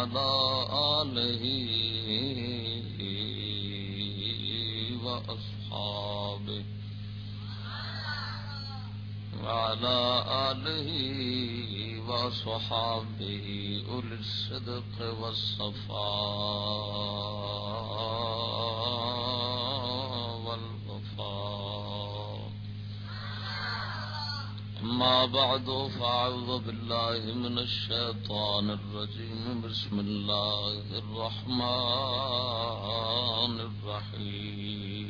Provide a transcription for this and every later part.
وعلى آله وأصحابه. وعلى آله وصحابه أولي الصدق والصفاء. أما بعد، فأعوذ بالله من الشيطان الرجيم. بسم الله الرحمن الرحيم.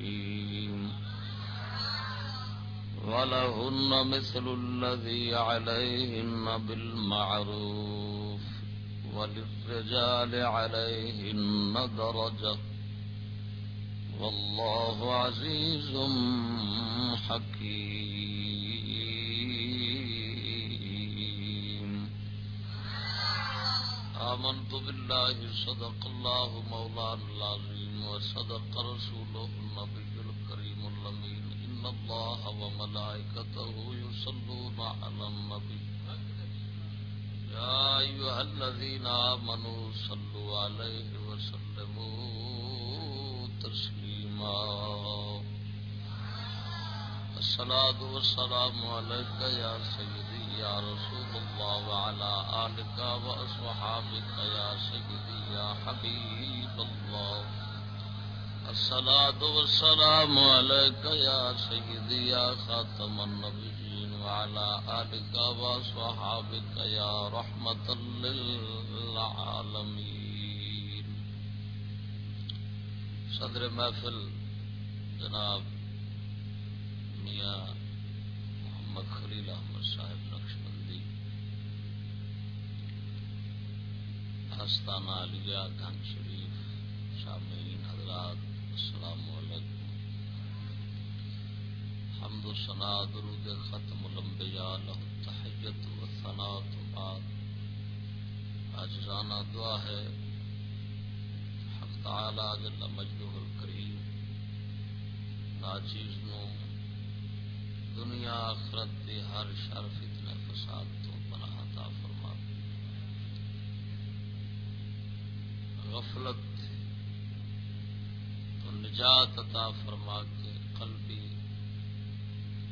ولهن مثل الذي عليهن بالمعروف، وللرجال عليهن درجة. والله عزيز حكيم. آمنت بالله صدق الله مولانا العظيم وصدق رسوله النبي الكريم اللمين إن الله وملائكته يصلون على النبي يا أيها الذين آمنوا صلوا عليه وسلموا تسليما الصلاة والسلام عليك يا سيدي يا رسول الله وعلى آلك وأصحابك يا سيدي يا حبيب الله الصلاة والسلام عليك يا سيدي يا خاتم النبيين وعلى آلك وصحابك يا رحمة للعالمين صدر محفل جناب میاں محمد خلیل احمد صاحب۔ آستانہ علیہ گھن شریف سامعین حضرات، السلام علیکم۔ حمد و ثنا، درود ختم الانبیاء له تحیت و ثنا تو بعد۔ اجرانہ دعا ہے، حق تعالی جل مجدہ الکریم۔ ناچیز نو، دنیا، آخرت دی ہر شر، فتنہ، فساد تو پناہ عطا فرما غفلت تو نجات عطا فرما کے قلبی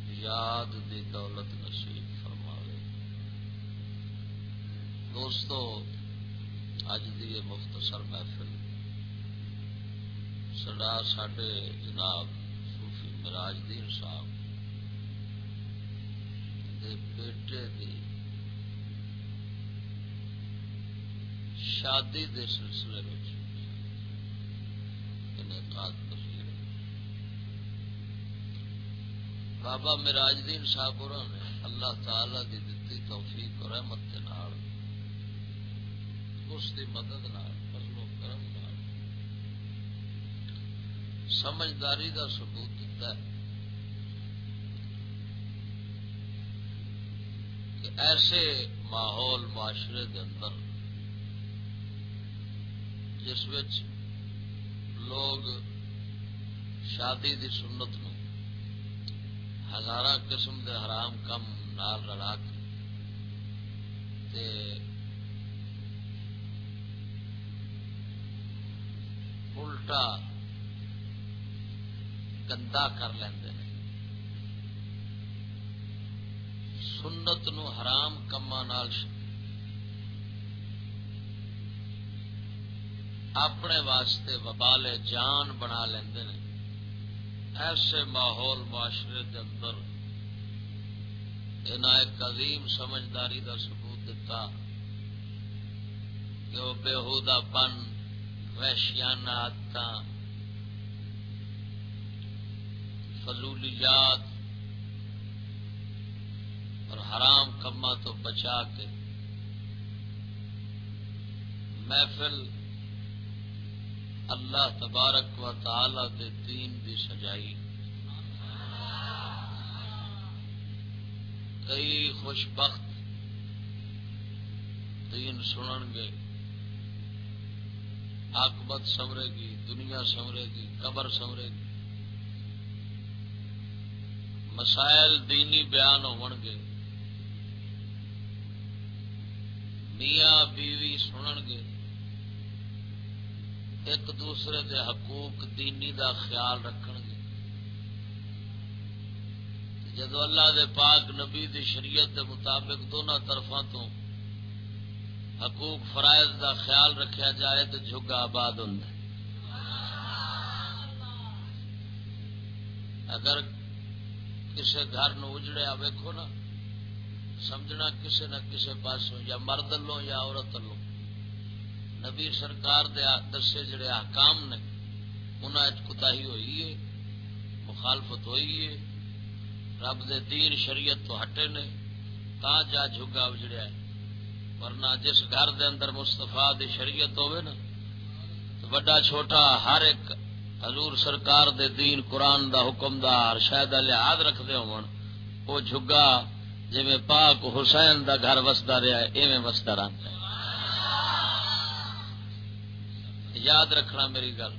یاد دی دولت نصیب فرماوے۔ دوستو اج دی مختصر محفل سردار ساڈے جناب صوفی مراج دین صاحب دے بیٹے دی شادی دے سلسلے میں انعقاد بابا مراج دین صاحب نے اللہ تعالی دی دتی توفیق اور رحمت کے نال، اس دی مدد نال، فضل و کرم نال سمجھداری دا ثبوت دیتا ہے کہ ایسے ماحول معاشرے دے اندر جس وچ لوگ شادی دی سنت نو ہزار قسم دے حرام کم نال رلا کے تے الٹا گندا کر لیندے نے۔ سنت نو حرام کما نال اپنے واسطے وبال جان بنا لیندے نے۔ ایسے ماحول معاشرے کے اندر انہیں ایک عظیم سمجھداری کا ثبوت دیتا کہ وہ بےحودہ پن، وحشیانہ آدت فضولیات اور حرام کما تو بچا کے محفل اللہ تبارک و تعالی دے دین دی سجائی۔ کئی خوش بخت دین سنن گے۔ آکبت سمرے گی، دنیا سمرے گی، قبر سمرے گی۔ مسائل دینی بیان ہو گے۔ میاں بیوی سنن گے۔ ایک دوسرے دے حقوق دینی دا خیال رکھ گے۔ جدو اللہ دے پاک نبی دی شریعت دے مطابق دونوں طرفوں تو حقوق فرائض دا خیال رکھیا جائے تو جگا آباد ہوں اگر کسی گھر نو اجڑیا ویکو نا، سمجھنا کسی نہ کسی پاسوں، یا مرد لو یا عورت لو نبی سرکار دے دسے جڑے احکام نے انہیں کتا ہی ہوئی ہے، مخالفت ہوئی ہے، رب دے دین شریعت تو ہٹے نے، تا جا جھگا اجڑیا ہے۔ ورنہ جس گھر دے اندر مستفا دی شریعت ہوئے نا، تو بڑا چھوٹا ہر ایک حضور سرکار دے دین، قرآن دا حکم دا شاید لحاظ رکھتے ہون وہ جھگا جی پاک حسین دا گھر وسدا رہا ہے، ایویں وسدا رہتا ہے۔ یاد رکھنا میری گل۔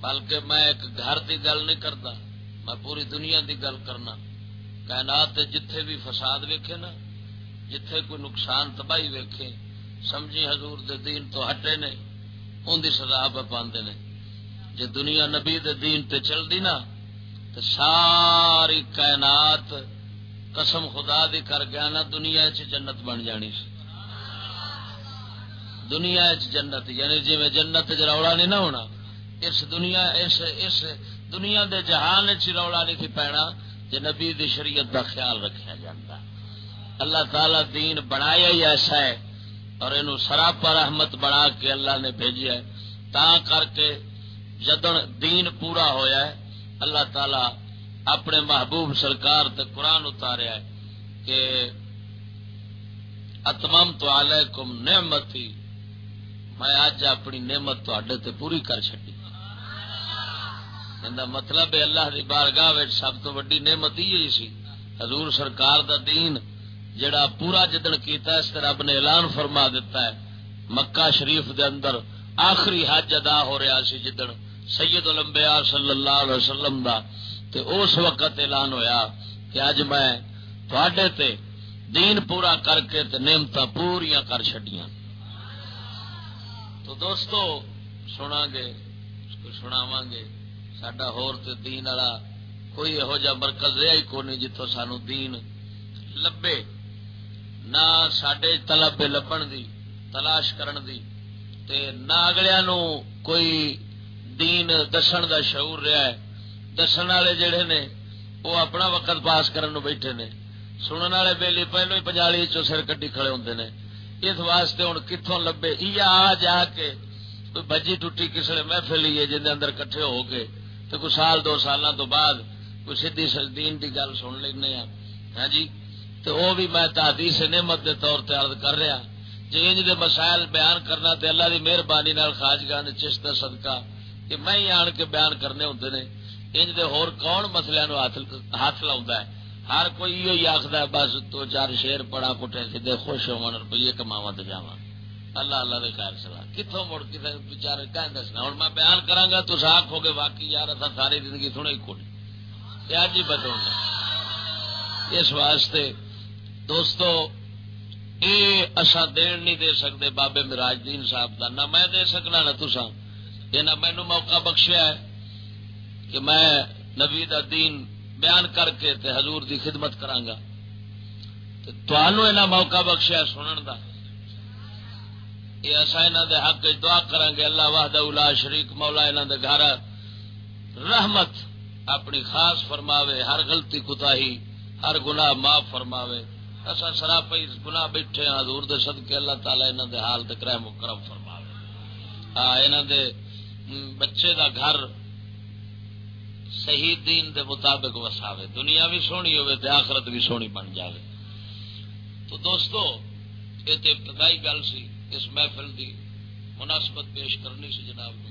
بلکہ میں ایک گھر دی گل نہیں کرتا میں پوری دنیا دی گل کرنا۔ کائنات جتھے بھی فساد ویکھے نا، جتھے کوئی نقصان تباہی ویکھے سمجھی حضور دے دین تو ہٹے نے ان دی سزا پہ پاندے نے۔ جے دنیا نبی دے دین تے چل دی نا تو ساری کائنات قسم خدا دی کر گیا نا، دنیا چ جنت بن جانی سی۔ دنیا چ جنت یعنی جی میں جنت چ روڑا نہیں نہ ہونا، اس دنیا، اس اس دنیا دے جہان چ روڑا نہیں تھی پینا جے نبی دی شریعت دا خیال رکھا جاتا اللہ تعالی دین بنایا ہی ایسا ہے اور یہ سراپا رحمت بنا کے اللہ نے بھیجا ہے۔ تا کر کے جدن دین پورا ہویا ہے، اللہ تعالی اپنے محبوب سرکار تے قرآن اتاریا ہے کہ اتمم تو علیکم نعمت ہی میں اج اپنی نعمت تے پوری کر چڈی مطلب اللہ دی بارگاہ سب تو ویڈی نعمت ہی سی۔ حضور سرکار دا دین جڑا پورا جدن کیتا اس طرح نے اعلان فرما دیتا ہے۔ مکہ شریف دے اندر آخری حج ادا ہو رہا سی جدن سید الانبیاء صلی اللہ علیہ وسلم دا۔ تے اس وقت اعلان ہویا کہ اج میں تھوڑے تے دین پورا کر کے تے نعمت پوریا کر چڈیاں تو دوستو سنا گے سناواں گے سڈا ہور تے دین والا کوئی یہو جہ مرکز رہا ہی کونی جتوں سانو دین لبے۔ نہ سڈے تلب لبن دی، تلاش کرن دی۔ تے نہ اگلیا نو کوئی دین دسن دا شعور رہا ہے۔ دسن والے جڑے نے وہ اپنا وقت پاس کرن نو بیٹھے نے۔ سنن والے بیلی پہلو ہی پجالی چو سر کٹی کھڑے ہوندے نے۔ اس واسطے ہوں کتوں لبے؟ یہ آ جا کے کوئی بجی ٹوٹی کسی محفل ہی ہے جن اندر کٹھے ہو کے تو کوئی سال دو سال تو بعد کوئی سیدھی دین کی گل سن لینا ہاں جی؟ تو وہ بھی میں تحدیث نعمت کے طور پہ عرض کر رہا جی انج دے مسائل بیان کرنا تے اللہ دی مہربانی خاجگاہ نے چشت صدقہ کہ میں ہی آن کے بیان کرنے ہوں نے۔ انج دے ہور کون مسئلے نو ہاتھ لاؤں ہے؟ ہر کوئی یہ آخر بس دو چار شیر پڑا پٹے سیدے خوش ہو روپیے کماوا تو جا اللہ اللہ دے خیر سلا کتوں مڑ کتنے بچارے کہیں دسنا ہوں میں بیان کرا تو آخو گے واقعی یار اصا ساری زندگی سنے کو اج ہی بچوں اس واسطے دوستو یہ اصا دین نہیں دے سکتے بابے مراج دین صاحب کا نہ میں دے سکنا، نہ تسا یہ نہ مینو موقع بخشیا ہے کہ میں نبی دا دین بیان کر کے تے حضور دی خدمت کرانگا تو موقع بخشیا سنن دا۔ یہ اصا انہوں دے حق دعا کریں گے، اللہ واہد الا شریک، مولا انہوں دے گھر۔ رحمت اپنی خاص فرماوے، ہر غلطی کتا ہی ہر گناہ معاف فرماوے۔ اصا سراپ گنا بیٹھے ہاں حضور دے صدقے اللہ تعالی انہوں دے حال تک رحم کرم فرماوے۔ انہوں دے بچے دا گھر صحیح دین دے مطابق وساوے۔ دنیا بھی سونی ہوئے تے آخرت بھی سونی بن جاوے۔ تو دوستو، یہ تو ابتدائی گل سی، اس محفل دی مناسبت پیش کرنی سی جناب نے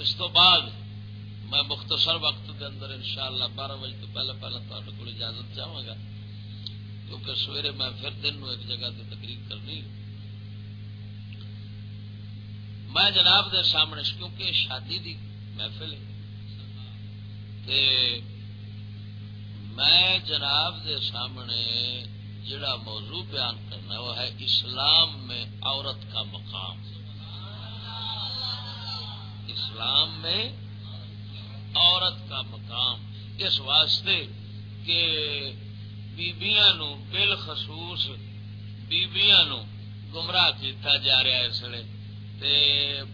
اس تو بعد میں مختصر وقت دے اندر انشاءاللہ بارہ بجے تو پہلے پہلے تے کو اجازت چاہوں گا۔ کیونکہ سویرے میں پھر دن نو ایک جگہ تے تقریر کرنی۔ میں جناب دے سامنے، کیونکہ شادی دی محفل ہے تے میں جناب دے سامنے جڑا موضوع بیان کرنا وہ ہے اسلام میں عورت کا مقام۔ اسلام میں عورت کا مقام۔ اس واسطے کہ بیبیاں نو بالخصوص بیبیاں نو گمراہ کیتا جا رہا ہے اس لیے۔ تے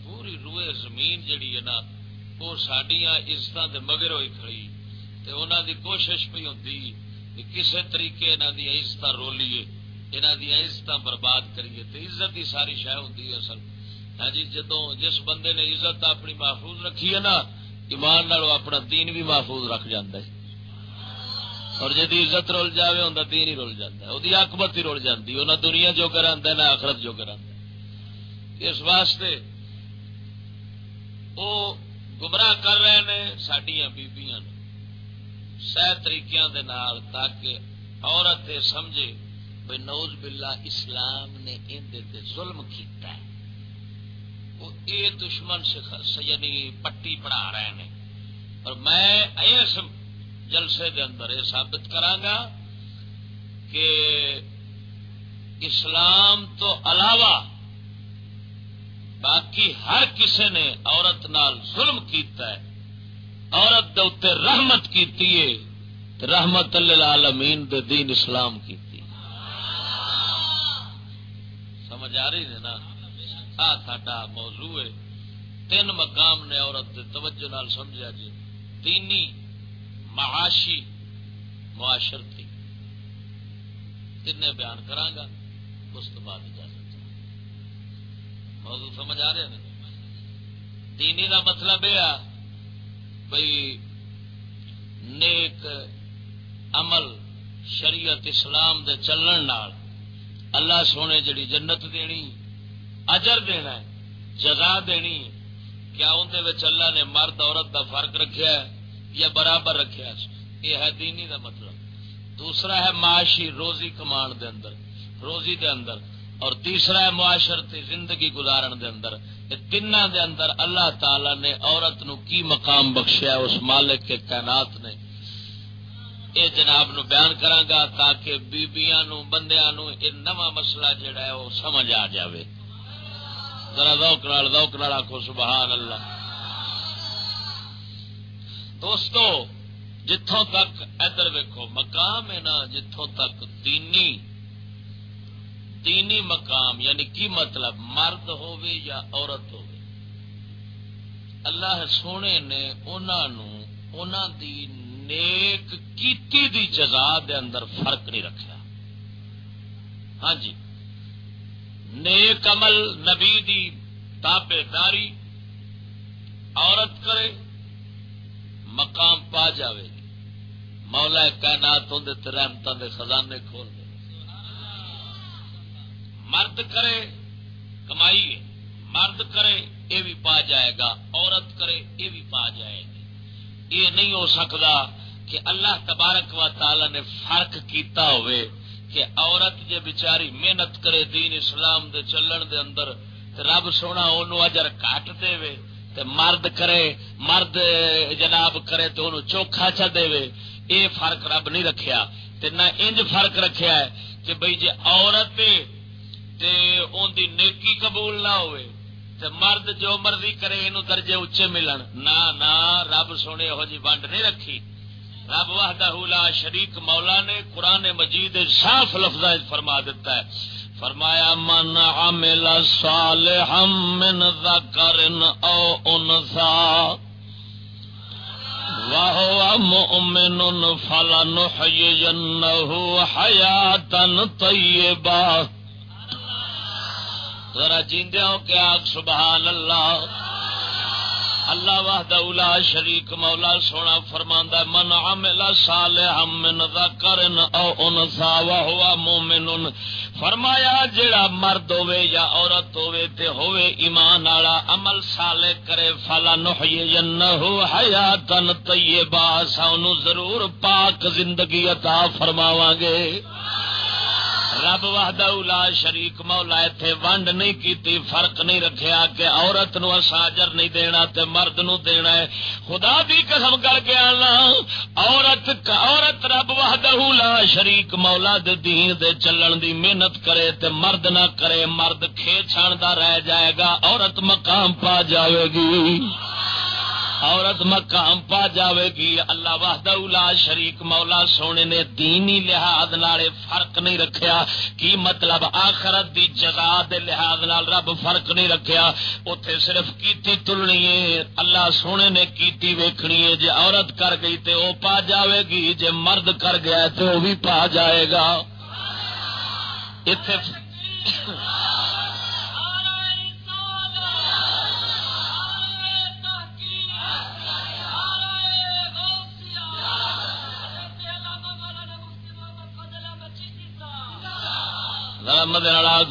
پوری روئے زمین جڑی ہے نا وہ سڈیا عزت کے مگر ہوئی کھڑی۔ تے انہوں دی کوشش پہ ہوتی کسی طریقے انہوں دی عزت رولیے انہوں دی عزت برباد کریے۔ تے عزت ہی ساری شہ ہوتی ہے اصل۔ ہاں جی جدو جس بندے نے عزت اپنی محفوظ رکھی ہے نا، ایمان نالو اپنا دین بھی محفوظ رکھ جاندہ ہے۔ اور جی عزت رول جائے ان دین ہی رول جاتا ہے۔ وہ اکبت ہی رول جاتی وہ نہ دنیا جو کرا نہ آخرت جو کرا اس واسطے وہ گمراہ کر رہے ہیں سڈیا بیبیاں سہ طریقے تاکہ عورت سمجھے بھائی نوز باللہ اسلام نے اندر ظلم کیتا ہے۔ وہ اے دشمن یعنی پٹی پڑھا رہے ہیں اور میں اس جلسے دے اندر یہ ثابت کرانگا کہ اسلام تو علاوہ باقی ہر کسی نے عورت نال ظلم کیتا ہے، عورت دے اتنے رحمت کیتی ہے رحمت للعالمین دے دین اسلام کیتی سمجھ آ رہی ہے نا؟ آ، ساڈا موضوع ہے۔ تین مقام نے عورت دے توجہ نال سمجھا جی۔ دینی معاشی معاشرتی۔ تین بیان کرانگا اس تو بعد اجازت موضوع سمجھ آ رہے ہیں؟ دینی کا مطلب یہ بھائی نیک عمل شریعت اسلام دے چلن نال اللہ سونے جڑی جنت دینی، اجر دینا ہے، جزا دینی کیا اندر اللہ نے مرد عورت دا فرق رکھیا ہے یا برابر رکھیا یہ ہے دینی دا مطلب۔ دوسرا ہے معاشی روزی کمان دے اندر، روزی دے اندر۔ اور تیسرا ہے معاشرتی زندگی گزارن دے اندر۔ تین دے اندر اللہ تعالی نے عورت نو کی مقام بخشیا اس مالک کے کائنات نے۔ اے جناب نو بیان کرانگا تاکہ بیبیاں نو، بندیاں نو اے نواں مسئلہ جڑا ہے وہ سمجھ آ جاوے۔ ذرا ذوق نال ذوق نال آکھو، سبحان اللہ۔ دوستو جتوں تک ادھر ویکو مقام ہے نا جتوں تک دینی دینی مقام یعنی کی مطلب؟ مرد ہووے یا عورت ہووے؟ اللہ سونے نے انہوں دی نیک کیتی دی جزا دے اندر فرق نہیں رکھا ہاں جی نیک عمل نبی دی تابے داری، عورت کرے، مقام پا جاوے۔ مولا کائنات ہوں رحمتوں دے خزانے کھول۔ مرد کرے، کمائی مرد کرے، یہ بھی پا جائے گا۔ عورت کرے، یہ بھی پا جائے گی۔ یہ نہیں ہو سکتا کہ اللہ تبارک و تعالی نے فرق کیتا ہوئے کہ عورت جے بیچاری محنت کرے دین اسلام دے چلن دے اندر رب سونا انہوں اجر کٹ دے وے تے مرد کرے، مرد جناب کرے تو انہوں چوکھا چا دے وے اے فرق رب نہیں رکھیا۔ تے نہ انج فرق رکھیا ہے کہ بھئی جے عورت تے اون دی نیکی قبول نہ ہوئے تے مرد جو مرضی کرے اینو درجے اچے ملن۔ نہ رب سونے ہو جی بانڈ نہیں رکھی۔ رب وحدہ لا شریک مولا نے قرآن مجید صاف لفظ فرما دیتا ہے۔ فرمایا، من عمل صالحا من ذکر او انثى وهو مؤمن فلنحيينه حياة طيبة ذرا جیندے ہو کہ آگ، سبحان اللہ۔ اللہ وحدہ اولا شریک، مولا سونا فرماندا من عمل صالحا من ذکر او انثى وهو مؤمن فرمایا، جڑا مرد ہوے یا عورت ہوے تے ہوے ایمان والا عمل صالح کرے، فلا نحیینہ حیاتن طیبہ۔ سانو ضرور پاک زندگی عطا فرماواں گے۔ رب وحدہ اولا شریک مولا ایتھے ونڈ نہیں کیتی، فرق نہیں رکھیا کہ عورت نو اساجر نہیں دینا تے مرد نو دینا ہے۔ خدا دی قسم کر کے آنا، عورت عورت رب وحدہ اولا شریک مولا دے دین دے چلن دی محنت کرے تے مرد نہ کرے، مرد کھے چھاندا رہ جائے گا، عورت مقام پا جاوے گی۔ عورت مقام پا جاوے گی اللہ وحدہ اولا شریک مولا سونے نے دینی لحاظ نالے فرق نہیں رکھیا۔ کی مطلب آخرت دی جزا دے لحاظ نال رب فرق نہیں رکھیا۔ اوتھے صرف کیتی تلنی ہے اللہ سونے نے کیتی ویکھنی ہے۔ جے عورت کر گئی تے او پا جاوے گی جے مرد کر گیا تے او بھی پا جائے گا۔ ایتھے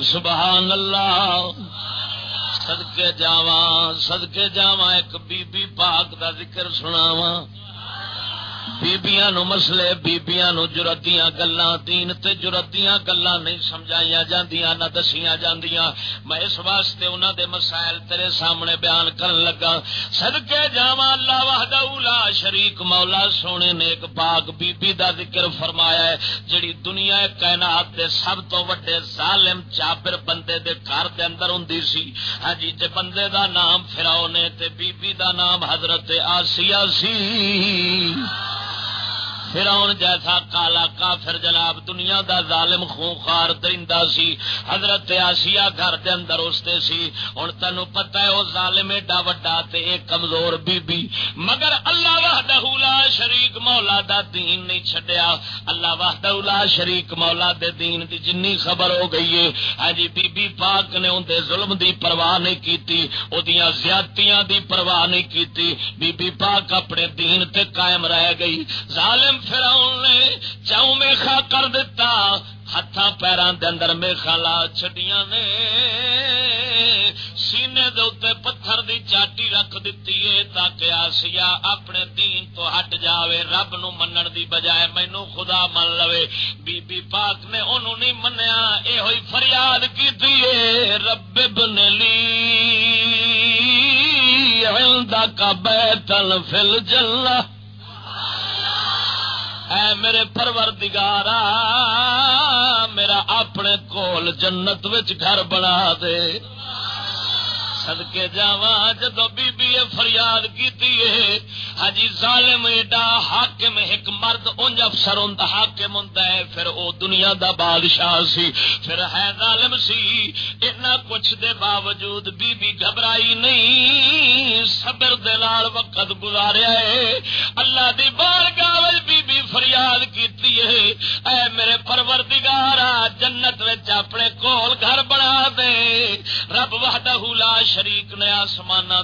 سبحان اللہ۔ سدکے جاوا سدکے جاوا ایک بی بی پاک دا ذکر سناواں۔ بیبیاں نو مسلے بیبیاں نو جرتیاں گلاں، دین تے جرتیاں گلاں نہیں سمجھائیاں جاندیاں، نہ دسیاں جاندیاں۔ میں اس واسطے انہاں دے مسائل تیرے سامنے بیان کرن لگا۔ صدقے جاواں اللہ وحدہ لا شریک مولا سونے نے ایک پاک بی بی دا ذکر فرمایا ہے، جڑی دنیا کائنات دے سب تو وڈے ظالم جابر بندے دے گھر دے اندر ہوندی سی۔ ہاں جی جے بندے دا نام فرعون ہے تے بی بی دا نام حضرت آسیہ سی۔ فرعون جیسا کالا کافر جناب دنیا دا ظالم خونخار درندہ سی، حضرت آسیہ گھر دے اندر استے سی۔ ہن تینو پتہ ہے، او ظالم ایڈا وڈا تے ایک کمزور بی بی مگر اللہ وحدہ لا شریک مولا دا دین نہیں چھڈیا۔ اللہ وحدہ لا شریک مولا دے دین دی جنی خبر ہو گئی ہے۔ ہاں جی بی بی پاک نے اون دے ظلم دی پرواہ نہیں کیتی اودیاں زیادتیاں دی پرواہ نہیں کیتی۔ بی بی پاک اپنے دین تے قائم رہ گئی۔ ظالم فراؤن نے چاؤ میخا کر دیتا ہاتھ پیروں دے اندر میخا لا چڈیاں نے۔ سینے دے اتنے پتھر دی چاٹی رکھ دیتی ہے تاکہ آسیا اپنے دین تو ہٹ جاوے، رب نو منن دی بجائے مینو خدا من لوے۔ بی بی پاک نے انہوں نہیں منیا یہ ہوئی فریاد کی رب ابن لی عندك بیتا فی الجنہ اے میرے پروردگارا، میرا اپنے کول جنت وچ گھر بنا دے۔ سدکے جا جدو بی بی فریاد کی ہجی ظالم ایڈا حاکم، ایک مرد انج افسر ہوں حاکم ہوں پھر او دنیا دا بادشاہ سی، پھر ہے ظالم سی۔ اتنا کچھ دے باوجود بی بی گھبرائی نہیں، صبر دلال وقت گزاریا ہے اللہ دی بار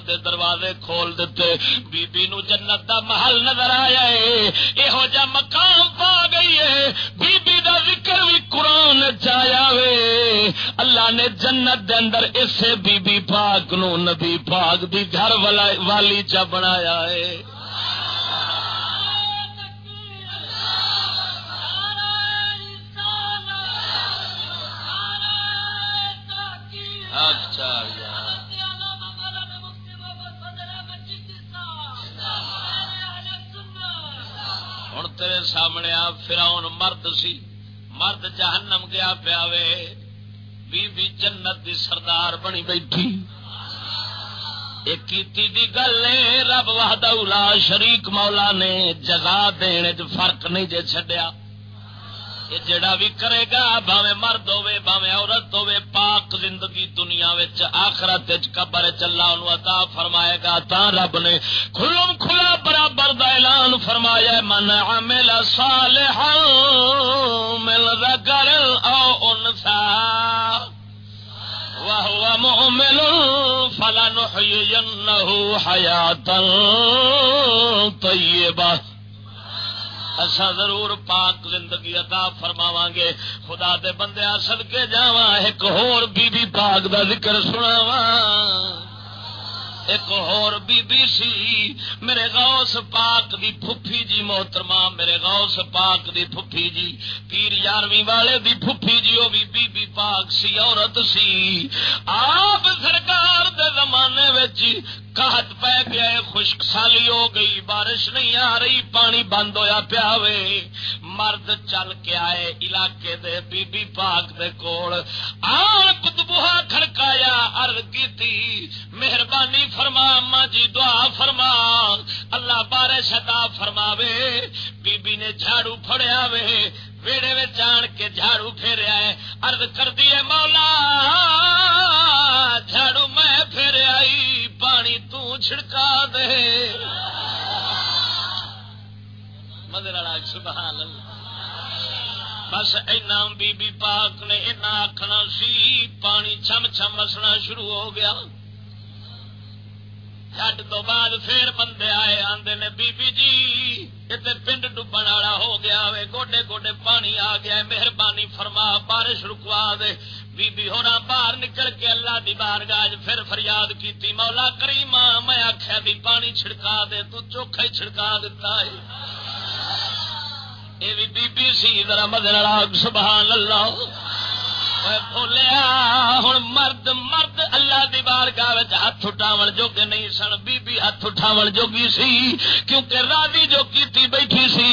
آسمان دے دروازے کھول دیتے بی بی نو جنت دا محل نظر آیا ہے۔ یہو جا مقام پا گئی ہے بی بی دا ذکر بھی قرآن چایا وے اللہ نے جنت دے اندر اسے بی بی پاک نو نبی پاک دی گھر والی چا بنایا ہے۔ اچھا۔ ہوں تیرے سامنے آ فراؤن مرد سی۔ مرد جہنم گیا پیا وے۔ بی بی جنت دی سردار بنی بیٹھی۔ ایک دی گل رب وحدہ اولا شریک مولا نے جگہ دین فرق نہیں جے چڈیا جڑا بھی کرے گا باوے مرد ہوے باوے عورت ہوے، پاک زندگی دنیا وچ، آخرت قبر چلا ان عطا فرمائے گا، تا رب نے کھلم کھلا برابر دا اعلان فرمایا من عمل صالحا مل ذکر او انثى وهو مؤمن فلنحيي حیات طیبہ۔ اصا ضرور پاک زندگی عطا فرماواں گے خدا دے بندے سد کے جاواں، ایک ہور بی بی پاک دا ذکر سناواں۔ ایک اور بی بی سی، میرے غوث پاک دی پھپھی جی محترمہ، میرے غوث پاک دی پھپھی جی۔ پیر یارویں والے دی پھپھی جی وہ بھی بی بی پاک سی، عورت سی۔ آپ سرکار دے زمانے وچ کہت پہ گیا خشک سالی ہو گئی، بارش نہیں آ رہی، پانی بند ہویا پیا وے۔ مرد چل کے آئے علاقے دے، بی بی پاک دے کول۔ آن کتبوہا کھڑکایا، عرض کی تھی مہربانی فرما اما جی دعا فرما۔ اللہ بارش عطا فرماوے۔ بی بی نے جھاڑو پھڑیا وے۔ ویڑے میں جان کے جھاڑو پھیریا ہے ارد کر دیے مولا، جھاڑو میں پھر آئی پانی تو چھڑکا دے۔ مدر سبحان اللہ۔ بس اینا بی بی پاک نے اینا آخنا سی، پانی چھم چھم وسنا شروع ہو گیا۔ جٹ تو بعد پھر بندے آئے آدھے نے بی بی جی اتنے پنڈ ڈبن والا ہو گیا وے گوڈے گوڈے پانی آ گیا مہربانی فرما بارش رکوا دے بی بی ہونا باہر نکل کے اللہ دی بار گاج پھر فریاد کیتی مولا کریم میں آخیا بھی پانی چھڑکا دے تو چوکھا ہی چھڑکا دیتا ہے یہ بھی بی بی سی ذرا مدن سبحان اللہ بولیا ہوں مرد مرد اللہ دی بارگاہ ہاتھ اٹھاو جوگے نہیں سن بی بی ہاتھ اٹھاو جوگی سی کیونکہ راضی جو کیتی بیٹھی سی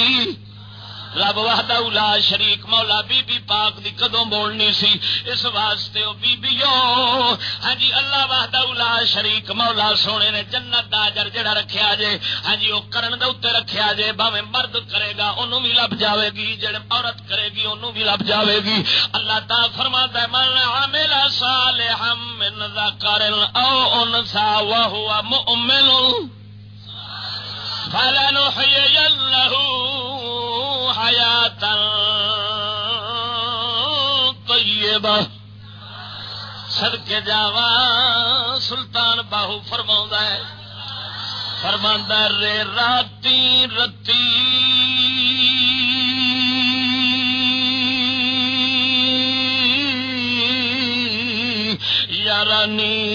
رب وحدہ اولا شریک، مولا بی بی پاک دی کدوں بولنی سی؟ اس واسطے او بی بی ہاں جی اللہ وحدہ اولا شریک، مولا سونے نے جنت دا اجر جڑا رکھیا جے ہاں جی او کرن دے اوتے رکھیا جے باویں مرد کرے گا، اونوں بھی لب جاوے گی، جڑے عورت کرے گی، اونوں بھی لب جاوے گی۔ اللہ تا فرماتا ہے، من عمل صالحا من ذکر او انثى وهو مؤمن۔ فلنحيينه حیات طیبہ۔ سڑکے جاوا سلطان باہو فرما ہے۔ فرما رے راتی رتی۔ یارانی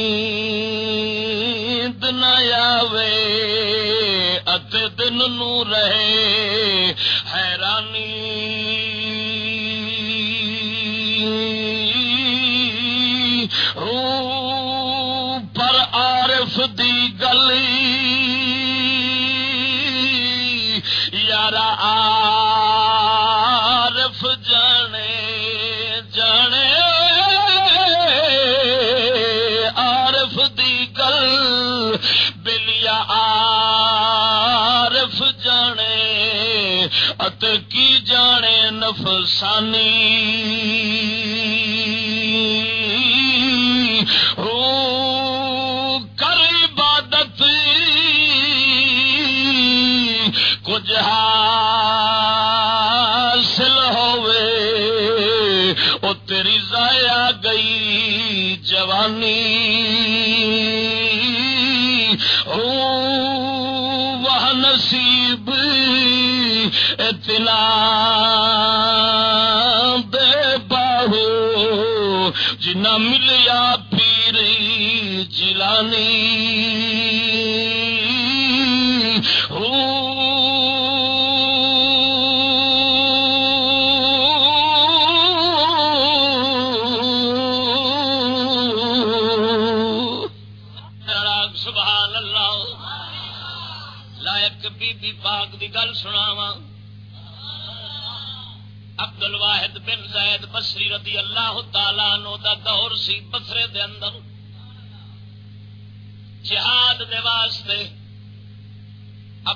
دن دنیا وے دن نو رہے۔ نفسانی اتنا دے باہو جنا ملیا پیری جلانی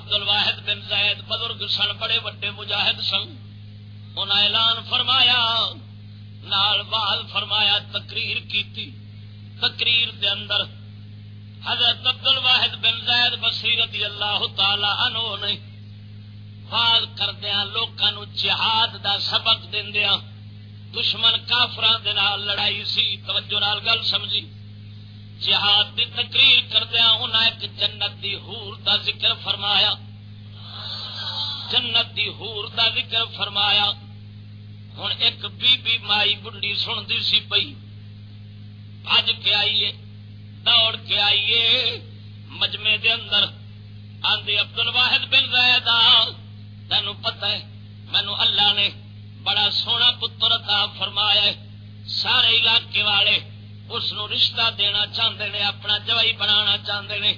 عبد الواحد بن زید بزرگ سن، بڑے وڈے مجاہد سن۔ انہاں اعلان فرمایا، نال بال فرمایا، تقریر کیتی۔ تقریر دے اندر حضرت عبد الواحد بن زید بصری رضی اللہ تعالی عنہ نے فال کردیا لوگوں جہاد دا سبق دیا دشمن کافران دے نال لڑائی سی، توجہ نال گل سمجھی۔ جہاد کی تقریر کردیا انہیں ایک جنت دی حور دا ذکر فرمایا۔ جنت دی حور دا ذکر فرمایا۔ ہوں ایک بی بی مائی بڑھی سنتی سی پئی۔ بج کے آئیے، دوڑ کے آئیے۔ مجمے دے اندر آندی عبد الواحد بن رہے تین پتہ ہے، مینو اللہ نے بڑا سونا پتر عطا فرمایا ہے، سارے علاقے والے اس نو رشتہ دینا چاہتے نے، اپنا جوائی بنا چاہتے نے۔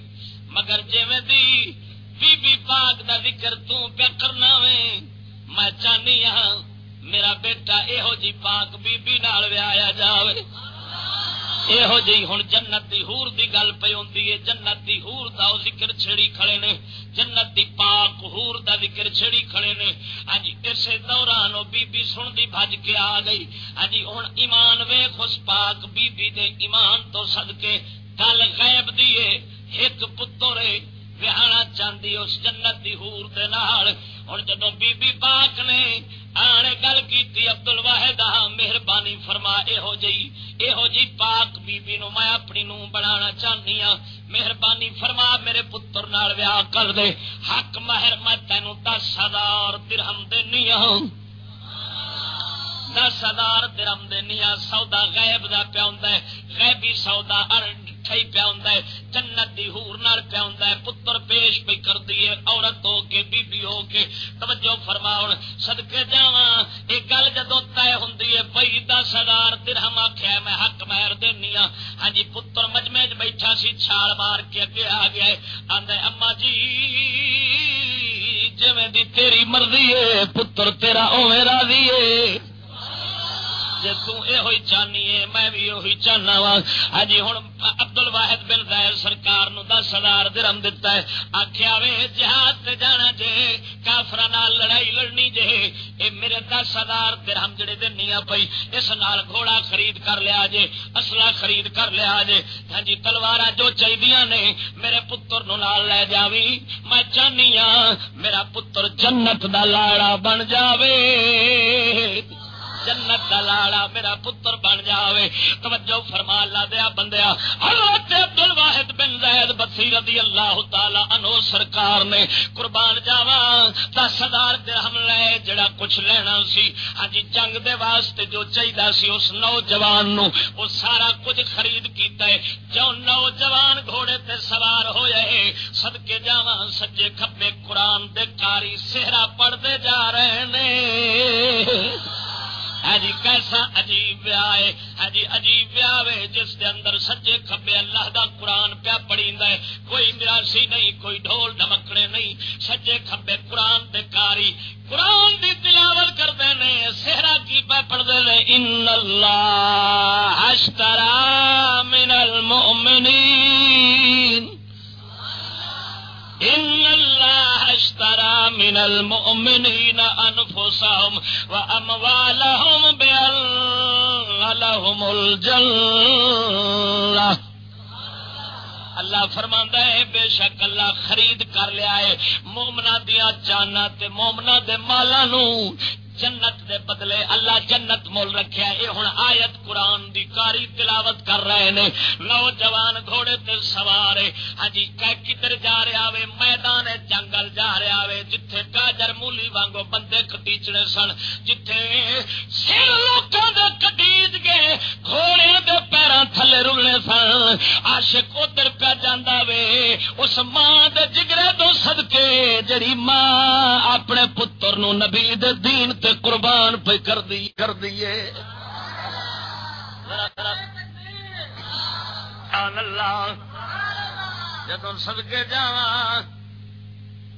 مگر جی دی بی بی پاک دا ذکر تو پیا کرنا وے، میں چاہنی ہاں میرا بیٹا یہو جی پاک بی بی نال ویایا جاوے۔ یہو جی ہوں جنت دی ہور دی گل پی ہوتی ہے جنت دی ہور دا ذکر چھڑی کھڑے نے جنت دی پاک ہور دا ذکر چھڑی کھڑے نے ہاں اسے دوران بی بی سن دی بھج کے آ گئی ہاں جی ہوں ایمان ویخ اس پاک بی بی دے ایمان تو صدقے گل غیب دیے ایک پتر وہانا چاہتی اس جنت دی ہور دے نال ہوں۔ جدو بی بی پاک نے آنے گل کی ابد ال واحد مہربانی فرما یہو جی یہو جی پاک بی بی نو میں اپنی نو بنا چاہنی ہاں مہربانی فرما، میرے پتر نال ویاہ کر دے۔ حق مہر میں تینوں دس ہزار درہم دینی ہوں دس ہزار درم دنیا سودا غیب دا پیا غیبی سودا ارٹھائی پیا ہوں جنت دی ہور نال پیا ہوں پتر پیش پہ کر دیے عورت ہو کے بی بی ہو کے، توجہ فرماؤ سدکے جا یہ گل جدو طے ہوں بئی دس ہزار درہم آخیا میں حق مہر دینی ہاں۔ ہاں جی پتر مجمے چ بیٹھا سی، چھال مار کے اگے آ گیا آدھے اما جی جی تیری مرضی ہے، پتر تیرا اوے راضی ہے۔ جی تھی چاہنی ہے میں بھی اہی چاہنا وا۔ ہاں جی، ہوں ابدل واحد بن رہے سرکار نو دس ہزار درم دتا ہے۔ آخیا وے، جہاد سے جانا جے کافر لڑائی لڑنی جے۔ اے میرے دس ہزار درہم جڑے دینی پئی، اس نال گھوڑا خرید کر لیا جے اصلا خرید کر لیا جے۔ ہاں جی تلوار جو چاہیے نے، میرے پتر نو نال لے جاوی۔ میں چاہنی ہاں میرا پتر جنت دا لاڑا بن جاوے۔ جنت کا لاڑا میرا پتر بن جائے توجہ فرما لا دیا بندیا، حضرت عبد الواحد بن زید بسی رضی اللہ تعالی انو سرکار نے قربان جاوا دس ہزار درہم لے، جڑا کچھ لینا سی۔ ہاں جی، جنگ دے واسطے جو چاہیے سی اس نوجوان نو، وہ سارا کچھ خرید کیتا ہے۔ جو نوجوان گھوڑے تے سوار ہوئے سدکے جاوا سجے کھبے قرآن دے کاری، سہرا پڑھتے جا رہے نے۔ ہاں جی کیسا عجیب ویا ہے۔ ہاں جی عجیب ویا جس دے اندر سجے کھبے اللہ دا قرآن پیا پڑی کوئی مراسی نہیں، کوئی ڈھول ڈمکڑے نہیں۔ سجے کھبے قرآن دے کاری۔ قرآن دی تلاوت کرتے ہیں سہرا کی پہ پڑھتے ہیں ان اللہ من المؤمنین۔ ان اللہ اشترى من المؤمنين انفسهم واموالهم بان لهم الجنہ اللہ فرماندا ہے، بے شک اللہ خرید کر لیا ہے مومنا دیا جانا تے مومنا دے مالا نو جنت دے بدلے اللہ جنت مول رکھیا اے ہن آیت قرآن دی کاری تلاوت کر رہے نے۔ نوجوان گھوڑے تے سوار ہاں جی کدھر جا رہا وے؟ میدان جنگل جا رہا وے، جتھے گاجر مولی وانگو بندے کٹیچنے سن، جتھے سر لوکاں دے کٹیچ گئے گھوڑے دے پیراں تھلے رلنے سن۔ عاشق ادھر پہ جاندا وے، اس ماں دے جگرے تو صدقے، جڑی ماں اپنے پتر نو نبی دے دین تے قربان پہ کر دی، کر دیے۔ جب سدکے جا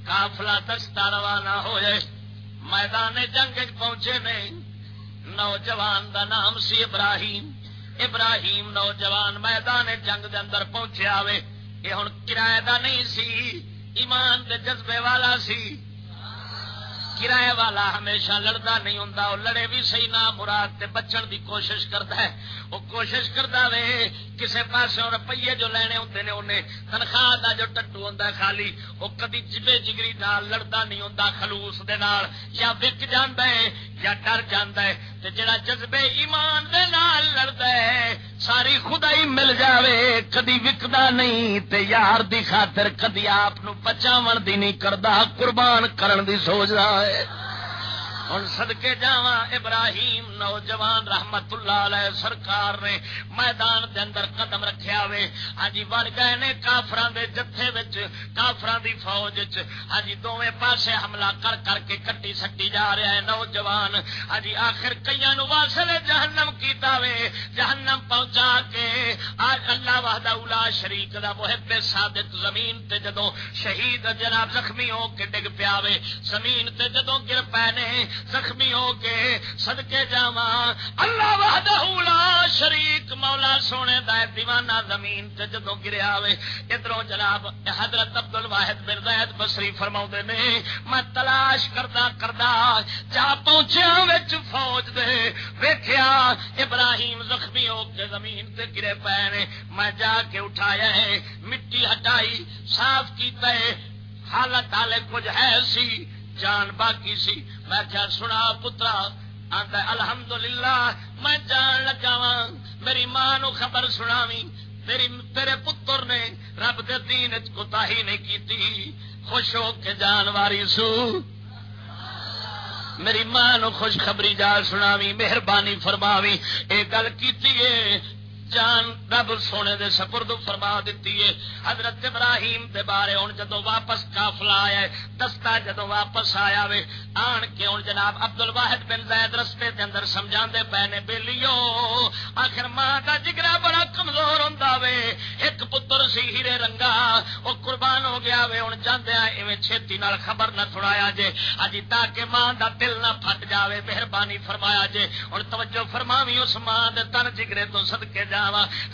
کافلا دستا روانہ ہوئے، میدان جنگ پہنچے نے، نوجوان دا نام سی ابراہیم۔ ابراہیم نوجوان میدان جنگ دے اندر پہنچے آوے۔ یہ ہوں کرایہ دا نہیں سی، ایمان دے جذبے والا سی۔ کرایہ والا ہمیشہ لڑتا نہیں ہوں وہ لڑے بھی صحیح نہ مراد تے بچن دی کوشش کرتا ہے۔ وہ کوشش کرتا وے، کسے پاس روپیے جو لینے ہوتے نے انہیں، تنخواہ دا جو ٹٹو ہوں خالی، وہ کدی جبے جگری نال لڑتا نہیں ہوں خلوص دے نال، یا وک جانا ہے یا ڈر جانا ہے۔ تے جڑا جذبے ایمان دے نال لڑتا ہے ساری خدائی مل جاوے، کدی وکدا نہیں تے یار دی خاطر کدی آپ بچاو دی نہیں کردا، قربان کرن دی سوچ رہا ہے۔ ہوں سدکے جا ابراہیم نوجوان رحمت اللہ علیہ سرکار نے میدان دے اندر قدم رکھیا وے۔ ہاں جی، بڑھ گئے نے کافران دے جتھے وچ کافران دی فوج وچ۔ ہاں جی، دونوں پاسے حملہ کر کر کے کٹی سٹی جا رہا ہے نوجوان۔ ہاں جی، آخر کئی نو واسل جہنم کیتا وے۔ جہنم پہنچا کے آج اللہ وحدہ اولا شریک دا محب ثابت زمین تے جدوں شہید جناب زخمی ہو کے ڈگ پیا وے۔ زمین تے جدوں گر پے نے زخمی ہو کے سدکے جا اللہ وحدہ لا شریک، مولا سونے دا دیوانہ زمین تے جدو گریا وے ادھروں جناب حضرت عبد الواحد بن زید بصری فرماؤ نے، میں تلاش کردا کردا جا پہنچیا وچ فوج دے۔ ویکھیا ابراہیم زخمی ہو کے زمین تے گرے پے نے۔ میں جا کے اٹھایا ہے، مٹی ہٹائی، صاف کیتا ہے۔ حالت حالے کچھ ہے سی۔ جان باقی سی۔ میں کیا سنا پترا آتا الحمد للہ میں جان لگا وا میری ماں نو خبر سنا میری، تیرے پتر نے رب دے دین کوتا ہی نہیں کی خوش ہو کے جان واری سو۔ میری ماں نو خوشخبری جا سناوی مہربانی فرماوی یہ گل کی جان رب سونے دے سپرد فرما دیتی ہے۔ حضرت ابراہیم دے بارے ہوں جدو واپس کافلا آیا دستا جدو واپس آیا وے، آن کے ہوں جناب ابد ال واحد بن زید رستے دے اندر سمجھا پے نے بےلیو آخر ماں کا جگرا بڑا کمزور ہوں وے۔ ایک پتر سی ہیرے رنگا وہ قربان ہو گیا وے ہوں جاندیا ایویں چھتی نال خبر نہ تھڑایا جے۔ اجی تاکہ ماں دا دل نہ پھٹ جاوے، مہربانی فرمایا جے۔ ہوں توجہ فرماوی اس ماں دے تن جگرے تو سدکے جا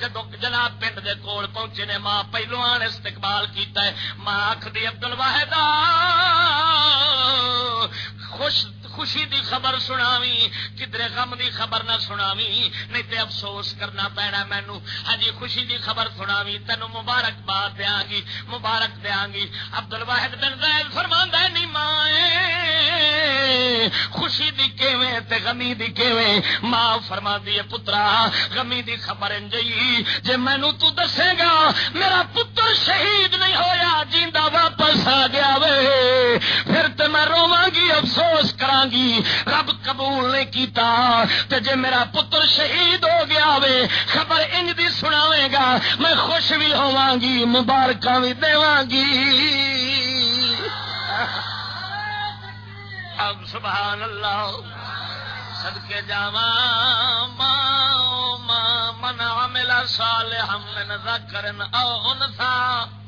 جدو جناب پنڈ دے کول پہنچے نے، ماں پہلو آن استقبال کیتا ہے۔ ماں آخری ابدل واحد خوش خوشی دی خبر سناوی کدھر غم دی خبر نہ سناوی، نہیں تے افسوس کرنا پینا مینو۔ ہاں خوشی دی خبر سناوی، تینو مبارک باد دیا گی مبارک دیا گی ابدل واحد بن زید فرما نہیں ماں خوشی دی کیویں تے غمی دی کیویں۔ ماں فرما دی پترا، غمی دی خبر جئی جے مینو تو دسے گا، میرا پتر شہید نہیں ہویا، جیندا واپس آ گیا وے۔ پھر تے میں رواں گی، افسوس کراں گی رب قبول نہیں کیتا، تے جے میرا پتر شہید ہو گیا وے، خبر انج دی سناوے گا، میں خوش بھی ہوواں گی مبارکاں بھی دیواں گی اب سبحان اللہ صدقے جاواں، ماں ماں، من عمل صالحا من ذکر او انثى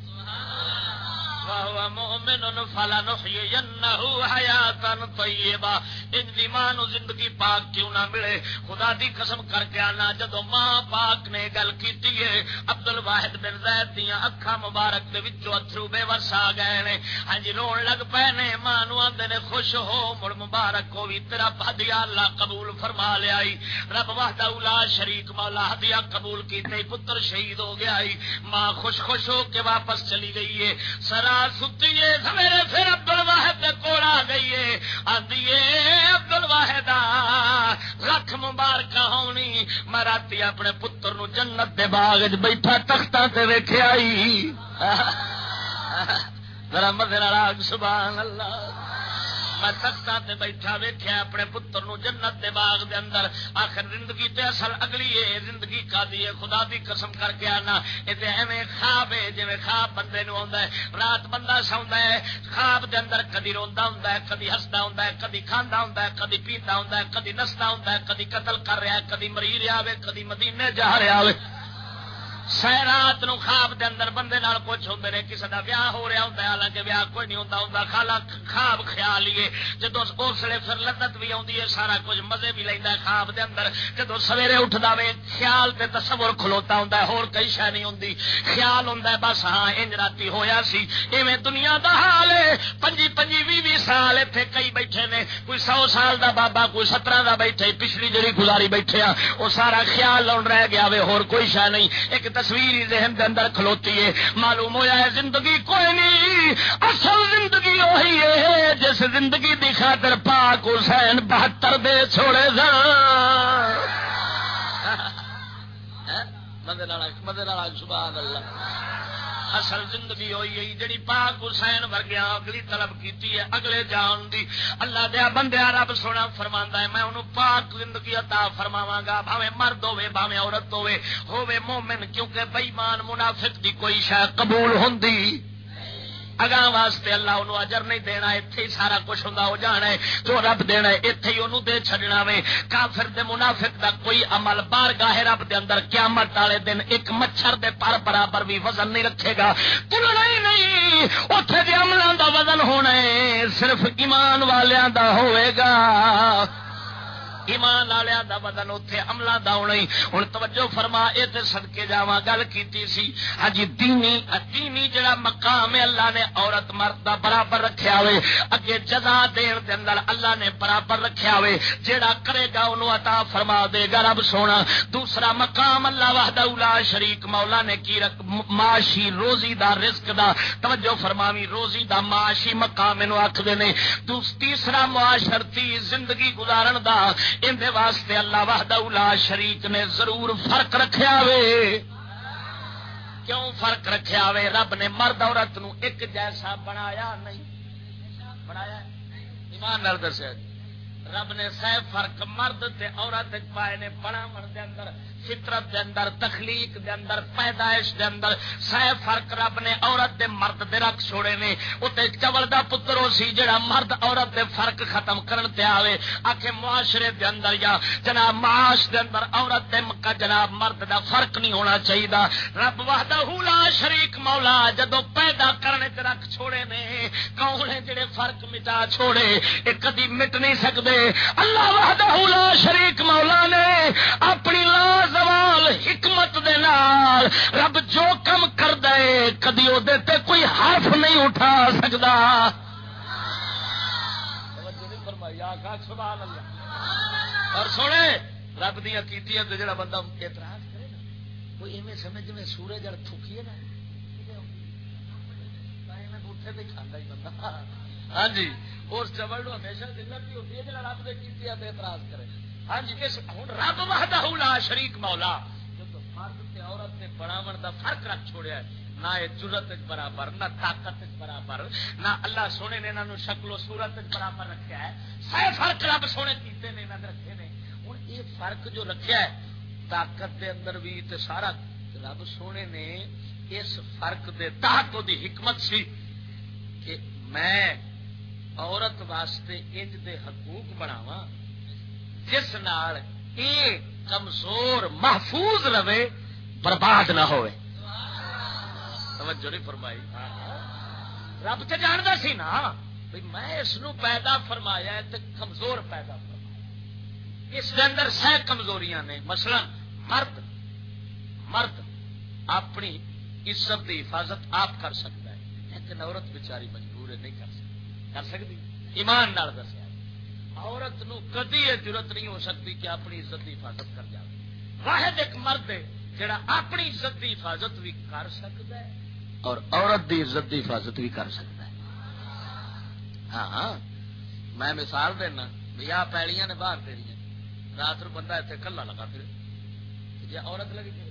وهو مؤمن فلنحيينه حياة طيبة ان دی ماں نو زندگی پاک کیوں نہ ملے؟ خدا دی قسم کر کے آنا جدو ماں پاک نے گل کیتی ہے عبد الواحد بن زید دیاں اکھاں مبارک دے وچوں اتھرو بے وس آ گئے نے۔ ہاں جی رون لگ پے نے، ماں نو آندے نے خوش ہو، مڑ مبارک ہو وی، تیرا ہدیہ اللہ قبول فرما لیا رب وحدہ لا شریک، مولا ہدیہ قبول کیتے، پتر شہید ہو گیا ماں خوش خوش ہو کے واپس چلی گئی ہے۔ سرا ستی ستیے سویرے پھر ابدل واحد کول آ گئی ہے آدھی ابدل واحد لکھ مبارک ہونی۔ میں رات اپنے پتر نو جنت دے باغ بیٹھا تختہ تے ویکھے آئی ذرا مدر راگ سبحان اللہ۔ میں تختہ تے بیٹھا ویکھیا اپنے پتر نو جنت دے باغ دے اندر، آخر زندگی تے اصل اگلی ہے زندگی کا دی خدا دی قسم کر کے آنا۔ اے تے ایویں خواب ہے جویں خواب بندے نو ہوندا ہے رات بندہ سوندا ہے خواب دے اندر کدی روندا ہوندا ہے کدی ہسدا ہوندا ہے کدی کھاندا ہوندا ہے کدی پیندا ہوندا ہے کدی نسدا ہوندا ہے کدی قتل کر رہا ہے کدی مری رہا ہے کدی مدینے جا رہا ہے سیرات نو خواب دے اندر بندے نال کچھ ہوں نے کسی کا ویاہ ہو رہا ہوں حالانکہ ویاہ کوئی نہیں ہوتا ہوں خالا خواب خیال ہی جدو اسلے پھر لذت بھی آتی ہے، سارا کچھ مزے بھی لینا خواب دے اندر۔ جدو سویرے اٹھتا وے، خیال تے تصور کھلوتا ہوں ہور کئی شہ نہیں ہوں خیال ہوں بس ہاں انج راتی ہویا سی۔ ایویں دنیا دا حال ہے۔ پنجی پنجی بھی بھی سال اتنے کئی بیٹھے نے۔ کوئی سو سال دا بابا، کوئی سترہ دا بیٹھے، پچھلی جڑی گزاری بیٹھے ہاں وہ سارا خیال لون رہ گیا وے، ہور کوئی شہ نہیں۔ ایک تصویر ذہن دے اندر کھلوتی ہے۔ معلوم ہوا ہے زندگی کوئی نہیں، اصل زندگی وہی ہے جس زندگی دی خاطر پاک حسین بہتر دے چھوڑے مدد سبحان اللہ۔ اصل زندگی ہوئی ہے، جڑی پاک حسین ورگیا اگلی طلب کیتی ہے، اگلے جان دی۔ اللہ دیا بندیا رب سونا فرما ہے، میں انہوں پاک زندگی عطا فرماوا گا بھاوے مرد ہوے بھاوے عورت ہوے ہوے مومن، کیونکہ بےمان منافق دی کوئی شاید قبول ہوں اگاں واسطے اللہ انہوں اجر نہیں دینا اتے ہی سارا کچھ ہوں ہو جانا ہے، جو رب دینا ہے اتے ہی انہوں دے چڈنا وے۔ کافر دے منافق دا کوئی عمل بار گاہ رب دے اندر قیامت والے دن ایک مچھر دے پر برابر بھی وزن نہیں رکھے گا۔ تلنا ہی نہیں اتے دے عملوں دا وزن ہونا ہے، صرف ایمان والیاں دا ہوئے گا۔ ایمان والیا دا بدن اتنے عملہ دا ہونا ہی۔ ہوں توجہ فرما یہ تو سدکے جا گل کی سی۔ ہاں جی، دینی دینی جڑا مقام اللہ نے عورت مرد دا برابر رکھیا ہوئے۔ اگے جزا دین دے اندر اللہ نے برابر رکھیا ہوئے۔ جڑا کرے گا انہوں عطا فرما دے گا۔ رب سونا، دوسرا مقام اللہ وحدہ اولا شریک، مولا نے کی رک معاشی روزی دا، رزق دا۔ توجہ فرماوی، روزی دا معاشی مقام انہوں آکھ دینے تیسرا معاشرتی زندگی گزارن دا۔ اندے واسطے اللہ وحدہ لا شریک نے ضرور فرق رکھیا وے۔ کیوں فرق رکھیا وے؟ رب نے مرد عورت نو ایک جیسا بنایا نہیں۔ بنایا ایمان نال دسیا جی۔ رب نے سہ فرق مرد تے عورت پائے نے بڑا مرد اندر، فطرت دے اندر، تخلیق دے اندر، پیدائش دے اندر۔ سہ فرق رب نے عورت دے مرد دے رکھ چھوڑے نے۔ اتنے چول دا پترو سی جڑا مرد عورت دے فرق ختم کرن تے آوے۔ آکے معاشرے دے اندر یا جناب معاش دے اندر عورت دے مکہ جناب مرد دا فرق نہیں ہونا چاہیے رب وحدہ لا شریک مولا، جدو پیدا کرنے تے رکھ چھوڑے نے، کون جڑے فرق مٹا چھوڑے؟ ایک کدی مٹ نہیں سکتے اللہ وحدہ لا شریک مولا نے اپنی لاز زوال حکمت دے نال رب جو کم کر دے کدی وہ کوئی حرف نہیں اٹھا سکتا اور سونے، رب دیا کی جڑا بندہ اعتراض کرے نا کوئی ایویں سمجھ میں سورج جڑ تھوکیے نا۔ بوٹے پہ کھانا ہی بندہ۔ ہاں جی۔ اس چبل ہمیشہ دلت بھی ہوتی ہے جڑا رب دے کی اعتراض کرے۔ ہاں جی ہوں رب وحدہ لا شریک مولا۔ جب عورت نے دا فرق رکھ چھوڑیا ہے، نہ یہ ضرورت برابر، نہ طاقت برابر، نہ اللہ سونے نے انہوں شکل و صورت برابر رکھا ہے۔ سارے فرق رب سونے کیتے نے انہوں نے رکھے نے۔ ہوں یہ فرق جو رکھا ہے، طاقت دے اندر بھی تے سارا رب سونے نے اس فرق دے تحت دی حکمت سی کہ میں عورت واسطے انج دے حقوق بناواں، جس نال اے کمزور محفوظ رہے، برباد نہ ہوئے۔ توجہ نہیں فرمائی۔ رب تو جانتا سی نا بھائی میں اس پیدا فرمایا تو کمزور پیدا فرمایا۔ اس کے اندر سہ کمزوریاں نے، مثلا مرد مرد اپنی عزت کی حفاظت آپ کر سکتا ہے، لیکن عورت بیچاری مجبور نہیں کر سکتی کر سکتی؟ ایمان نال دسیا۔ عورت نو کدی یہ ضرورت نہیں ہو سکتی کہ اپنی عزت کی حفاظت کر جائے واحد ایک مرد ہے جڑا اپنی عزت کی حفاظت بھی کر سکتا ہے۔ اور عورت کی عزت کی حفاظت بھی کر سکتا ہے۔ ہاں میں مثال دینا بھی آ پیڑیاں نے باہر تیری رات نو بندہ اتنے کلا لگا پھر جی عورت لگی پھر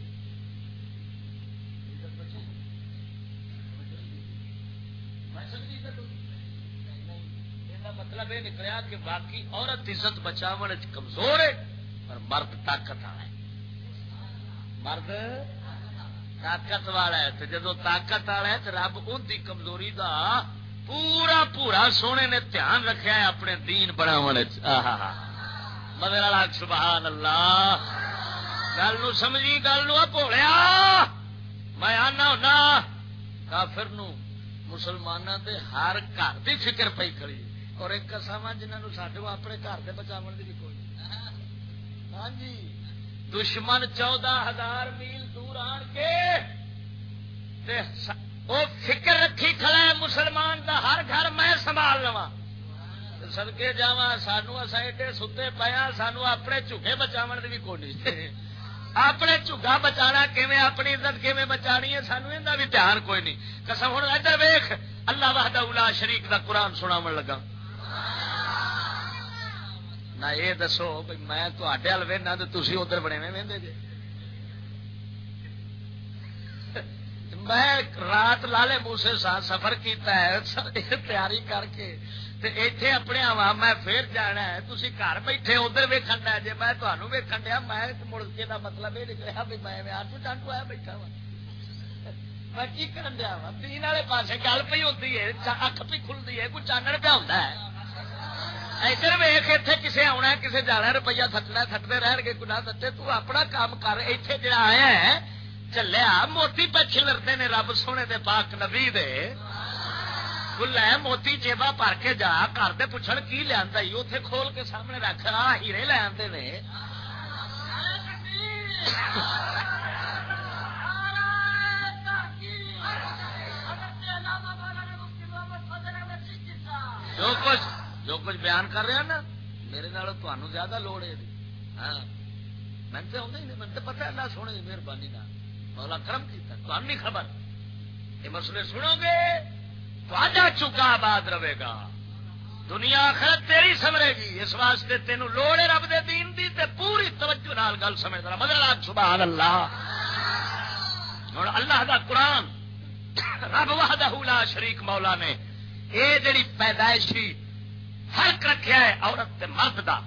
میں سمجھی مطلب یہ نکلیا کہ باقی عورت عزت بچاو کمزور ہے، پر مرد طاقت والا ہے۔ مرد طاقت والا ہے تو جدو طاقت والا ہے تو رب ان کی کمزوری دا پورا پورا سونے نے دھیان رکھا ہے اپنے دین بناو مدر سبحان اللہ گل نو سمجھی، گل نو میں آنا ہونا، کافر نو مسلمانوں دے ہر گھر کی فکر پی کھڑی۔ اور ایک قسم جنہوں سڈے اپنے گھر کے بچاؤ کی بھی کوئی ہاں جی۔ دشمن چودہ ہزار میل دور آن کے وہ فکر رکھی کھڑا ہے مسلمان دا ہر گھر میں سنبھال لوا سدکے جا سانو ایڈے ستے پیا ہاں، سانو اپنے جھوگے بچاؤ کی بھی کوئی اپنے جھگا بچا اپنی عزت کیون بچانی ہے، سانو یہ بھی دھیان کوئی نہیں۔ قسم ہوں ادھر ویخ اللہ وحدہ شریف کا قرآن سناو لگا۔ نہ یہ دسو بھائی میں تے ادھر بنے وے جی میں رات لالے موسے ساتھ سفر کیتا ہے تیاری کر کے ایتھے اپنے آوا میں پھر جانا ہے تھی گھر بیٹھے ادھر ویکن ڈیا جی میں تمہیں ویکن دیا میں مڑ کے مطلب یہ نکلیا بھی میں آٹو ٹانٹو آیا بیٹھا وا میں کی کرن دیا وا تین والے پاس گل پی ہوتی ہے اک پی کھلتی ہے کوئی چانن پہ ہوتا ہے ادھر ویخ اتنے کسے آنا کسے جانا روپیہ سٹنا سٹتے رہن گے گنا سٹے تو اپنا کام کر اتنے جڑا آیا ہے، چلیا، موتی پہ کھلرتے نے، رب سونے دے پاک نبی دے۔ لے، موتی جیبا بھر کے جا، گھر دے پوچھن کی لیا اتنے کھول کے سامنے رکھ، آ، ہیرے لے آتے نے۔ کچھ بیان کر رہا نا میرے تمہوں زیادہ لوڑ ہے ہاں میں تو آدھا نہیں میں تو پتا اللہ سونے کی مہربانی نہ مولا کرم کیا تمہیں نہیں خبر یہ مسئلے سنو گے تو چکا آباد رہے گا دنیا آخر تیری سمرے گی اس واسطے تینوں لوڑ ہے رب دے دین دی تے پوری توجہ نال گل سمجھ رہا مدر سبحان اللہ ہوں اللہ دا قرآن رب وحدہ لا شریک مولا نے اے جڑی پیدائشی فرق رکھیا ہے عورت تے مرد دا۔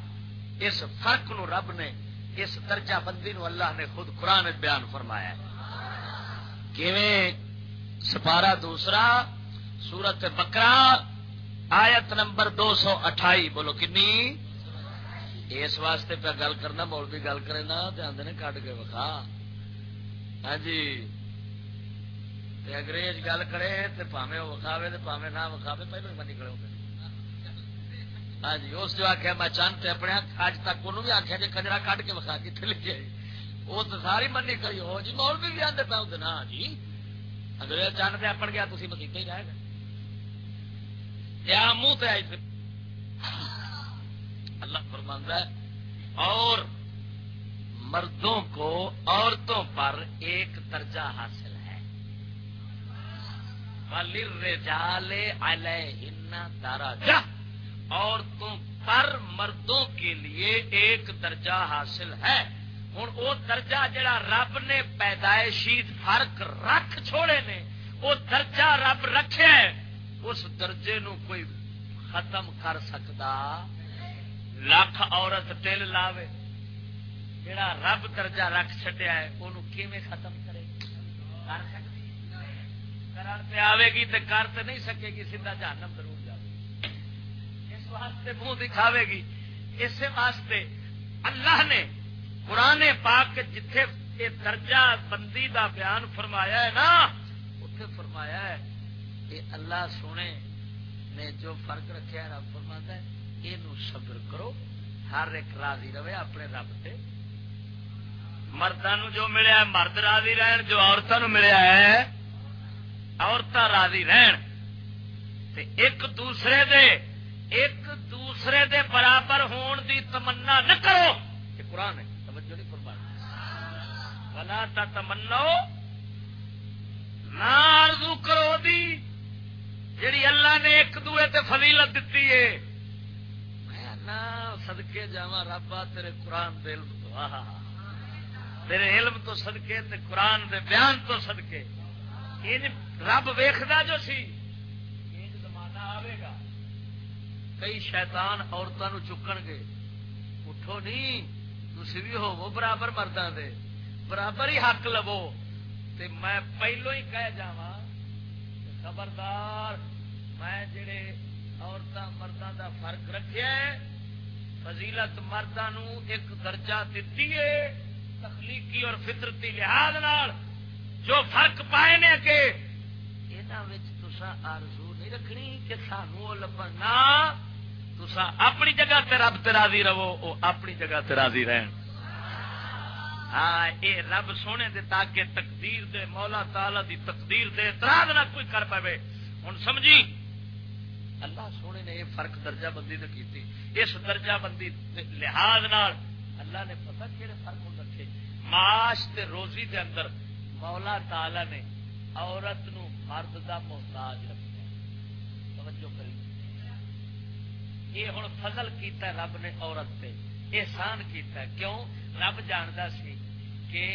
اس فرق نو رب نے اس درجہ بندی نو اللہ نے خود قرآن بیان فرمایا ہے۔ سپارا دوسرا، سورت بکرا آیت نمبر دو سو اٹھائی۔ بولو کنی؟ اس واسطے پہ گل کرنا، مول بھی گل کرے نا آدھے کٹ کے وکھا۔ ہاں جی۔ انگریز گل کرے تو پاوے وکھاوے تو پاوے نہ وکھاوے پہلے ہی منی کرے ہاں جی اس جو آخیا میں چند اپنے اج تک انہوں بھی آخیا جی کجرا کٹ کے وکھا کتنے لکھے وہ تو ساری منی کری، ہو جی مول بھی آدھے پہ ہوں نا جی انگریز چند پہ اپن گیا تھی مسیح ہی رہے گا۔ منہ پہ آئی اللہ فرماندہ ہے، اور مردوں کو عورتوں پر ایک درجہ حاصل ہے۔ درجہ عورتوں پر مردوں کے لیے ایک درجہ حاصل ہے۔ ہوں وہ درجہ جڑا رب نے پیدائشی فرق رکھ چھوڑے نے وہ درجہ رب رکھے، اس درجے نو کوئی ختم کر سکتا لکھ عورت تل لاوے، جڑا رب درجہ رکھ چڈیا ہے وہ ختم کرے؟ کر سکتی آئے گی تو کر تو نہیں سکے گی، سیدھا جانم ضرور واسطے منہ دکھاوے گی۔ اس واسطے اللہ نے پرانے پاک جتھے یہ درجہ بندی دا بیان فرمایا ہے نا اتے فرمایا ہے کہ اللہ سونے نے جو فرق رکھا ہے، رب فرما ہے یہ صبر کرو، ہر ایک راضی رہے اپنے رب سے مردوں جو ملیا ہے، مرد راضی رہن، جو عورتوں ملیا ہے عورت راضی رہن۔ تے ایک دوسرے دے ایک دوسرے دے برابر ہون دی تمنا نہ کرو۔ کہ قرآن ہے، توجہ نہیں فرما بلا تا تمنا نہ آرزو کرو دی۔ جیڑی اللہ نے ایک دوے تے فضیلت دیتی ہے۔ میں سدکے جا ربا تیرے قرآن دے علم تو۔ تیرے علم تو سدکے تے قرآن دے بیان تو سدکے رب ویخدا جو سی زمانہ آئے گا کئی شیطان عورتوں نو چکن گے۔ اٹھو نہیں تھی بھی ہوو برابر مردوں دے۔ برابر ہی حق لو میں پہلو ہی کہہ جا خبردار، میں جڑے عورتوں مردوں دا فرق رکھیا ہے، فضیلت مردوں ایک درجہ دیتی ہے، تخلیقی اور فطرتی لحاظ نال۔ جو فرق پائے نے کہ انہاں وچ تساں آرزو نہیں رکھنی کہ سانو لبنا تسا اپنی جگہ تے رب تے راضی رہو وہ اپنی جگہ تے راضی رہن۔ ہاں یہ رب سونے دے تاکہ تقدیر دے، مولا تالا دی تقدیر دے اعتراض نہ کوئی کر پائے ہوں سمجھی؟ اللہ سونے نے یہ فرق درجہ بندی نے کی اس درجہ بندی لحاظ نال اللہ نے پتا کہ فرق ہوں رکھے؟ معاش تے روزی دے اندر مولا تالا نے عورت نو مرد دا محتاج یہ ہوں فضل کیتا ہے رب نے عورت پہ احسان کیتا ہے۔ کیوں؟ رب جانتا سی کہ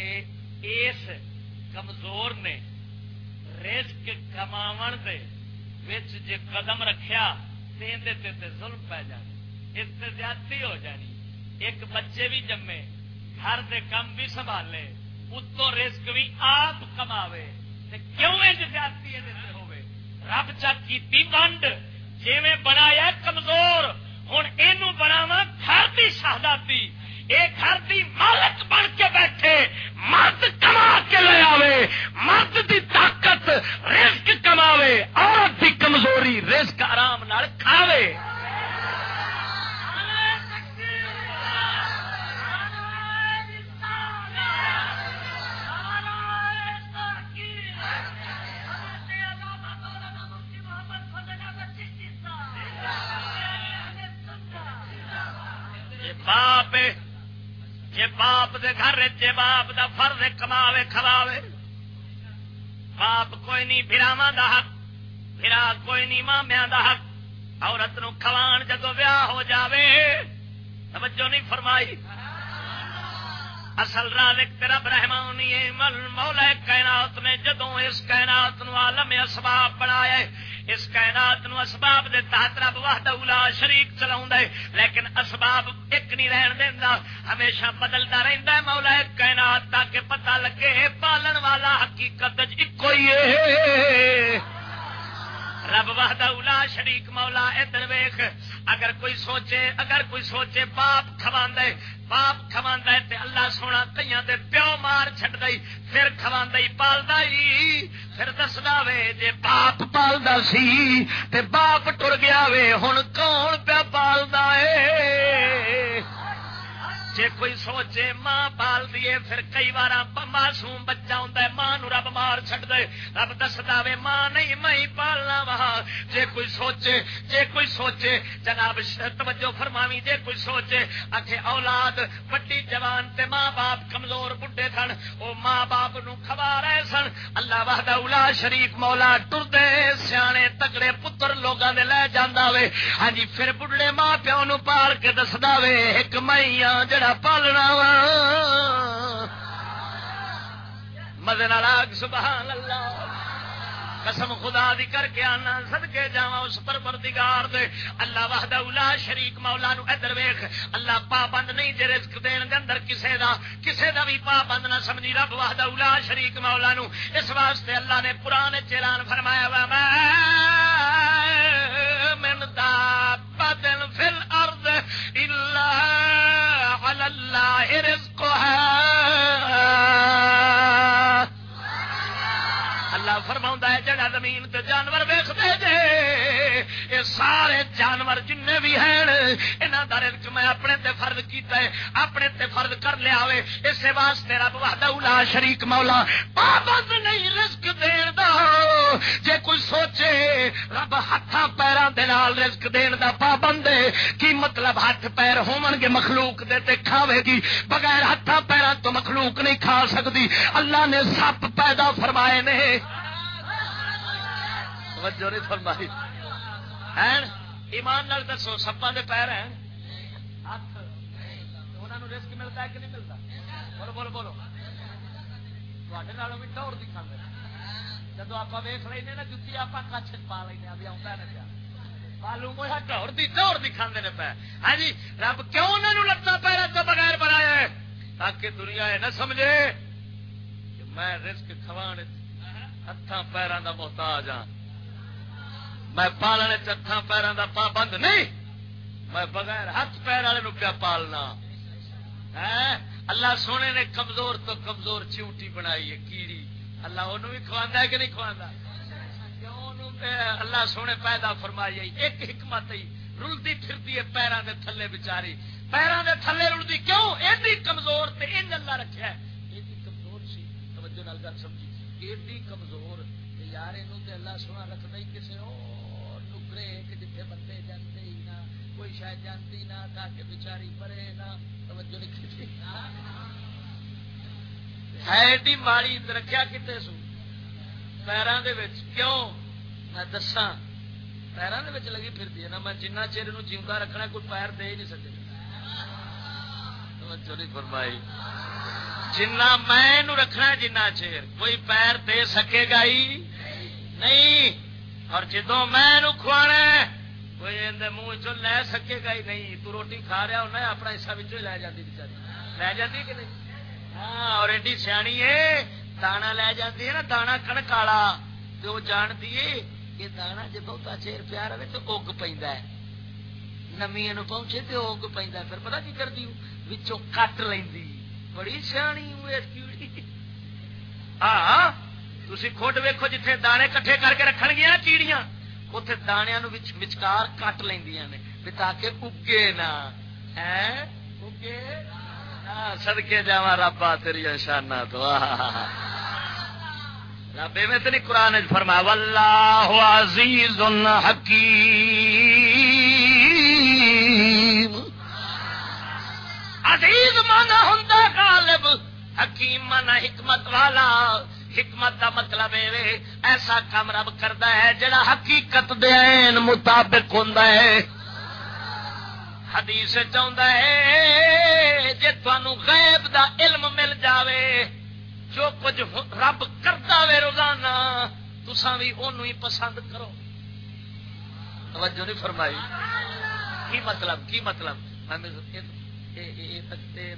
اس کمزور نے رزق کما دے وچ جے قدم رکھیا تے تے ظلم پی جانے اس زیادتی ہو جانی۔ ایک بچے بھی جمے، گھر دے کم بھی سنبھالے اتو رزق بھی آپ کماوے۔ تے کیوں زیادتی ہوے رب چک کی ونڈ جی بنایا کمزور ہوں یہ بناوا گھر کی شہادی یہ گھر کی مالک بن کے بیٹھے، مرد کما کے لے آوے، مرد دی طاقت، رزق کماوے، عورت دی کمزوری، رزق آرام نال کھاوے۔ باپ جے باپ دے گھر جے باپ دا فرض کماوے، کھلاوے۔ باپ کوئی نہیں براوا دا حق۔ برا کوئی نہیں، مامیا دا حق۔ عورت نو کھوان جدو ویاہ ہو جاوے، توجہ نہیں فرمائی۔ اصل رازق تیرا برہمانی ہے مولا کائنات نے جدو اس کائنات نو عالم اسباب بنایا اس کائنات نو اسباب دے تحت رب وحدہ اولا شریک چلاؤں دے لیکن اسباب ایک نہیں رہن دینا ہمیشہ بدلتا رہندا ہے مولا کائنات تاکہ پتہ لگے، پالن والا حقیقت ایک ہی ہے۔ رب وحدہ اولا شریک مولا ادھر ویخ اگر کوئی سوچے، اگر کوئی سوچے، باپ کھوا دے باپ کھوا تے اللہ سونا کئی دے پیو مار چڈ دئی پھر کھوا پالدا پھر دسدا وے جے باپ پالدا سی تے باپ ٹر گیا وے ہوں کون پیا پالدا ہے جے کوئی سوچے ماں پال دیے پھر کئی بار معصوم بچہ ہوں ماں نو رب مار چڈ دے رب دستا وے ماں نہیں، میں پالنا وہاں۔ جے کوئی سوچے، جے کوئی سوچے، جناب توجہ فرماوی، جے کوئی سوچے آخے اولاد، وڈی جوان تے ماں باپ کمزور بڈھے سن، او ماں باپ نو کھوا رہے سن۔ اللہ وحد اولا شریف مولا ٹردے، سیانے تگڑے پتر لوگاں دے لے جاندا وے۔ ہاں جی پھر بڈھڑے ماں پیو نو پال کے دسدا وے ایک مائیاں جڑا پالنا وا۔ مزے ناگ سبحان اللہ قسم خدا دی کر کے آنا، صدقے جاوا اس پر پردگار دے۔ اللہ وحدہ اولا شریک، مولا نو ادھر ویکھ۔ اللہ پابند نہیں جے رزق دین دے اندر کسے دا۔ کسے دا بھی پابند نہ سمجھی۔ رب وحدہ اولا شریک، مولا نو۔ اس واسطے اللہ نے پرانے چیران فرمایا وا، میں من دا بدل فی الارض الا اللہ رزقها. اللہ فرما ہے، جڑا زمین تے جانور ویختے جے یہ سارے جانور جن بھی ہیں یہاں کا رزق میں اپنے تے فرض کیتا ہے، اپنے تے فرض کر لیا ہوئے اس واسطے رب وحدہ شریک مولا، پابند نہیں، رزق جے کوئی سوچے رب ہاتھ پیروں دے نال رزق دین دا پابند ہے، کی مطلب ہاتھ پیر ہون گے مخلوق دے تے کھاوے گی؟ بغیر ہاتھ پیروں تو مخلوق نہیں کھا سکتی۔ اللہ نے سپ پیدا فرمائے نے۔ توجہ نہیں فرمائی۔ ایمان نال دسو سپا دے پیر ہیں؟ ہاتھ انہوں رسک ملتا ہے کہ نہیں ملتا؟ بولو بولو بولو۔ تے بھی ٹور دکھا جب آپ ویخ لینا نا جتی آپ کچھ پا لینا بھی آتا ہے پیا معلوم ہوا ٹور دی ٹور پہ ہاں جی رب کیوں انہوں لگتا پیروں تو بغیر بنایا ہے؟ تاکہ دنیا یہ نہ سمجھے کہ میں ہاتھ پیروں کا محتاج ہاں۔ میں پالنے چتھا پیروں کا پابند نہیں۔ میں بغیر ہاتھ پیر والے پیا پالنا؟ ہاں؟ اللہ سونے نے کمزور تو کمزور چیوٹی بنائی ہے، کیڑی۔ اللہ انہوں بھی کھوا کہ نہیں کھوا اللہ سونے پیدا فرمائی ایک حکمت ہی رلتی پھرتی ہے پیروں کے تھلے بچاری پیروں کے تھلے رلتی کیوں؟ ایڈی کمزور تے ان اللہ رکھا ایڈی کمزور سی، توجہ نال گل سمجھی۔ ایڈی کمزور یار یہ اللہ سونا رکھنا ہی کسی اور نکرے ایک جتنے بندے جانتے ہی نہ، کوئی شاید جانتی نہ، تاکہ بچاری مرے نہ۔ توجہ نہیں کھچی ہے ماڑی رکھا کتنے سو پیروں کے کیوں میں دسا پیروں لگی پھرتی ہے نا میں جنہ چیر جیوا رکھنا کوئی پیر دے ہی نہیں سکے توجہ نہیں فرمائی جنا میں رکھنا جنا چیر کوئی پیر دے سکے گا ہی نہیں اور جدو میں کھوانا کوئی اندر منہ چ لے سکے گا ہی نہیں تو روٹی کھا رہا ہونا اپنا حصہ لے جاتی بچاری لے جاتی کہ نہیں ہاں اور ایڈی سیانی ہے دانا لے جاتی ہے نا دانا کنک والا تو جانتی ہے کہ دانا جب بہت چیر پیا رہے تو اگ پہ نمی پہنچے تو اگ پہ پھر پتا کی کرتی کٹ لینی بڑی سیانی ہاں تھی کھوٹ ویکو جتنے دانے کٹھے کر کے رکھ گیا چیڑیاں اتنے دانیا وچکار کٹ لیا نے تاکہ اگے نہ اگے ہاں، سدکے جا ربا تیری شانا تو رب میں تو نہیں قرآن فرما واللہ عزیز حکیم. عزیز مانا ہوں غالب، حکیم مانا حکمت والا۔ حکمت دا مطلب ایسا کام رب کرتا ہے جڑا حقیقت دین مطابق ہوں حدیث چاہتا ہے جی تمہوں غیب دا علم مل جاوے، جو کچھ رب کرتا وے روزانہ تسا بھی انہوں ہی پسند کرو۔ توجہ نہیں فرمائی۔ کی مطلب کی مطلب؟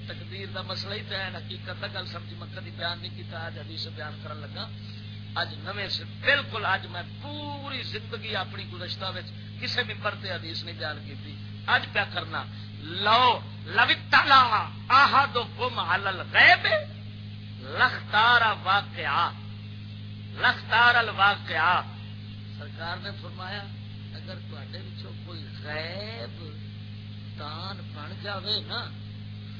تقدیر دا مسئلہ ہی تو ہے، حقیقت کا گل سمجھی۔ میں کدی بیان نہیں کیتا اج حدیث بیان کرن لگا۔ اج نویں سے بالکل اج میں پوری زندگی اپنی گزشتہ وچ کسے ممبر تے حدیث نہیں بیان کیتی۔ اج پیا کرنا۔ لو لو تلا احد قم علی الغیب۔ لختار واقعہ لختار الواقعہ۔ سرکار نے فرمایا، اگر تے کوئی غیب دان بن جاوے نا،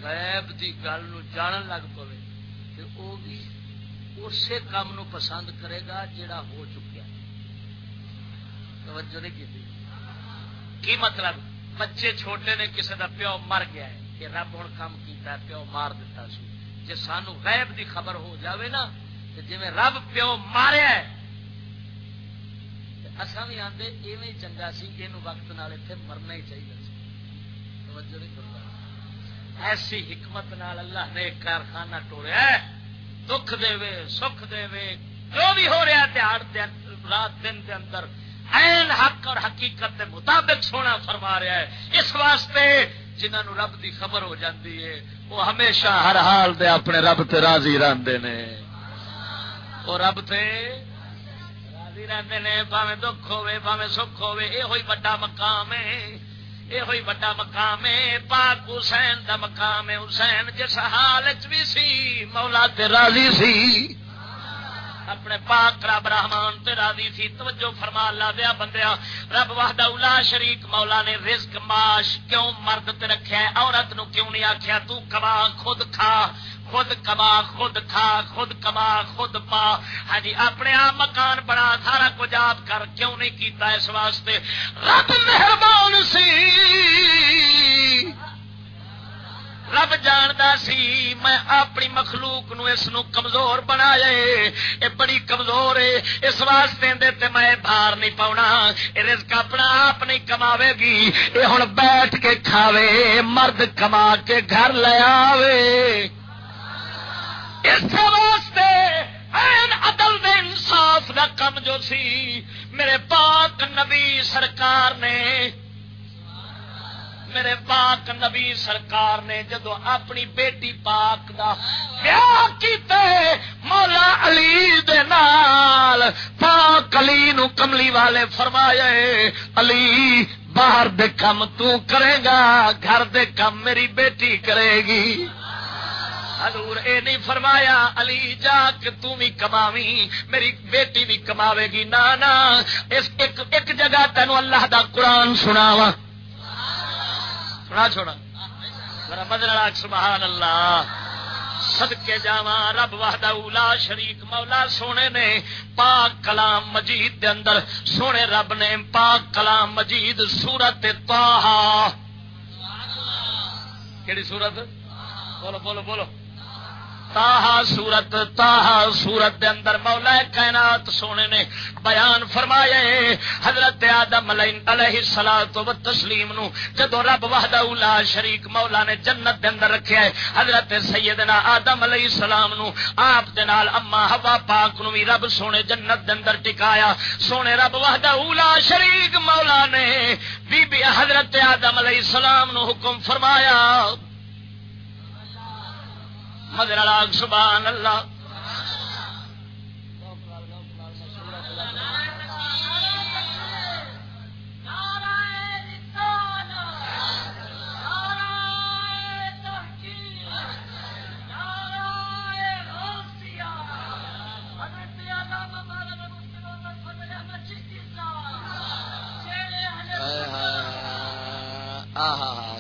غیب دی گل نو جانن لگ پوے، تے او بھی اسی کام نو پسند کرے گا جڑا ہو چکیا۔ توجہ نہیں کی مطلب؟ بچے چھوٹے نے کسی دا پیو مر گیا ہے کہ رب ہوں کام کیتا ہے، پیو مار دیتا سی۔ جی سانو غیب دی خبر ہو جاوے نا جی رب پیو ماریا ہے اصا بھی آدھے ایویں چنگا سی یہ وقت نال اتنے مرنا ہی چاہیے ایسی حکمت نال اللہ نے کارخانہ ٹوریا دکھ دے سکھ دے جو بھی ہو رہا تہار رات دن کے اندر این حق اور حقیقت کے مطابق سونا فرما رہا ہے۔ اس واسطے جنہوں رب دی خبر ہو جاتی ہے، وہ ہمیشہ ہر حال دے اپنے رب تے راضی رہتے ہیں وہ رب تے راضی رہتے ہیں پاوے دکھ ہوے پاوے سکھ ہوے یہ ہوئی بڑا مقام ہے۔ یہ ہوئی بڑا مقام ہے، پاک حسین دا مقام ہے۔ حسین جس حال بھی سی، مولا تے راضی سی۔ اپنے پاک رب رحمان تے راضی تھی، توجہ فرما لا دیا بندیا، رب وحدہ اولا شریک مولا نے رزق معاش کیوں مرد تے رکھیا ہے؟ عورت نو کیوں نہیں آکھیا؟ تو کما، خود کھا، خود کما، خود کھا، خود کما، خود پا۔ ہاں جی اپنے آپ مکان بنا، سارا کچھ آپ کر، کیوں نہیں کیتا اس واسطے؟ رب مہربان سی۔ رب جانتا سی، میں اپنی مخلوق نو اس نو کمزور بنایا یہ بڑی کمزور ہے اس واسطے تے میں بھار نہیں پاؤنا۔ رزق اپنا آپ نہیں کماوے گی۔ یہ ہوں بیٹھ کے کھاوے، مرد کما کے گھر لے آوے۔ اس واسطے عدل دے انصاف دا کم جو سی، میرے پاک نبی سرکار نے میرے پاک نبی سرکار نے جدو اپنی بیٹی پاک دا بیاہ کیتے مولا علی دے نال پاک علی نو کملی والے فرمائے علی باہر دے کم تو کرے گا گھر دے کم میری بیٹی کرے گی۔ حضور اے نہیں فرمایا علی جا کے تم بھی کماوی میری بیٹی بھی کماوے گی نا نا اس ایک, ایک جگہ تینوں اللہ دا قرآن سناوا سنا چھوڑا۔ میرا بدلا سبحان اللہ صدقے جا رب وحدہ اولا شریک مولا سونے نے پاک کلام مجید دے اندر سونے رب نے پاک کلام مجید سورت تاہا کیڑی سورت؟ بولو بولو بولو۔ تاہا سورت تاہا سورت دے اندر مولا کائنات سونے نے بیان فرمایا حضرت آدم علیہ السلام و تسلیم نو جدو رب وحدہ اولا شریک مولا نے جنت دے اندر رکھیا ہے، حضرت سیدنا آدم علیہ السلام نو آپ دے نال اما ہوا پاک نو بھی رب سونے جنت دے اندر ٹکایا۔ سونے رب وحدہ اولا شریک مولا نے بی بی حضرت آدم علیہ السلام نو حکم فرمایا۔ مگر راگ سبحان اللہ۔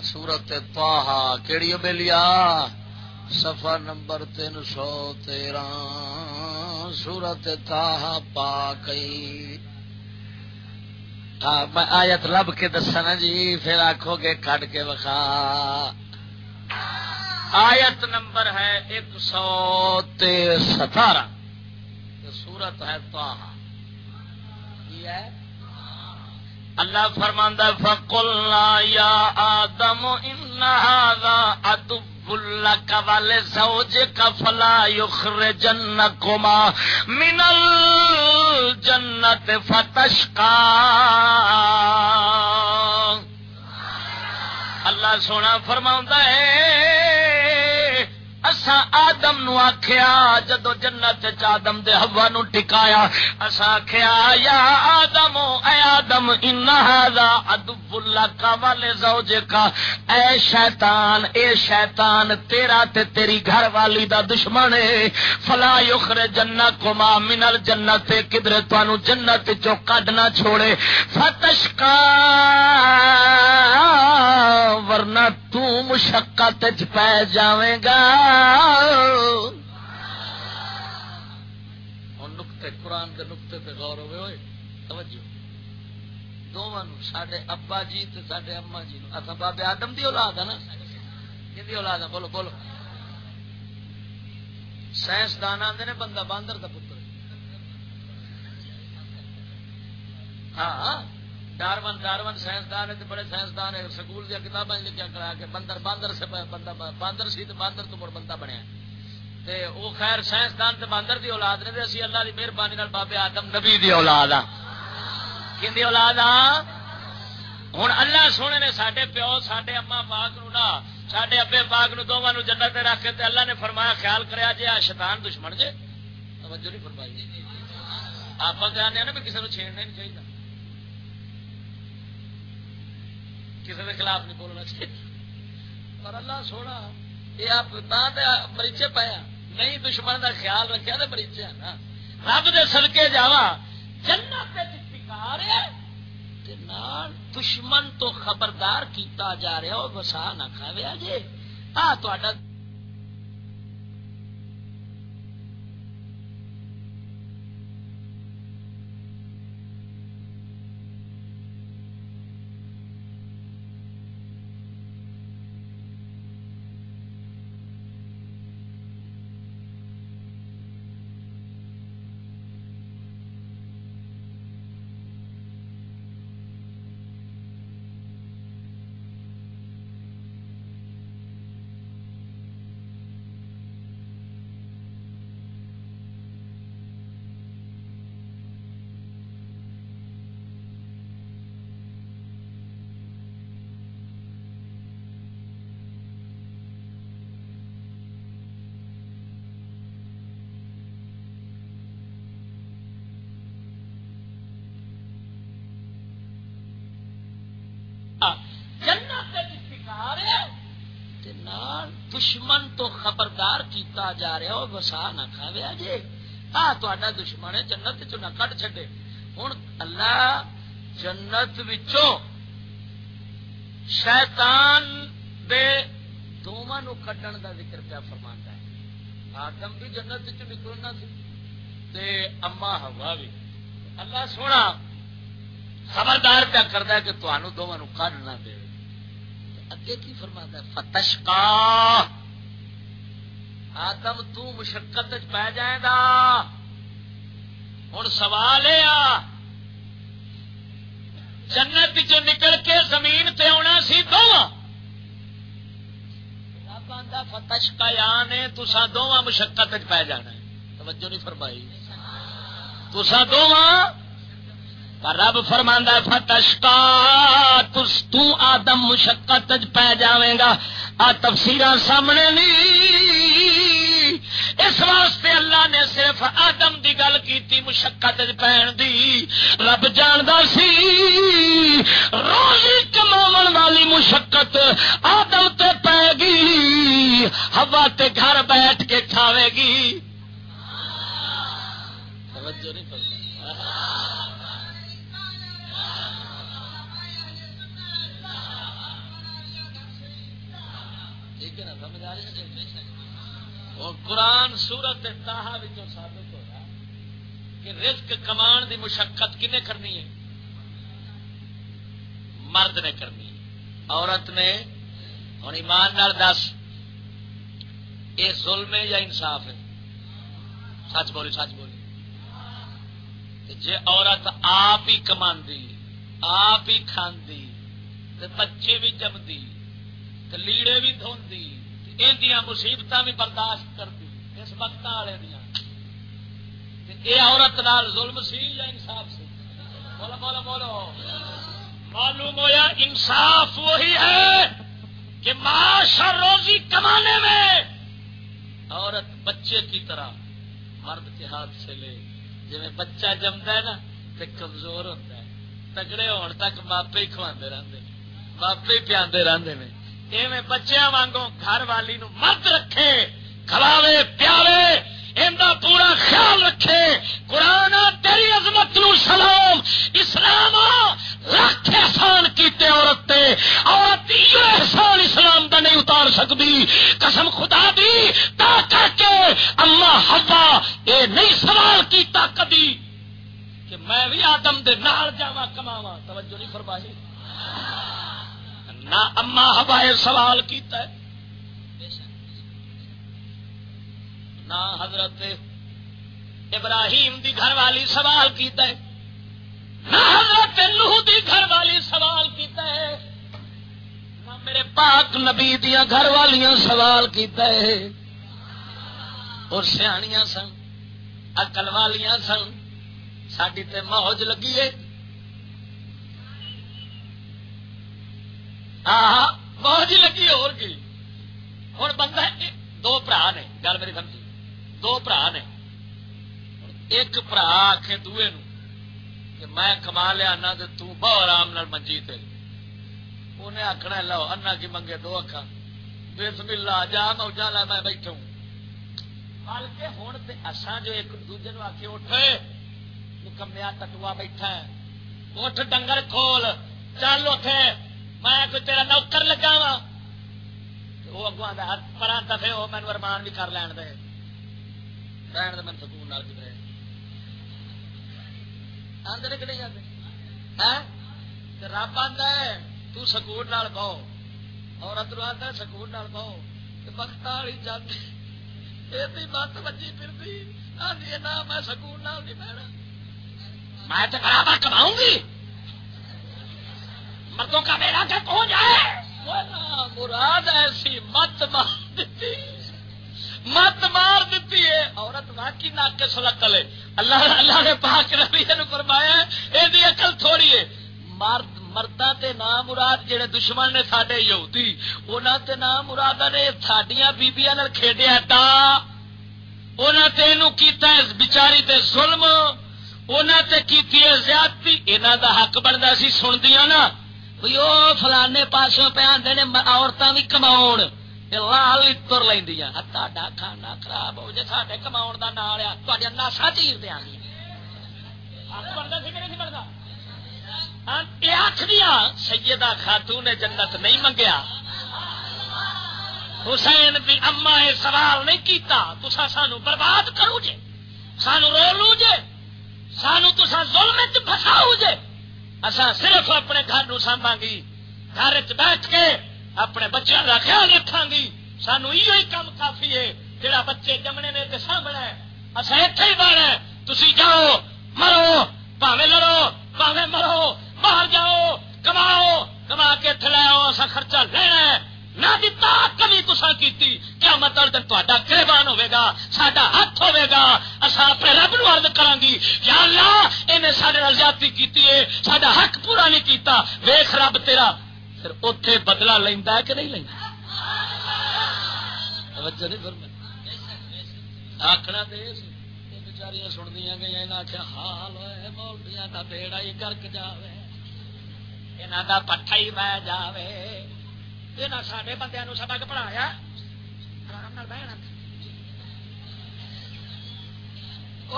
سورت پاہا کیڑی بلیا سفر نمبر تین سو تیرہ، سورت تاہا پا ہاں، میں آیت لب کے دسنا جی پھر آخو گے کٹ کے بخا آیت نمبر ہے ایک سو ستارہ۔ سورت ہے تاہا ہے؟ اللہ فرماندہ فقلنا یا آدم ان هذا ادب لك ولزوجك فلا يخرجنكما من الجنة فتشقى اللہ سونا فرماؤں ہے اسا آدم نو آخیا جدو جنت آدم دے ہوا نو ٹکایا اسا آخیا یا آدم، اے آدم، ان ادب اللہ کا والے زوجے کا اے شیطان اے شیطان، تیرا تے تیری گھر والی دا دشمن ہے۔ فلا یخر جنت کو ما منل جنت کدھر تانوں جنت چو کڈنا چھوڑے۔ فتشکا ورنہ تو مشقت پہ جاویں گا۔ نقطے قرآن کے نقطے پہ غور ہوئے ہوئے توجہ۔ دونوں سڈے ابا جی سڈے اما جی اصا بابے آدم دی اولاد ہے نا؟ کہ اولاد ہے بولو بولو۔ سائنسدان آتے نے بندہ باندر کا پتر۔ ہاں۔, ہاں۔ ڈارون ڈارون سائنسدان ہے بڑے سائنسدان ہے سکول دیا کتابیں لکھا کرا کے بندر، باندر سے بندہ باندر سی تو باندر تو مڑ بندہ بنیا۔ تے وہ خیر سائنسدان تے باندر دی اولاد نے اسی اللہ دی مہربانی بابے آدم نبی دی اولاد آ۔ کی اولاد آ؟ ہوں اللہ سونے نے سڈے پیو سڈے اما پاک نو نہ سڈے ابے پاک نو دونوں جنت رکھ کے اللہ نے فرمایا خیال کریا جی آ شیطان دشمن جے۔ توجہ نہیں فرمائی۔ آپ کہنے نا بھی کسی نے چھیڑنا نہیں چاہیے کسی کے خلاف نہیں بولنا چاہیے۔ پر اللہ سونا، یہ آپ مریچے پایا ہاں۔ نہیں دشمن کا خیال رکھا تو مریچے ہاں نا۔ رب دے سڑکے جاوا جنت دشمن تو خبردار کیتا جا رہا ہو وسا نہ کھاویا جی آ دشمن تو خبردار کیتا جا رہا ہو وسا نہ کھاویا جی آ تا دشمن ہے، جنت چ نہ کٹ چڈے ہوں اللہ جنت وچوں شیطان دے دونوں کڈن دا ذکر پیا فرما ہے۔ آدم بھی جنت چ نکلنا سی تے اما ہوا بھی اللہ سونا خبردار پیا کرتا ہے کہ تمہوں دونوں کڈ نہ دے۔ اگے کی فرما ہے؟ فتش کا آدم، تو مشقت پی جائے گا ہوں سوال یہ جنت چ نکل کے زمین تے آنا سی دونوں فتش کا یا نے تسا دونوں مشقت پی جانا توجہ نہیں فرمائی۔ تسا دونوں رب فرما فتش کا تو آدم مشقت پی جائے گا۔ آ تفصیل سامنے نہیں اس واسطے اللہ نے صرف آدم دی گل کی مشقت پہن دی۔ رب جاندہ سی، روزی کما والی مشقت آدم تے پے گی، ہوا تے گھر بیٹھ کے کھاوے گی۔ قرآن سورت تاہا ثابت ہو رہا کہ رزق کمان دی مشقت کنے کرنی ہے؟ مرد نے کرنی ہے۔ عورت نے ہوں ایمان نال دس، یہ ظلم ہے یا انصاف ہے؟ سچ بولی سچ بولی جی عورت آپ ہی کما آپ ہی کھاندی بچے بھی جمدی لیڑے بھی دھوندی یہ مصیبت بھی برداشت کرتی اس وقت والے دیا یہ عورت نال ظلم سی یا انصاف سی؟ بولو بولو بولو۔ معلوم ہوا انصاف وہی ہے کہ معاش اور روزی کمانے میں عورت بچے کی طرح مرد کے ہاتھ سے لے جی بچہ جمتا ہے نا تو کمزور ہوتا ہے۔ تگڑے ہونے تک ماپے ہی کھوا رہتے ماپے ہی پیادے رہتے ہیں ایویں بچیا وانگوں گھر والی نو مرد رکھے کھلاوے پیارے اندا پورا خیال رکھے قرآن تیری عظمت نو سلام اسلام لکھ احسان کیتے عورت تے عورت احسان اسلام دا نہیں اتار سکتی قسم خدا دی تا کر کے اما ہوا اے نہیں سوال کیتا کدی کہ میں بھی آدم دے نال جاوا کماوا توجہ نہیں فرمائی نہ اما ہوائے سوال کیتا ہے۔ نہ حضرت ابراہیم دی گھر والی سوال کیتا ہے۔ نہ حضرت لوہ دی گھر والی سوال کیتا ہے۔ نہ میرے پاک نبی دیا گھر والیاں سوال کیتا ہے۔ اور سیاح سن اکل والیاں سن ساری تے موج لگی ہے۔ ہاں لگی اور کی؟ ہوں بندہ دو برا نے، گل میری سمجھی۔ دو برا نے۔ ایک برا آخ دوے نو کہ میں کما لیا، نہ تو بہت آرام نال منجی تے۔ انہیں آخنا لو، انا کی منگے دو اکھا بسم اللہ، جا موجا لا میں بیٹھا ہوں بلکہ ہوں تو اصا جو ایک دوجے نو آخے اٹھے کمیا تٹوا بیٹھا ہے۔ اٹھ، ڈنگر کھول۔ چل اٹھے۔ میں کوئی تیرا نوکر لگا وا۔ وہ اگو ہاتھ پرا دفے وہ مینو ارمان بھی کر لین دے۔ رہن دے، من سکون نال کدھر آدھے کہ نہیں آدھے ہاں؟ رب آتا ہے، تو سکون نال بہو۔ عورت رو آتا ہے، سکون نال بہو۔ بخت والی جگ یہ مت بچی پھرتی۔ آدھی نہ میں سکون نال نہیں بہنا۔ میں تو برابر کماؤں گی۔ مردوں کا میرا گھر ہو جائے۔ مراد ایسی مت مار دیتی۔ مت مار دیتی ہے۔ عورت واقعی ناک کے سلکل اللہ اللہ نے پاک نبی نے فرمایا یہ اکل تھوڑی ہے۔ مرد مردا تے نام مراد جڑے دشمن نے سڈے یہودی انہوں تے نام مراد نے سڈیا بیبیا کھیڈیا تا۔ انہوں تینوں کیتا ہے بچاری تے ظلم۔ انہوں تے کیتی ہے زیادتی۔ انہوں دا حق بنتا سی، سندیاں نا۔ فلانے پاسوں پہ آدھے نے عورتیں بھی کما لال تر لیا تا کھانا خراب ہو جائے سارے کما کا نام آ تا ناسا چیر دیا آخری سیدہ خاتون نے جنت نہیں منگیا۔ حسین بھی اما یہ سوال نہیں کیتا۔ تسا سانو برباد کرو جے، سانو رو لو جے، سانو تسا ظلم چساؤ جے۔ اصا صرف اپنے گھر نو سانبا گی۔ گھر بیٹھ کے اپنے بچوں کا خیال رکھا گی۔ سانو یہ کام کافی ہے جڑا بچے جمنے نے تو سامنا ہے۔ اصا اتنے ہی بار ہے تھی جاؤ، مرو، پاوے لڑو، پاوے مرو، باہر جاؤ، کماؤ، کما کے اتنے لاؤ اصا خرچہ لینا ہے۔ نہ دتا، کمی کیا تا سڈا ہاتھ اصا اپنے رب نو گی، یا اللہ انہیں سارے زیادتی سڈا حق پورا نہیں کیتا۔ ویخ رب تیرا، پھر اتے بدلا لینا کہ نہیں لینا آخنا گئی آخیا حال کا بیڑا ہی گرک جائے یہاں کا پٹھا ہی بہ جائے سڈے بندے سبق پڑھایا آرام بہنا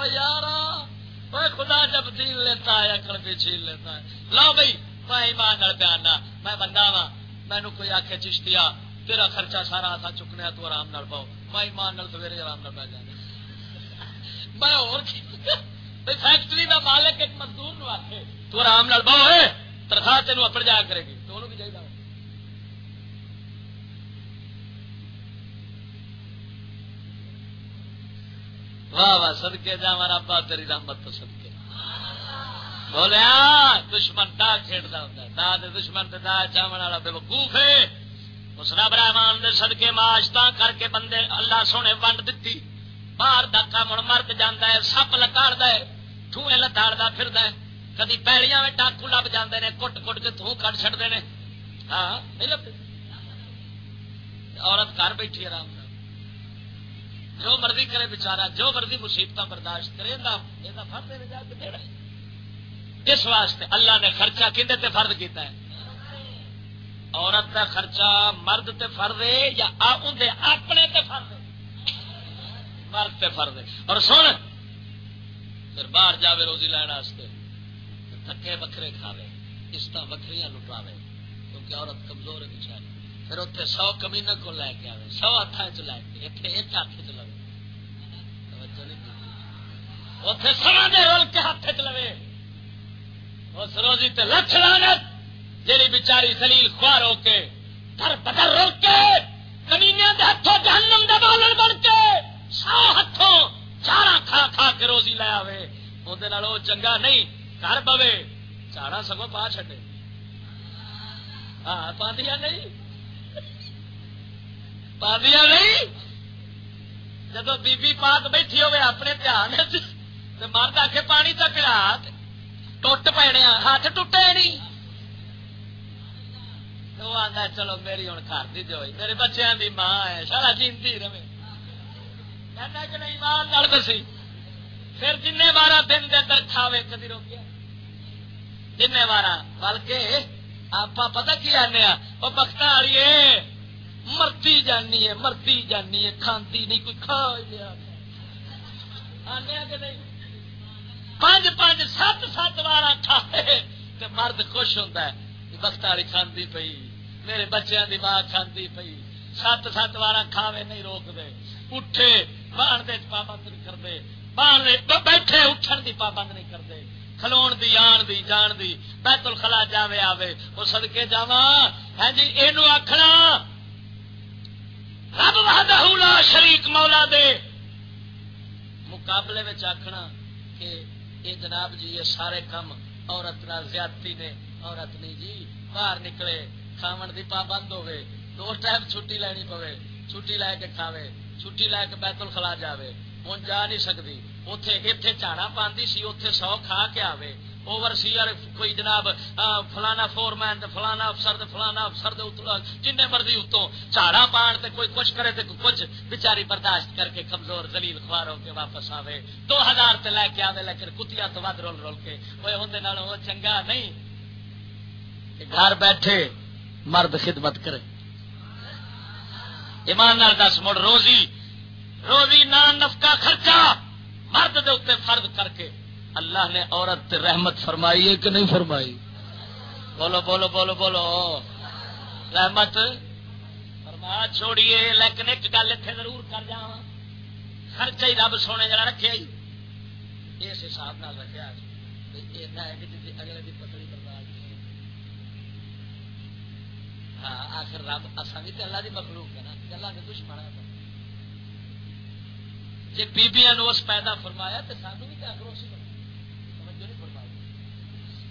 یار خدا جب دین لیتا ہے اکڑ بھی چھین لیتا ہے لو بھائی میں ایمان بیانا میں بندہ وا مینو کوئی آخ چشتیا تیرا خرچہ سارا تھا چکنے تو آرام نال پاؤ میں ایمان نال سویرے آرام نال بہ جانا میں اور فیکٹری کا مالک ایک مزدور نو آخ تو آرام نال بہو تنخواہ تین اپڑ جایا کرے گی تو بھی چاہیے واہ واہ سدکے جا مارا با تیری رحمت تو سدکے بولیا دشمن دا کھیڈتا ہوں دا دے دشمن تے دا چاون والا بے وقوف ہے۔ اس رب رحمان دے صدقے معاش تا کر کے بندے اللہ سونے ونڈ دتی۔ باہر دا کام مرد جاندا ہے، سپ لتاڑدا ہے، ٹھوئے لتاڑدا پھردا ہے۔ کدی پیڑیاں میں ڈاکو لب جاندے نے، کٹ کٹ کے تھو کٹ چھڑدے نے۔ ہاں نہیں لبتے عورت گھر بیٹھی آرام سے جو مرضی کرے بچارا جو مرضی مصیبت برداشت کرے اس واسطے اللہ نے خرچہ کھے تے فرد کیتا ہے؟ عورت کا خرچہ مرد تے فرد ہے یا اپنے تے فرد مرد تے فرد اور سن، پھر باہر جاوے روزی لین واسطے تھکے وکھرے کھاوے قسط وکری لٹاوے، کیونکہ عورت کمزور ہے بچاری پھر اتنے سو کمین کو لے کے آئے سو ہاتھ چ لے کے اتنے ایک ہاتھ چ لے اتنے سما دے رول کے ہاتھ چ لوے۔ اس روزی تے لکھ لانت جیڑی بچاری سلیل خوار ہو کے در بدر رو کے کمینیا دے ہاتھوں جہنم دے بالن بن کے سو ہاتھوں چارا کھا کھا کے روزی لے آوے۔ وہ چنگا نہیں، گھر پوے چاڑا سگو پا چڈے ہاں پاندیا نہیں؟ پاندیا نہیں؟ جب بی بی پاک بیٹھی ہوئے اپنے دھیان مرد آ کے پانی چکڑا ٹوٹ پینے ہاتھ ٹوٹے نہیں وہ آتا چلو میری ہوں گھر کی جو میرے بچوں کی ماں ہے سارا جینتی رہے کہ نہیں ماں لڑ بسی پھر جن بارہ دن کے اندر کھاوے کدی روکیا جن بارہ بلکہ آپ پتا کی آنے وہ بخت والی مرتی جانی ہے مرتی جانی ہے کھانتی نہیں کوئی کھا لیا آنے کہ نہیں پانچ پانچ سات سات بار کھائے تو مرد خوش ہوتا ہے۔ بخت والی کھانے پی میرے بچوں کی ماں کھانے پی سات سات بار کھاوے نہیں روکتے اٹھے، باہر دے پابند نہیں کرتے۔ باہر بیٹھے، اٹھن دی پابند نہیں کرتے۔ کھلو دی، آن دی، جان دی، بیت الخلا جاوے آوے۔ وہ سدکے جا ہے ہاں جی یہ آخنا رب وحدہ شریک مولا دے۔ مقابلے میں آخنا کہ یہ جناب جی یہ سارے کام عورت نہ زیادتی نے عورت نہیں جی باہر نکلے، کھاون دی پابند ہوئے دو ٹائم چھٹی لینی پوے، چھٹی لے کے کھاوے، چھٹی لے کے بیت الخلا جاوے۔ ہوں جا نہیں سکتی اتے اتنے جھاڑا پاندی سی اتے سو کھا کے آوے۔ اوور سیئر کوئی جناب فلانا فور مین فلانا افسر فلانا افسر جن مرضی اتوں جھاڑا پان تے کوئی کچھ کرے تے کچھ بچاری برداشت کر کے کمزور زلیل خوار ہو کے واپس آوے دو ہزار تے لے کے آوے لیکن کتیا تو ود رول رول کے وہ ہوں چنگا نہیں گھر بیٹھے مرد خدمت کرے ایمان دس مڑ روزی روزی نان نفکا خرچہ مرد دے اتنے فرد کر کے اللہ نے عورت تے رحمت فرمائی ہے کہ نہیں فرمائی؟ بولو بولو بولو بولو۔ رحمت؟ فرما چھوڑیے، لیکن ایک گل اتنے ضرور کر جا خرچہ ہی رب سونے جڑا رکھے ہی۔ اس حساب نال رکھا جی، اگلے کی پتلی برداشت ہاں آخر رب اصا بھی اللہ کی مخلوق ہے نا اللہ کے دشمن ہے جی بیبیا اس پیدا فرمایا تو سانو بھی کیا کرو سی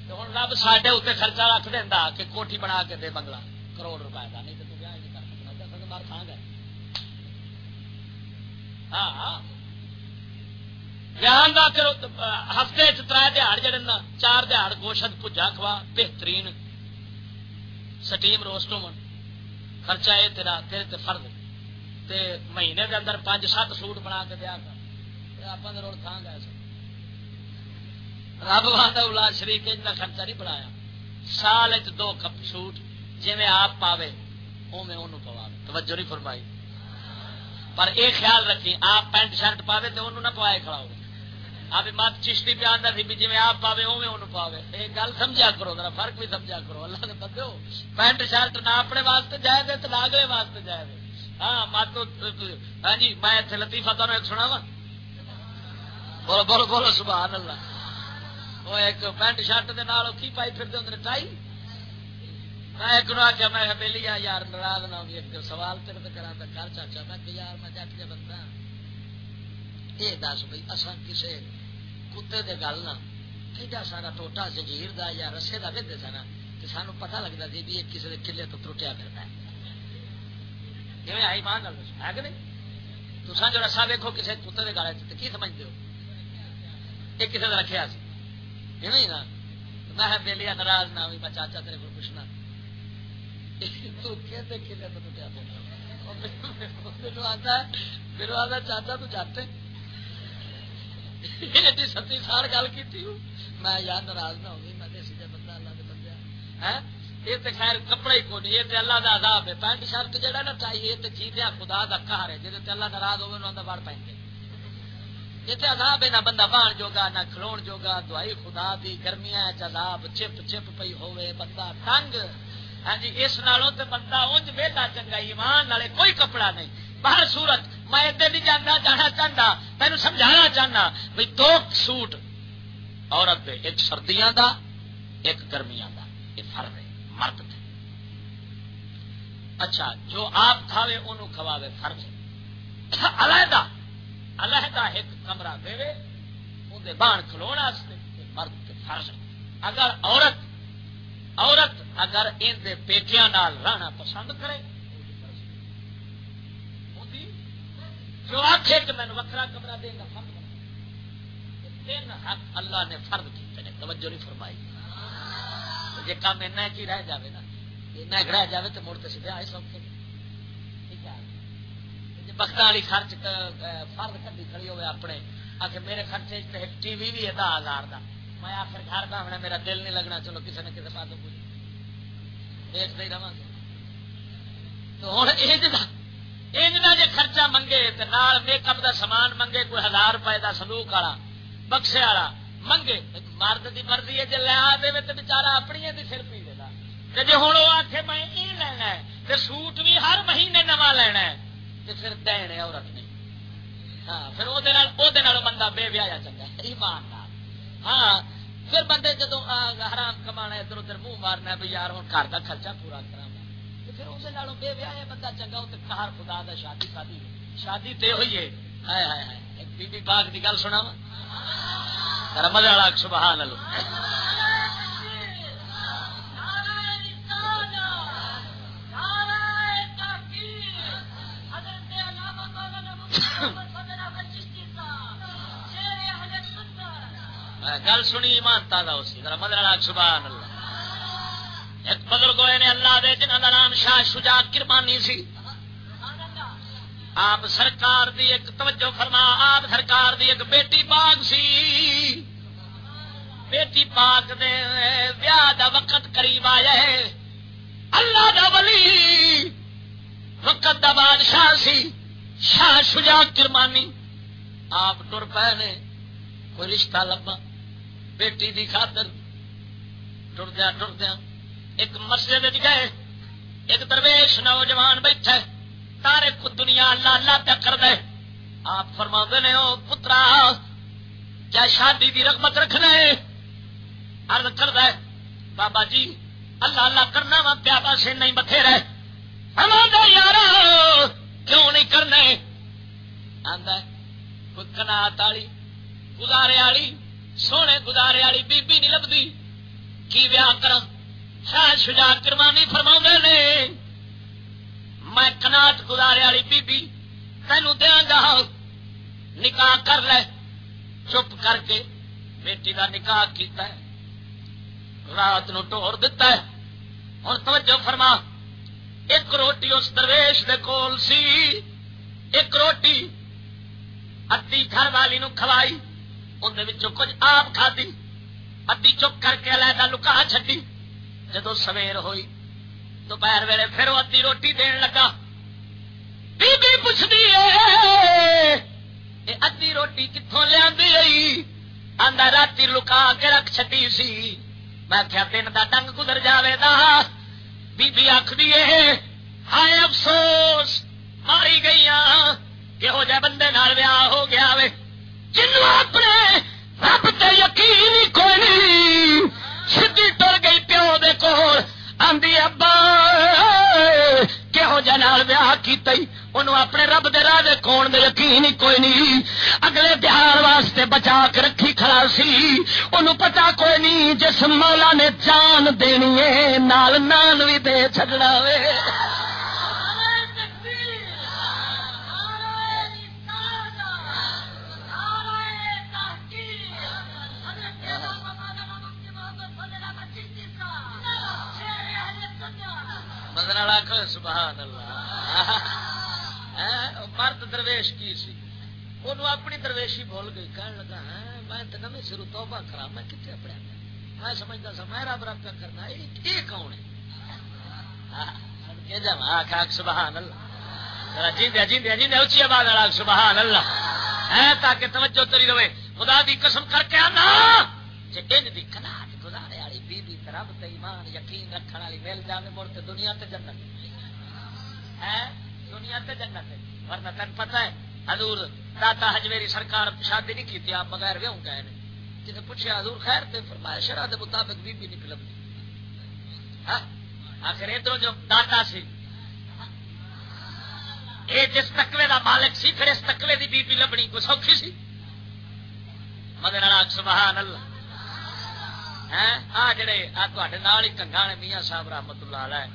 ہوں رب سڈے اتنے خرچہ رکھ دینا کہ کوٹھی بنا کے دے بنگلہ کروڑ روپئے کا نہیں تو نہیں کھان گئے ہاں, ہاں۔ ہفتے تر دہاڑ جڑے نا چار دہاڑ گوشت پجا کھوا بہترین سٹیم روسٹ ہو خرچہ یہ تیرا تیرے تے فرد تے مہینے دے اندر پانچ سات سوٹ بنا کے دیا کر آپ روڈ تھان گئے رب والا شریف کا خرچہ نہیں بنایا سال دو کپ سوٹ جی میں آپ پاوے، او میں انہوں پوا توجہ نہیں فرمائی۔ پر یہ خیال رکھی، آپ پینٹ شرٹ پاوے تو انہوں نہ پوائے کھڑا ہو۔ آپ مت چشتی پہ آتا سی بھی جی آپ پاوے، او میں انہوں پاوے۔ یہ گل سمجھا کرو، ذرا فرق بھی سمجھا کرو۔ اللہ نے بدو پینٹ شرٹ نہ اپنے واسطے جائے دے تو لاگلے واسطے جائے دے۔ ہاں مت ہاں جی میں لطیفہ تمہیں ایک سنا وا بولو بولو بولو، سبحان اللہ۔ وہ ایک پینٹ شرٹ کے نال کی پائی پھر ہوں ٹائی میں ایک نو آخیا میں پہلی یار ناراض نہ ہوگی ایک سوال تیرے کرا تو گھر چاچا میں کہ یار میں جٹ کے بندہ یہ دس بھائی اصا کسی کتے دے گل نہ کھا سارا ٹوٹا زنجیر دا یا رسے دا ودے سا نا کہ سانو پتہ لگتا سی بھی کسی کے کلے تو ٹوٹیا پھرتا ہے کیون آئی مان ہے کہ نہیں تو جو رسا ویکو کسی کتے کے گالے کی سمجھتے ہو یہ کسی نے رکھا سی میں بےلیا ناراض نہ ہوئی، میں چاچا تیرے کو پوچھنا۔ چاچا تو جاتے ستی سال گل کی میں یار ناراض نہ ہوگی میں دیسی بندہ اللہ کے بندہ یہ تو خیر کپڑے ہی کون یہ تو اللہ کا عذاب ہے۔ پینٹ شرٹ جہاں نا چاہیے تو چیزیں خدا کا کار ہے جی اللہ ناراض ہوگا بڑھ پائیں گے جیتے عذاب ہے نہ بندہ بان جوگا، نہ کھلون جوگا، دعائی خدا دی، گرمیاں عذاب چپ چپ پئی ہوئے بندہ تنگ۔ ہاں جی اس نالوں تے بندہ اونج ویلا چنگا، ایمان نالے کوئی کپڑا نہیں۔ باہر صورت، میں ادھر نہیں جانا جانا چاہتا تینوں سمجھانا چاہنا بھائی دو سوٹ عورت دے، ایک سردیاں دا، ایک گرمیاں دا۔ یہ فرق ہے، مرد دے۔ اچھا جو آپ کھاوے انہوں کھواوے، فرق ہے۔ علیحدہ علیحدہ ایک کمرہ دے اندر بان کھلو مرد فرض اگر عورت عورت اگر ان نال رہنا پسند کرے جو آخے کہ میں وکرا کمرہ دے گا تین حق اللہ نے فرد کیتے ہیں توجہ نہیں فرمائی۔ جی کام ایسا کی رہ جائے نا ایسا رہ جائے تو مڑ تو سیدھے آئے سوکھے۔ بخت والی خرچ فرد کدی کھڑی ہوئے اپنے آخر میرے خرچے ٹی وی بھی ہے دہ ہزار کا میں آخر گھر کا ہونا میرا دل نہیں لگنا، چلو کسی نے کسی پاس پوچھ دیکھتے ہی رہا تو ہوں یہ جی خرچہ منگے تو میک اپ کا سامان منگے، کوئی ہزار روپئے کا سلوک والا بخشے والا منگے۔ مرد کی مرضی ہے جی لیا دے تو بچارا اپنی سر پی دے جی ہوں وہ آخے میں یہ لینا ہے تو سوٹ بھی ہر مہینے نواں لینا ہے۔ پھر دین عورت نہیں۔ ہاں پھر وہ بندہ بے ویا چنگا ایمان ہاں پھر بندے جدو حرام کما ادھر ادھر منہ مارنا بھی یار ہوں گھر کا خرچہ پورا کرا پھر وہ بے ویا بندہ چنگا وہ کار خدا دا شادی شادی شادی تے ہوئی ہے۔ ہائے ہائے ہائے، ایک بی بی پاک کی گل سنا مزہ والا، سبحان اللہ۔ گل سنی ایمانتا مدر سبحان اللہ۔ ایک بزرگ ہوئے نے اللہ دے جنہ کا نام شاہ شجا کرمانی سی۔ آپ سرکار دی ایک توجہ فرما، آپ سرکار دی ایک بیٹی پاک سی۔ بیٹی پاک دے ویاہ دا وقت قریب آیا ہے۔ اللہ دا ولی وقت دا بادشاہ سی۔ شاہ شجا کرمانی۔ آپ ٹر پے نے، کوئی رشتہ لبا۔ بیٹی دی خاطر ٹردیا ٹردیا ایک مسجد گئے، ایک درویش نوجوان بیٹھے۔ تارے کو دنیا اللہ اللہ پہ کر دے۔ آپ فرما نے، او پترا کیا شادی دی رغبت رکھنا ہے۔ ارد کر دے، بابا جی اللہ اللہ کرنا وا پیا پاسے نہیں بتھیرے۔ فرما دے یار کیوں نہیں کرنے آدھا کوئی کنات والی، گزارے والی، سونے گزارے والی بی بی نہیں لبھی۔ کی ویاہ کرا شاہ شجا کرمانی فرما نے، میں کنات گزارے والی بی بی تینوں دیا گا ہاں، نکاح کر لے۔ چپ کر کے بیٹی کا نکاح کیتا ہے۔ رات نو ٹور دتا ہے۔ اور توجہ فرما۔ ایک روٹی اس درویش دے کول سی، ایک روٹی ادی گھر والی نو کھوائی اندر کچھ آپ کھادی ادی چپ کر کے علیحدہ لکا چڈی جدو سویر ہوئی، دوپہر ویلے پھر وہ ادی روٹی دین لگا۔ بی بی پوچھتی ہے ادی روٹی کتوں لیا آدھا رات لکا کے رکھ چی سی۔ میں کیا دن کا ڈنگ گزر جائے گا۔ بی بی آخری ہائے افسوس، ماری گئی کہو جہ بندے نال ویاہ ہو گیا وے جنو اپنے رب تے یقین کوئی نہیں، سیدھی ٹر گئی پیو دے کول آندی ابا، کہو جہ ویاہ کیتا ہی انہوں اپنے رب دے راہ دے کون دے یقین کوئی نہیں۔ اگلے بہار واسطے بچا کے رکھی کھڑا سی۔ انہوں پتا کوئی نہیں جس مولا نے جان دینی ہے نال نان بھی دے چڈنا وے۔ سبحان اللہ۔ مرد درویش کی سی انہوں اپنی درویشی بول گئی کہنے لگا میں تو نمی سرو توبہ کرا میں کتنے پڑیا میں سمجھتا سا میں رب رب کرنا یہ کون ہے سبحان اللہ جیندیا جیندیا جیندیا اچھی آواز والا سبحان اللہ ہے تاکہ توجہ تری رہے خدا دی قسم کر کے آنا جی دی کناٹ گزارے والی بی بی رب تے ایمان یقین رکھنے والی مل جانے مڑ دنیا تے جنت ہے دنیا تے جنت ہے۔ ورنہ تین پتہ ہے، حضور داتا ہجویری سرکار شادی نہیں کی آپ بغیر ویوں گئے نے۔ جسے پوچھا حضور خیر تے فرمایا شرع دے مطابق بی بی نکل ہاں؟ آخر ادھر جو داتا سی، اے جس تکوے دا مالک سی، پھر اس تکوے دی بی بی لبنی کو سوکھی سی؟ مگر سبحان اللہ۔ ہاں؟ آ جڑے، آ تے نال ہی کنگا نے میاں صاحب رحمت اللہ علیہ۔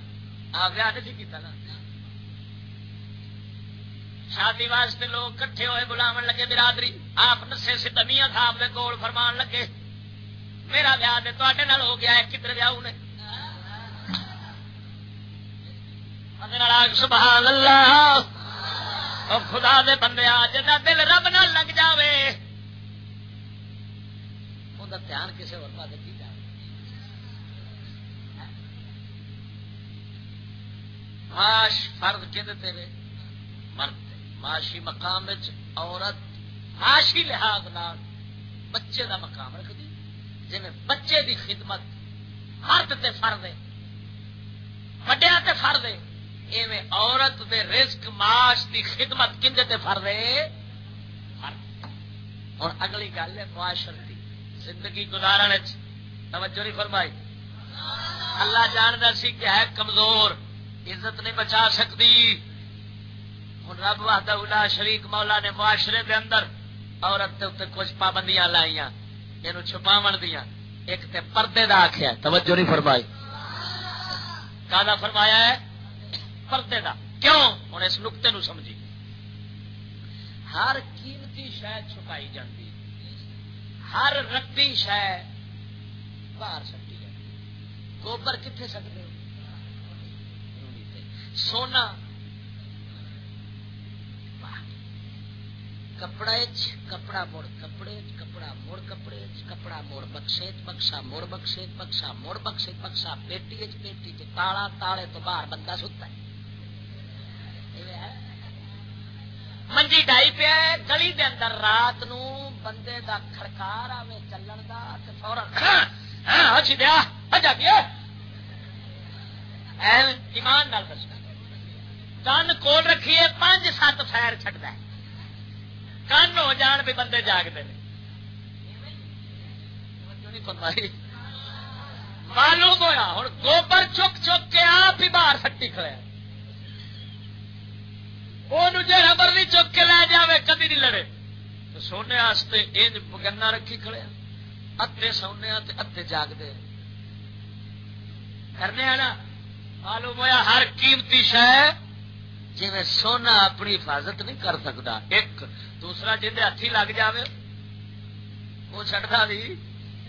آ ویاہ نہیں کیتا نا۔ شادی واسطے لوگ کٹھے ہوئے بلاو لگے برادری، آپ نسے سٹمیا صاحب دے کول فرمان لگے، میرا ویاہ دے تے ہو گیا ہے، کدھر ویاہ نے سبحان اللہ اور خدا دے بندے جا دل رب نہ لگ جاوے ان دھیان کسی اور پاس کی جائے معاش فرد کہ مرد۔ معاشی مقام عورت معاشی لحاظ نال بچے دا مقام رکھ دی جی بچے دی خدمت مرد تے فرد ہے وڈیا تے فرد ہے، ایویں عورت دے رزق معاش دی خدمت کھنجے تے فرد ہے؟ اور اگلی گل ہے معاشرتی۔ زندگی گزارنے توجہ نہیں فرمائی۔ اللہ جانتا سی کہ ہے کمزور، عزت نہیں بچا سکتی ہوں رب واہدہ شریک مولا نے معاشرے دے اندر عورت اتنے کچھ پابندیاں لائیا یہ چھپاو دیا ایک تے پردے دا آخیا توجہ نہیں فرمائی۔ کا فرمایا ہے؟ پردے دا۔ کیوں؟ ہوں اس نقطے نو سمجھی۔ ہر قیمتی شہ چھپائی جاتی ہر رتی شہ باہر سٹی جاتی گوبر کتنے سکتے ہو؟ سونا۔ کپڑا کپڑا مڑ کپڑے کپڑا مڑ کپڑے کپڑا مڑ بخشے بخشا مڑ بخشے بخشا مڑ بخشے بخشا پیٹی پیٹی تالا تالے تو باہر بندہ ستا ہے منجی ڈائی پیا گلی دے اندر رات نو بندے دا کھڑکار آوے چلن دا تے فورن اچھی دیا اجا گیا ایمان نال دس کن کول رکھیے پانچ سات فیر چڈا ہے کن ہو جان بھی بندے جاگتے ہیں۔ معلوم ہوا ہوں گوبر چک چک کے آپ ہی باہر سٹی کھڑے وہ جہاں مرضی چک کے لے جائے کدی نہیں لڑے۔ سونے واسطے یہ گنا رکھی کھڑے ادے سونے ادے جاگتے کرنے نا، معلوم ہوا ہر قیمتی شہ جی سونا اپنی حفاظت نہیں کر سکتا۔ ایک دوسرا جی ہاتھی لگ جائے وہ چڑھتا بھی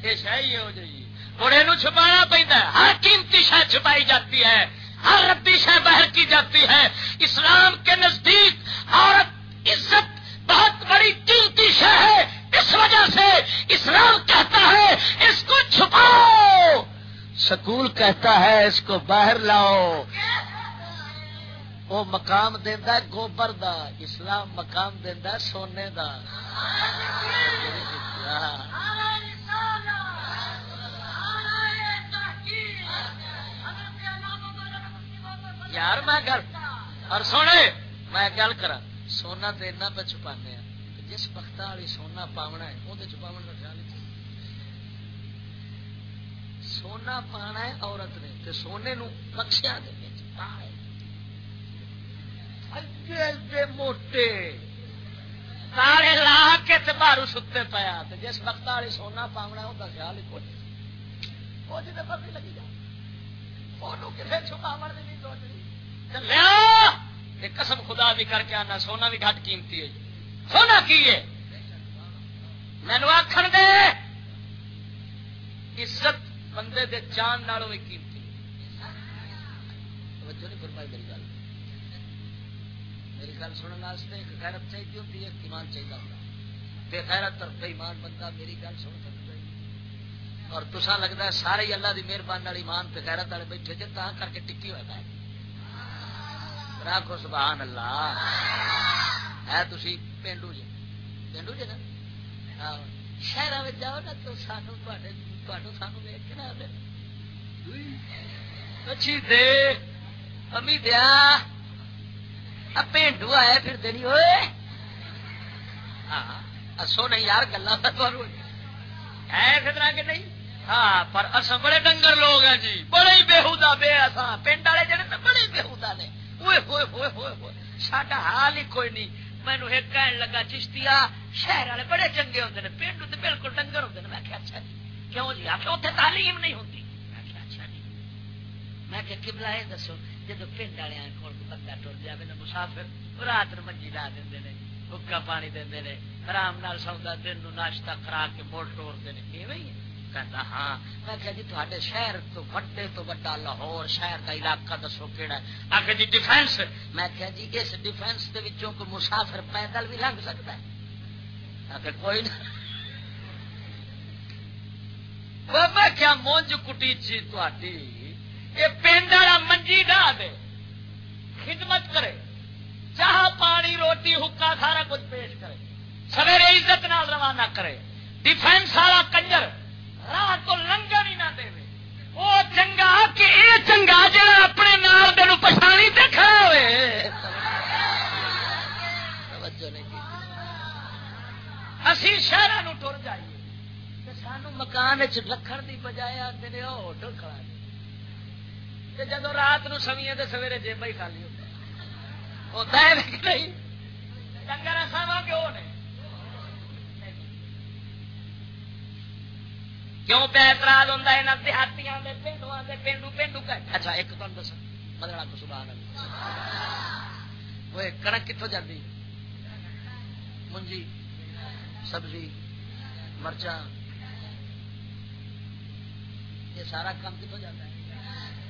یہ شہ ہی ہو جائے اور یہ چھپا پہ ہر قیمتی شہ چھپائی جاتی ہے۔ ہر ردی شہ باہر کی جاتی ہے۔ اسلام کے نزدیک عورت عزت بہت بڑی قیمتی شہ ہے۔ اس وجہ سے اسلام کہتا ہے، اس کو چھپاؤ۔ سکول کہتا ہے، اس کو باہر لاؤ۔ وہ مقام دینا گوبر دا، اسلام مقام دینا سونے دا۔ یار میں گل، اور سونے، میں گل کرا سونا تو ایسا پہ چھپانے جس وقت والی سونا پاونا ہے وہ تو چھپاو کا خیال سونا پانا ہے عورت نے تو سونے نو بخشیا دے موٹے۔ سارے لا کے بارو ستے پیا جس وقت والی سونا پاونا وہ خیال ہی کوئی۔ وہ جی پتہ لگی جا۔ کسی چھپاو کی نہیں۔ سوچنی قسم خدا بھی کر کے آنا، سونا بھی گھٹ قیمتی ہے۔ سونا کی ہے؟ مینو آخر دے، عزت بندے دے جان نالوں بھی قیمتی توجہ نہیں فرمائی میری گل۔ میری گل سننے ایک خیرت چاہیے ہوتی ہے ایمان چاہیے ہوتا بے خیرت اور بے ایمان بندہ میری گل سن سکتا اور تسا لگتا ہے سارے ہی اللہ کی مہربانی والی ایمان پہ خیرت والے بیٹھے جی کر کے ٹکی ہوا ہے راکھو سبحان اللہ ہے تھی پینڈو جی پینڈو جی نا؟ ہاں۔ شہر میں جاؤ نا تو سانو سانو ویک کے نا اچھی دے امی دیا۔ پینڈو آیا پھر دینی ہوئے ہاں سو نہیں یار گلا ہے خطرہ کہ نہیں ہاں پر اصل بڑے ڈنگر لوگ ہیں جی بڑے ہی بےحدا بے اصا پنڈ والے جڑے بڑے بےحدا نے ساڈا حال ہی کوئی نہیں مینو ایک کہن لگا چشتیا شہر والے بڑے چنگے ہوتے ہیں پینڈو تو بالکل ڈنگر ہوتے ہیں میں کہ اچھا جی کیوں جی آپ اتنے تعلیم نہیں ہوتی میں کہ اچھا جی میں کہ کبلا یہ دسو جب پنڈ والے کو بندہ ٹر جائے نا مسافر رات منجی لا دیں حکا پانی دیں آرام نال سوندا، دن ناشتہ کرا کے موڑ ٹورتے ہیں ایویں کہتا ہاں میں کہ جی شہر تو وڈے تو وڈا لاہور شہر کا علاقہ دسو کہڑا جی ڈیفینس، میں کہ جی اس ڈیفینس وچوں کو مسافر پیدل بھی لنگ سکتا ہے۔ آخر کوئی نہ۔ کیا مونج کٹی چی تھی یہ پینڈ والا منجی ڈا دے، خدمت کرے، چاہ پانی، روٹی، حکا، سارا کچھ پیش کرے، سویرے عزت نال روانہ کرے ڈیفینس والا کنجر راہ تو لنگر ہی نہ دے وہ چنگا کہ یہ چنگا جا اپنے نال دن پچھانی تے کھڑا ہوئے۔ اسی شہر ٹر جائیے سانو مکان چکھن کی بجائے آتے ہوٹل کھڑا جب رات نو سویے تو سویرے جیب ہی خالی ہوتا ہے نہیں؟ ڈنگر ایسا کیوں نہیں کیوں پہ اعتراض ہوتا ہے؟ پینڈو پینڈو پینڈو اچھا ایک تم دس مدرا کو سبحان وہ کنک کتوں جاتی منجی سبزی مرچا یہ سارا کام کتوں جاتا ہے؟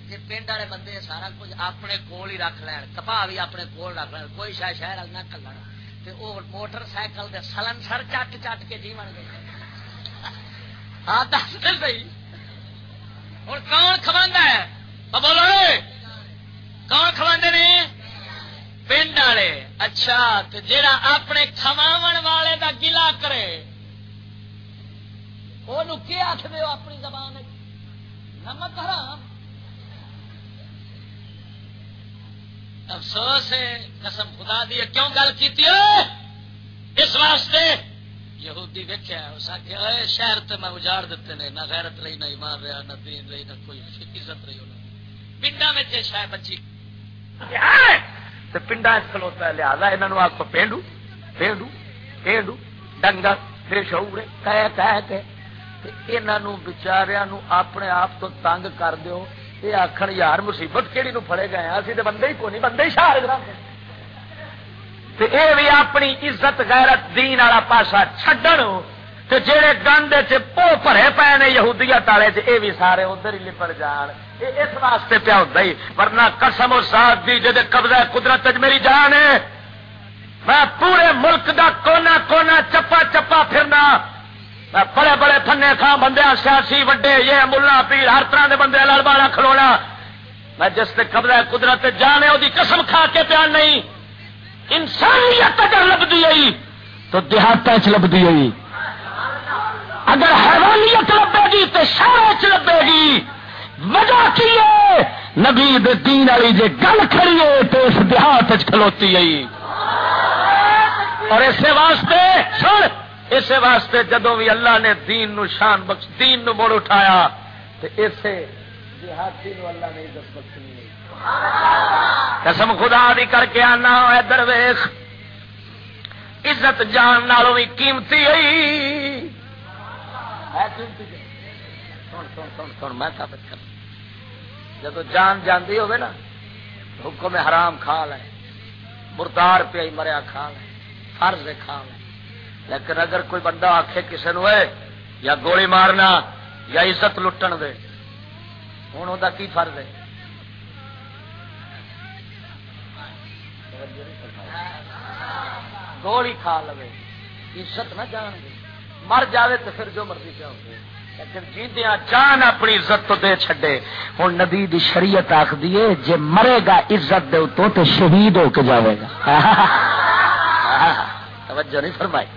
یہ پنڈ والے بندے سارا کچھ اپنے کول ہی رکھ لین کپا بھی اپنے کول رکھ لین، کوئی شاید شہر نہ کلن وہ موٹر سائیکل سلن سر چٹ چٹ کے جیون گئے۔ ہاں دس سی ہوں کون کما ہے؟ بولو کون کما نے؟ پنڈ والے۔ اچھا جا اپنے کما والے دا گلا کرے وہ آخ دو اپنی زبان نمک حرام؟ افسوس ہے، قسم خدا دی کیوں گل کی اس واسطے یہودی ویکیا اس آخیا شہر تے میں اجاڑ دیتے نے، نہ غیرت رہی، نہ ایمان رہا، نہ دین رہی، نہ کوئی عزت رہی پنڈا میں شہ بچی۔ پنڈا کھلوتا ہے، لہٰذا یہاں آپ پینڈو پینڈو پینڈو، ڈنگر پھر شعور کہہ کہہ کے انہوں بچاریا اپنے آپ تو تنگ کر دیو یہ آخر یار مصیبت کہڑی نو پڑے گئے اسی تو بندے ہی کو نہیں بندے ہی شہر یہ بھی اپنی عزت، غیرت، دین والا پاسا چڈن جہے گند پو پڑے پے نے یہودیت والے یہ بھی سارے ادھر ہی لپڑ جان۔ اس واسطے پیا ہوتا ہی، ورنہ قسم و ساتھ دی جی قبضہ قدرت میری جان ہے۔ میں پورے ملک دا کونا کونا چپا چپا پھرنا بڑے بڑے فنے خان بندے سیاسی، وڈے، یہ ملا، پیر، ہر طرح کے بندے لڑ بالا کھلونا۔ میں جس سے قبضہ قدرت جانے وہ قسم کھا کے پیان نہیں۔ انسانیت اگر لبھی آئی تو دیہات لبھی آئی اگر حیوانیت لبے گی، تو شہر چ لبے گی۔ وجہ کی ہے؟ نبی دین والی جی گل کھڑی ہے تو اس دیہات کھلوتی آئی اور اسی واسطے، سن اسی واسطے جدو بھی اللہ نے دین نو شان بخش دین نو مڑ اٹھایا تو اسے دیہاتی نو اللہ نے عزت بخشنی قسم خدا دی کر کے آنا ادھر ویخ عزت جان نالوں بھی قیمتی ہوئی میں ثابت کر جب جان جاندی ہوئے نا، حکم حرام کھا لے، مردار پہ مریا کھا لے، فرض کھا لے۔ لیکن اگر کوئی بندہ آخے کسی نو یا گولی مارنا، یا عزت لٹن دے ہوں وہ کی فرض ہے؟ گولی کھا لو عزت نہ جان دے۔ مر جاوے تو پھر جو مرضی کیا ہو لیکن جیندیا جان اپنی عزت تو دے چھڈے۔ ہوں نبی دی شریعت آخ دیے جے مرے گا عزت دے تو تے شہید ہو کے جاوے گا۔ توجہ نہیں فرمائی۔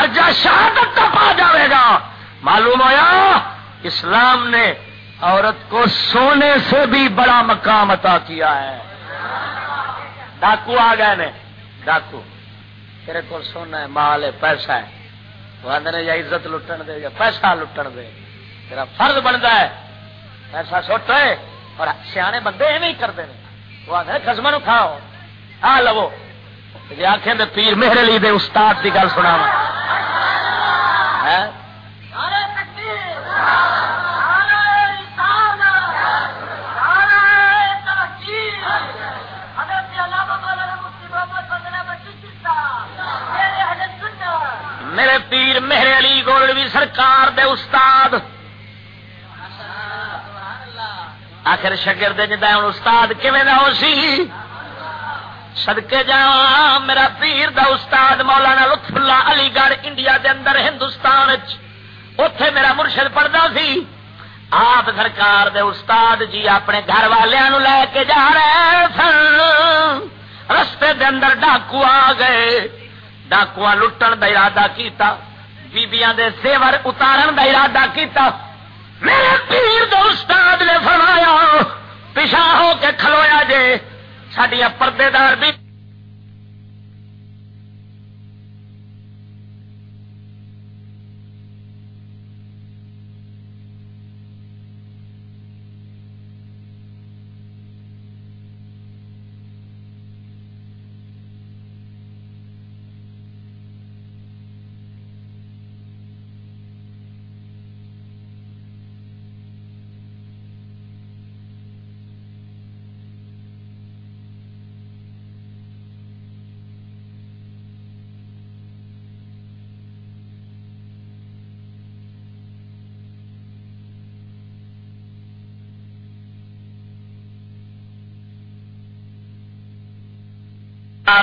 درجہ شہادت کا پا جاوے گا۔ معلوم ہوا اسلام نے عورت کو سونے سے بھی بڑا مقام عطا کیا ہے۔ ڈاکو آ گئے نے۔ ڈاکو، تیرے کو سونا ہے، مال ہے، پیسہ ہے۔ وہ آدھے یا عزت لٹن دے، یا پیسہ لٹن دے۔ تیرا فرض بنتا ہے۔ پیسہ سٹ ہے، اور سیانے بندے ایویں کرتے ہیں وہ آدھے خسما کھاؤ۔ آ لو۔ جی آخیں پیر میرے لیے دے استاد کی گل سنا میرے پیر میرے علی گولوی سرکار دے استاد۔ آخر شکر دے جدا ہوں استاد کیون ہو سی؟ سدکے جا میرا پیر دا استاد مولانا لطف اللہ علی گڑھ انڈیا دے اندر ہندوستان اتے میرا مرشد پڑھتا سی آپ سرکار دے استاد جی اپنے گھر والوں لے کے جا رہے سن رستے دے اندر ڈاکو آ گئے ڈاکو لٹن کا ارادہ کیتا بیبیاں دے سیور اتارن کا ارادہ کیتا میرے پیر دے استاد نے فرمایا پیشہ ہو کے کھلویا جے سڈیا پردے دار بھی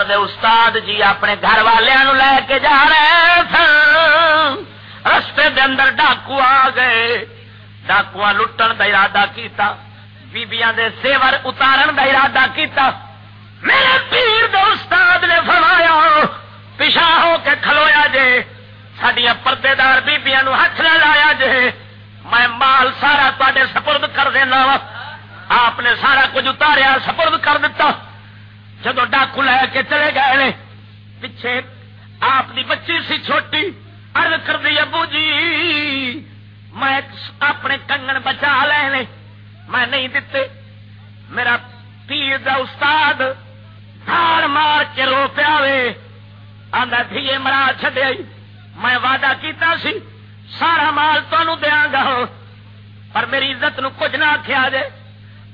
دے استاد جی اپنے گھر والوں لے کے جا رہے سن۔ رستے دے اندر ڈاکو آ گئے۔ ڈاکو لٹن کا ارادہ کیتا۔ بیبیاں دے سیور اتارن کا ارادہ کیتا۔ میرے پیر دے استاد نے فرمایا پچھا ہو کے کھلویا جے۔ سڈیا پردے دار بیبیاں ہاتھ نہ لایا جے۔ میں مال سارا تے سپرد کر دینا آپ نے سارا کچھ اتاریا، سپرد کر دیتا جدو ڈاکو لے کے چلے گئے پیچھے آپ کی بچی سی چھوٹی ارد کر دی ابو جی میں اپنے کنگن بچا لے میں نہیں دیتے۔ میرا پیر دا استاد دھار مار کے رو پیا آدھا دھیے مرا چڈیا میں وعدہ کیتا سی، سارا مال تمہوں دیا گا۔ پر میری عزت نو کچھ نہ آخیا جے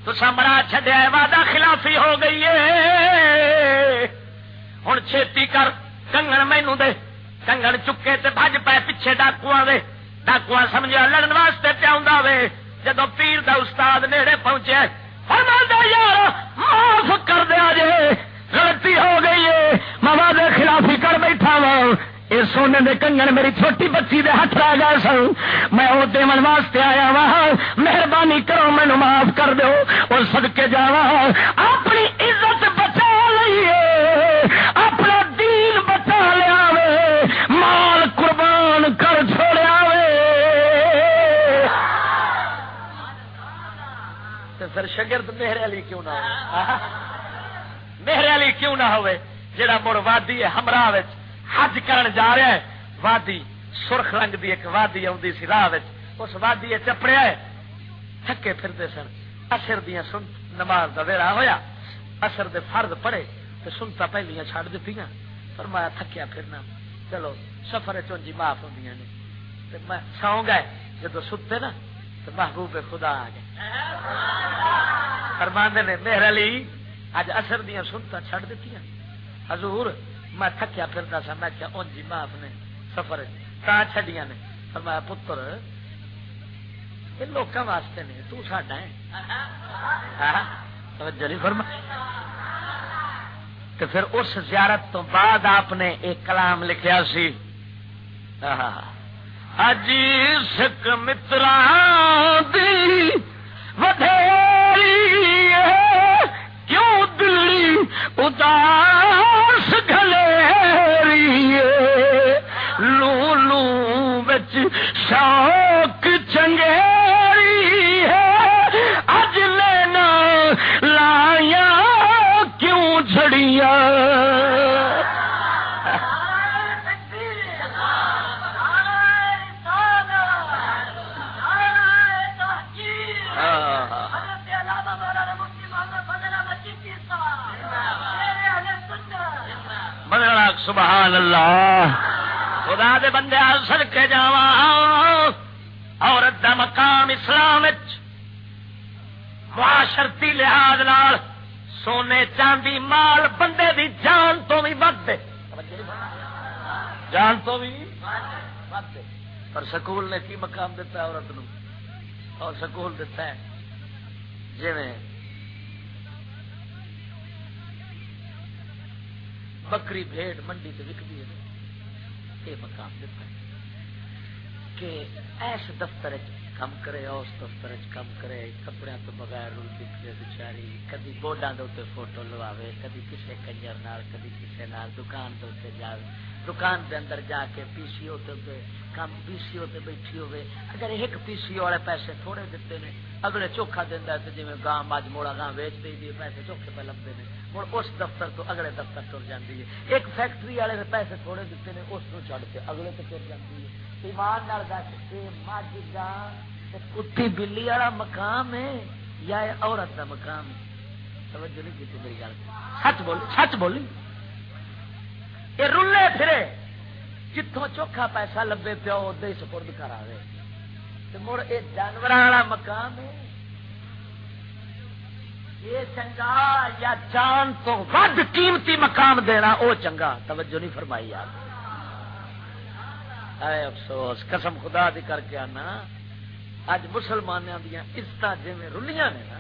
تو مرا چڈیا وعدہ خلافی ہو گئی ہے۔ ہوں چھتی کر کنگن مینو دے، کنگن چکے تے بج پے پیچھے ڈاکو دے۔ ڈاکو سمجھا لڑن واسطے پیا جدو پیر دا استاد نیڑے پہنچے یار معاف کر دیا جے، غلطی ہو گئی ہے۔ موا دے خلافی کر بیٹھا وا یہ سونے دے کنگن میری چھوٹی بچی دے ہاتھ رہ گئے سن۔ میں وہ دیون واسطے آیا وا مہربانی کرو مینو معاف کر دو اور سدکے جا اپنی عزت بچا لیے اپنا دین بچا لیا مال قربان کر چھوڑیا پھر شگرد میرے علی کیوں نہ ہو میرے علی کیوں نہ ہوئے؟ جڑا مڑ وادی ہے ہمراہ حج کرن جا رہا ہے، وادی سرخ رنگ دی ایک وادی آدھی سی راہ اس وادی چپڑیا ہے تھکے پھرتے سن۔ اثر دیا سن، نماز کا ویڑا ہویا۔ اثر دے فرد پڑے تو سنتا پہلیاں چھڑ دیتی پر میں تھکیا پھرنا۔ چلو، سفر چونجی معاف ہوں نے۔ میں سو گئے جب ستے نا تو محبوب خدا آ گئے فرماندے نے، میرے علی اج اثر دیا سنتا چھڑ دیتی حضور میں تھکیا پھرتا سا، میں کیا اون جی معاف نے سفر تا چھڈیاں نے؟ فرمایا، پتر، یہ لوکاں واسطے نے تو ساڈا ہے۔ ہاں توجہ فرما تو پھر اس زیارت تو بعد آپ نے ایک کلام لکھیا سی۔ اجی سک مترا دی ودھیری کیوں دلی اداس شوق چنگیری ہے اج لینا لایا کیوں جڑیا سبحان اللہ۔ خدا دے بندے سر کے جا عورت دا مقام اسلام معاشرتی لحاظ لال سونے چاندی مال بندے دی جان تو بھی بد جان تو بھی پر سکول نے کی مقام دیتا ہے عورت نو؟ اور سکول دیتا ہے۔ جی بکری بھیڑ منڈی سے وکتی ہے۔ یہ مقام دیتا ہے کہ ایس دفتر کم کرے اس دفتر کم کرے کپڑے تو بغیر رول دکھے بچاری کدی بورڈا دے فوٹو لواوے، کدی کسے کنجر نال، کدی کسے نال دکان دے جاوے دکان دے اندر جا کے پی سی او تے کم پی سی او تے بیٹھی ہوے اگر ایک پی سی او والے پیسے تھوڑے دیتے نے، اگلے چوکھا دینا ہے جی گاں مجھ موڑا گاں ویچ دے دی پیسے چوکھے پہ لگتے ہیں ہوں اس دفتر تو اگلے دفتر تر جاتی ہے۔ ایک فیکٹری والے نے پیسے تھوڑے دیتے ہیں اس کو چڑھ کے اگلے تو تر جاتی ہے۔ ایمان نال دس مجھ گاں کتی بلی والا مقام ہے یا عورت کا مقام ہے؟ توجہ نہیں کی میری گل۔ سچ بولی سچ بولی۔ یہ رلے پھرے جتوں چوکھا پیسہ لبے پیو ادے سپرد کر آئے مڑ یہ جانور والا مقام ہے۔ یہ چنگا یا جان تو ود قیمتی مقام دینا، او چنگا۔ توجہ نہیں فرمائی یار۔ اے افسوس، قسم خدا دی کر کے آنا، اج مسلمانوں دیا عزت جی رلیاں نے نا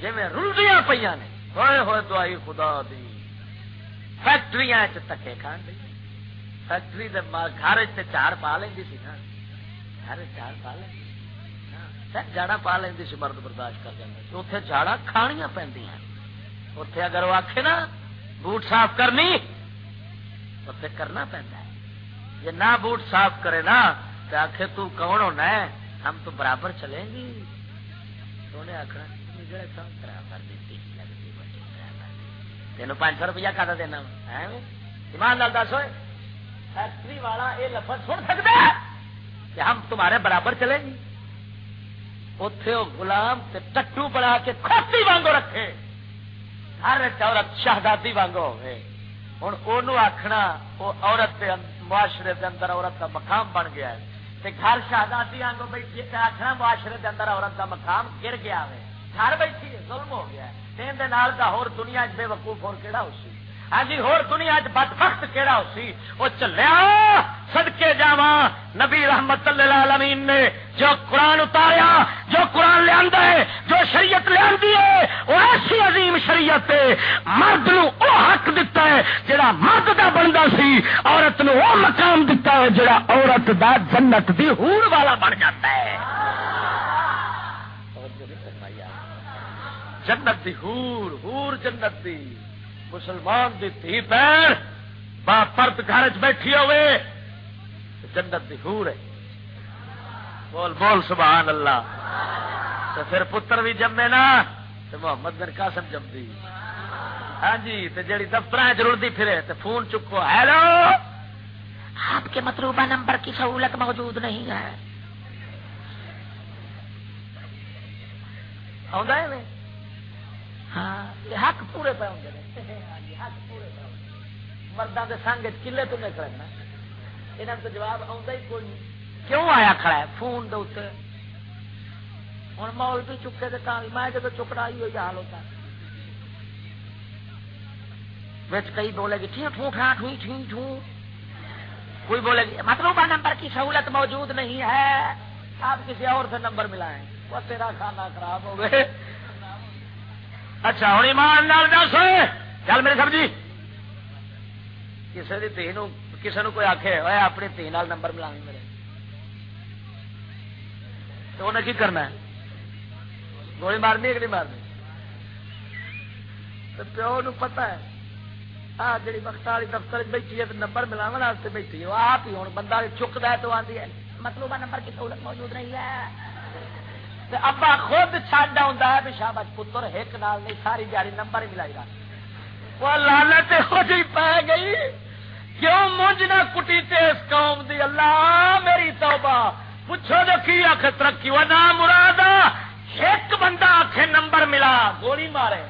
جی رلدیاں پہ نے، ہوئے ہوئے دعائی خدا دی۔ فیکٹری تکے کھان دی۔ فیکٹری گھر چار پا لینی سی نا۔ گھر چار پا لینی جاڑا پا لینی سی، مرد برداشت کر جائے اتنے جاڑا کھانیا پہ اتے اگر وہ آخے نا، بوٹ صاف کرنی اتنے کرنا پہنتا ہے جی نہ بوٹ صاف کرے نا تو آخے تو کون ہونا ہے؟ ہم تو برابر چلیں گی آخر تین پانچ سو روپیہ کا دینا؟ ایمان لال دس ہوئے۔ فیکٹری والا یہ لفظ سن سکتا ہے کہ ہم تمہارے برابر چلیں گی اتے وہ گلام ٹٹو بنا کے کھوتی وانگو رکھے۔ ہر عورت شہزادی وانگو ہوئے۔ ہوں آخنا وہ عورت معاشرے کے اندر عورت کا مقام بن گیا ہے۔ گھر شہزادی آنگوں بیٹھی آخنا معاشرے کے اندر عورت کا مقام گر گیا ہے۔ گھر بیٹھی ظلم ہو گیا ہے۔ ہور دنیا بے وقوف اور کہڑا ہو سی ہاں جی ہور دنیا چ بد وقت کہڑا ہو سی وہ چلیا سدکے جا نبی رحمت اللہ عالمین نے جو قرآن اتاریا، جو قرآن لیا ہے، جو شریعت لیا ہے وہ ایسی عظیم شریعت ہے۔ مرد نو او حق دتا ہے جڑا مرد دا بنتا سی، عورت نو وہ مقام دتا ہے جڑا عورت دا جنت دی ہور والا بن جاتا ہے۔ جنت دی ہور ہور جنت دی۔ مسلمان دی تھی پیر با پرت گھر چ بیٹھی ہوئے، جنت دی ہور ہے۔ بول بول، سبحان اللہ۔ تو پھر پتر بھی جمے نا، تو محمد بن قاسم جم دی ہاں جی تو جیڑی دفتر رڑتی پھرے، تو فون چکو، ہیلو۔ آپ کے مطلوبہ نمبر کی سہولت موجود نہیں ہے۔ ہاں یہ حق پورے پہ ہوں گے۔ مردوں کے سنگ کلے تو نہیں یہاں تو جواب آتا ہی کوئی نہیں۔ کیوں آیا کھڑا ہے؟ فون دے ہوں مول بھی چکے تو کام میں جب چکڑا ہی ہوئی حال ہوتا۔ بچ کئی بولے گی ٹھیک ٹھو ٹھا ٹھوئی ٹھی ٹھو کوئی بولے گی مطلب نمبر کی سہولت موجود نہیں ہے۔ آپ کسی اور سے نمبر ملائیں۔ وہ تیرا کھانا خراب ہو گئے۔ اچھا ہوں ایمان نال دس۔ چل میری سبزی کسی کی تھی کسی نے کوئی آخ اپنی تھی نمبر ملا میرے تو انہیں کی کرنا ہے گولی مارنی ہے کہ نہیں مارنی تو پیو نو پتا ہے آ جی وقت والی دفتر بیٹھی ہے نمبر ملاو واسطے بیٹھی ہے آپ ہی ہوں بندہ چکتا ہے تو آدھی ہے مطلب نمبر کی سہولت موجود نہیں ہے ابا خود چڈ آ شابت پتر ایک نال نہیں ساری دیہی نمبر ہی ملائی رہا وہ لالت ہو جی پی گئی۔ کیوں مونج نہ کٹی تے اس قوم دی؟ اللہ میری توبہ۔ پوچھو جو کی آخ ترقی؟ وہ نام مراد ایک بندہ آخ نمبر ملا، گولی مارے۔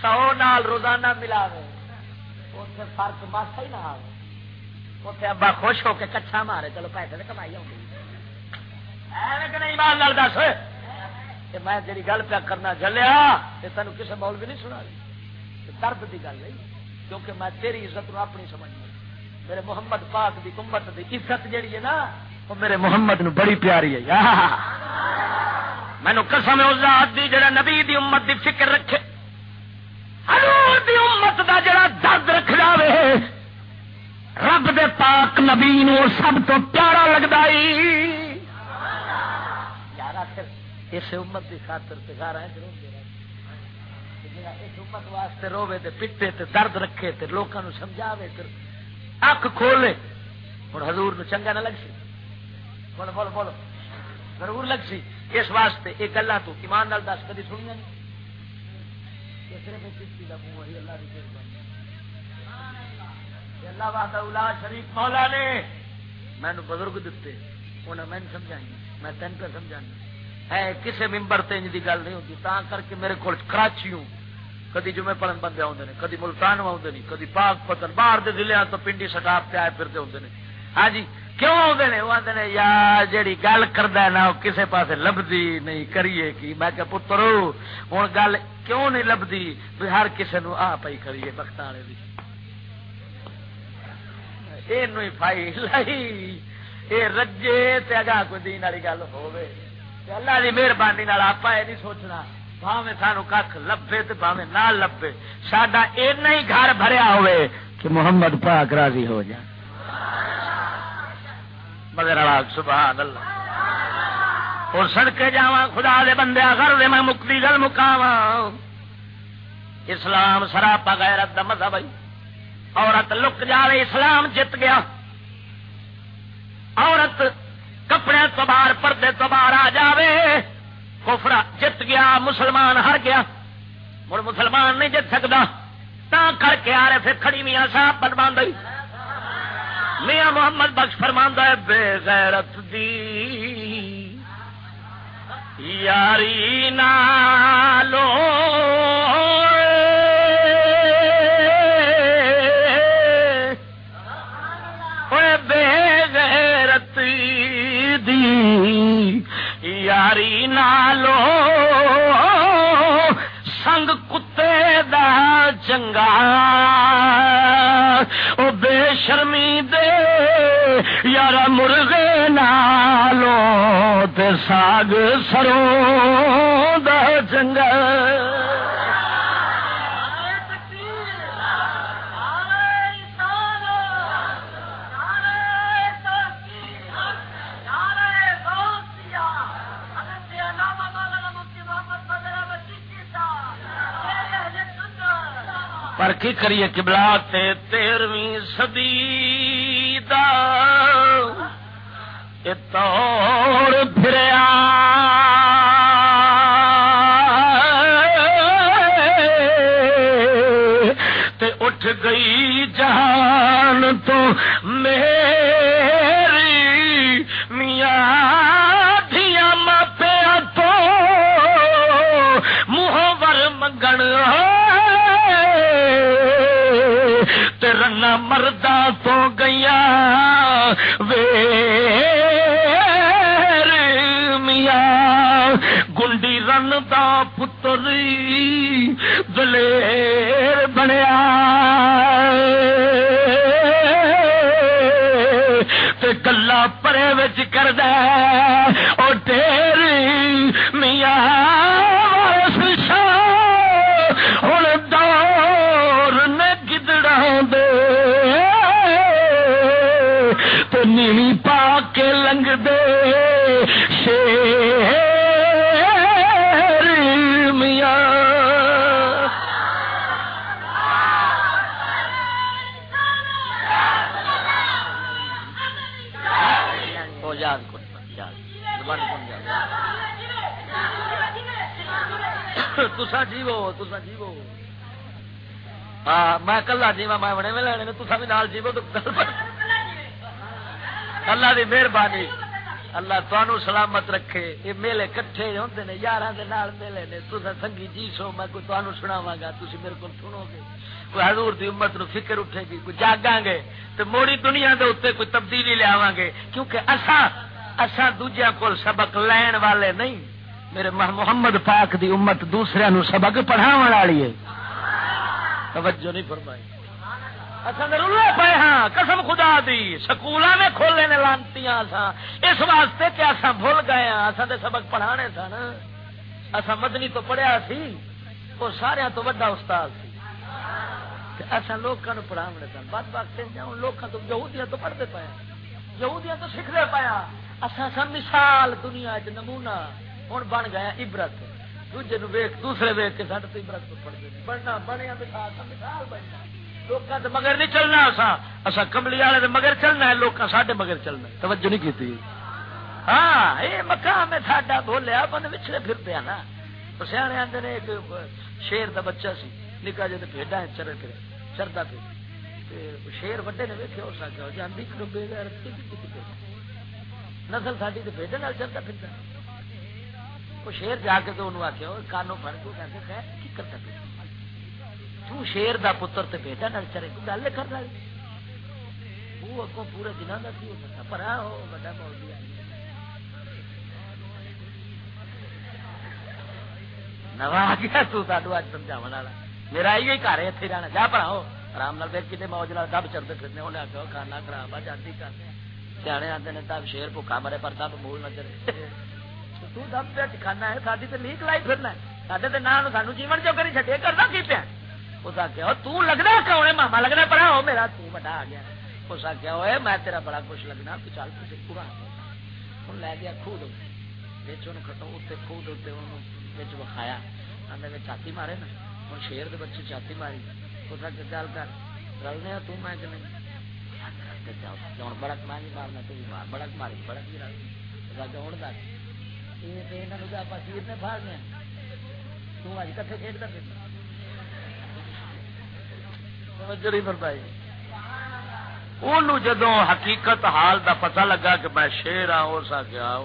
سو نال روزانہ ملا اتنے فرق ماسا ہی نہ آئے اتنے ابا خوش ہو کے کچھا مارے۔ چلو پیسے کمائی آؤں گی۔ دس۔ میں جی گل پیا کرنا چلیا یہ تین کسی مول بھی نہیں سنا درد کی گل نہیں، کیونکہ میں تیری عزت نو اپنی سمجھ میرے محمد پاک دی کمت دی عزت جیڑی ہے نا، وہ میرے محمد نو بڑی پیاری ہے۔ مینو قسم ذات دی جڑا نبی دی امت دی فکر رکھے۔ حضور دی امت دا جڑا درد رکھ جاوے۔ رب دے پاک نبی نو سب تو پیارا لگتا یار آخر اس امت کی خاطر تگارا اس امت واسطے روے تے پٹے تے درد رکھے تے لوگوں سمجھاوے تے اک کھولے۔ ہوں حضور نو چنگا نہ لگ سی بولو بولو بولو۔ ضرور لگ سی اس واسطے یہ گلا تو ایمان نال دس، کدی سنیا نہیں۔ اللہ دی مہربانی سبحان اللہ اللہ وحدہ واہدہ شریف مولا نے۔ مینو بزرگ دیتے انہیں میں سمجھائی، میں تین پہ سمجھائی۔ ہے کسی ممبر تین کی گل نہیں ہوتی تا کر کے میرے کو کراچی ہوں۔ کدی جمعے پڑھن بندے آتے ہیں کدی ملتان آتے ہیں کدی پاک پتن باہر کے ضلع تو پنڈی سٹاپ پہ آئے پھرتے ہوتے ہیں ہاں جی کیوں آتے ہیں وہ آتے ہیں یا جیڑی گل کرتا ہے نا، وہ کسی پاس لبھی نہیں، کریے کی؟ میں کہ پتر ہوں گل کیوں نہیں لبھی بھی ہر کسی نو آ پی کریے بخت والے بھی یہ پائی لائی یہ رجے اگا کوئی دین والی گل ہوے اللہ کی مہربانی آپ یہ نہیں سوچنا۔ باوے سانو کھ لبے تو باوے نہ لبے۔ سڈا ایسا ہی گھر بھریا ہوئے کہ محمد پاک راضی ہو جائے۔ مگر سبحان اللہ۔ اور سڑکے جا خدا دے بندے کر دے میں مکتی گل مکاوا اسلام سراپا غیرت دا مذہب ہے۔ عورت لک جائے اسلام جت گیا۔ عورت کپڑے تو باہر، پردے تو باہر آ جائے کفرا جت گیا، مسلمان ہر گیا۔ مڑ مسلمان نہیں جت سکتا تا کر کے آ رہے پھر کھڑی میاں صاحب بن باندھ میاں محمد بخش فرماندہ ہے، بے غیرت دی۔ یاری نالو چنگا او بے شرمی دے یار مرغے نالو تے ساگ سروں دا چنگا پر کی کریے کبلا تیرویں سدی توڑ پھریا۔ تے اٹھ گئی جان تو رنا تو گیا۔ ویر میاں، گنڈی رن دا پتری دلیر بنیا۔ گلا پرے بچ کر دے۔ میاں۔ تسا جیو تسا جیو ہاں میں کلا جیوا میں بڑے میں لینے تسا بھی نال جیو تو اللہ دی مہربانی۔ اللہ تہن سلامت رکھے۔ یہ میلے کٹھے ہوتے ہیں یار میلے نے۔ تو سنگی جی سو، میں کوئی تمہیں سناوا گا تھی میرے کو سنو گے کوئی حضور دی امت نو فکر اٹھے گی، کوئی جاگا گے تو موڑی دنیا دے اتنے کوئی تبدیلی لیا گے۔ کیونکہ اصا اصا دوجیا کو سبق لین والے نہیں۔ میرے محمد پاک دی امت دوسرے نو سبق پڑھاو والی ہے۔ توجہ نہیں فرمائی۔ پے ہاں قسم خدا دی سکول میں کھولے نے لانتی اس واسطے کہ اصا بھول گئے ہاں اصا تو سبق پڑھانے سن۔ اصا مدنی تو پڑھیا سی وہ سارا تو وا استاد سی۔ اصا لوگوں پڑھاونے سن۔ بد وقت لوگوں تو یہودیاں تو پڑھتے پایا یہودیاں تو سیکھتے پایا ہاں۔ اصا مثال دنیا چ نمونا ہوں بن گیا عبرت۔ دوجے ویک دوسرے ویک کے سڈ تو عبرت پڑھتے بننا بنیا مثال مثال بننا۔ لوگ مگر نہیں چلنا اصا اصا کملی والے مگر چلنا ہے لوگ ساڈے مگر چلنا توجہ نہیں کی ہاں یہ مقام ہے ساڈا بولیا بند پچھلے پھر پیا نا۔ تو سیانے آتے نے ایک شیر دا بچہ سی، نکا جی بھیڈا ہے چر پھر چرتا پھر شیر وڈے نے ویکے اور سکا جاندی ڈبے گا نسل ساری تو بھیڈے چلتا پھرتا وہ شیر جا کے تو انہوں آخیا کانوں فر کو خیر، کی کرتا پھر تو شیر دا پتر تے بیٹا نال چرے کو گل کر رہا وہ اگوں پورے دنوں کا کی ہو سکتا پر ہو، بڑا مولوی نوا آ گیا تو ساڈو اج سمجھاو والا۔ میرا یہ گھر ہے اتنے رہنا۔ جا پڑا ہو۔ آرام نال دیکھ کتنے موج نال دب چلتے پھرنے انہیں آخو کھانا خراب آ جاتی کر سیانے آتے ہیں تب شیر بھوکا مرے پر دب مول نہ چلے تو پہ ہے ساری تو لیک لائی پھرنا تو سانو جیون جو کری کرنا کی پیا اس آخیا کون ماما لگنا پڑا ہو میرا آ گیا اس آخیا ہوئے میں تیرا بڑا لگنا تو چل پورا ہوں لے گیا بچ اتنے وکھایا مارے نا ہوں شیر کے بچے چھاتی ماری اس آخر چل کر رلنے تو میں کہ نہیں ہوں بڑک میں مارنا تو بڑک ماری بڑک بھی رل ہوں دس یہ نے پھاڑنے تج کٹے کھیلتا پھر جدو حقیقت حال دا پتہ لگا کہ میں شیر ہاں ہو سکیا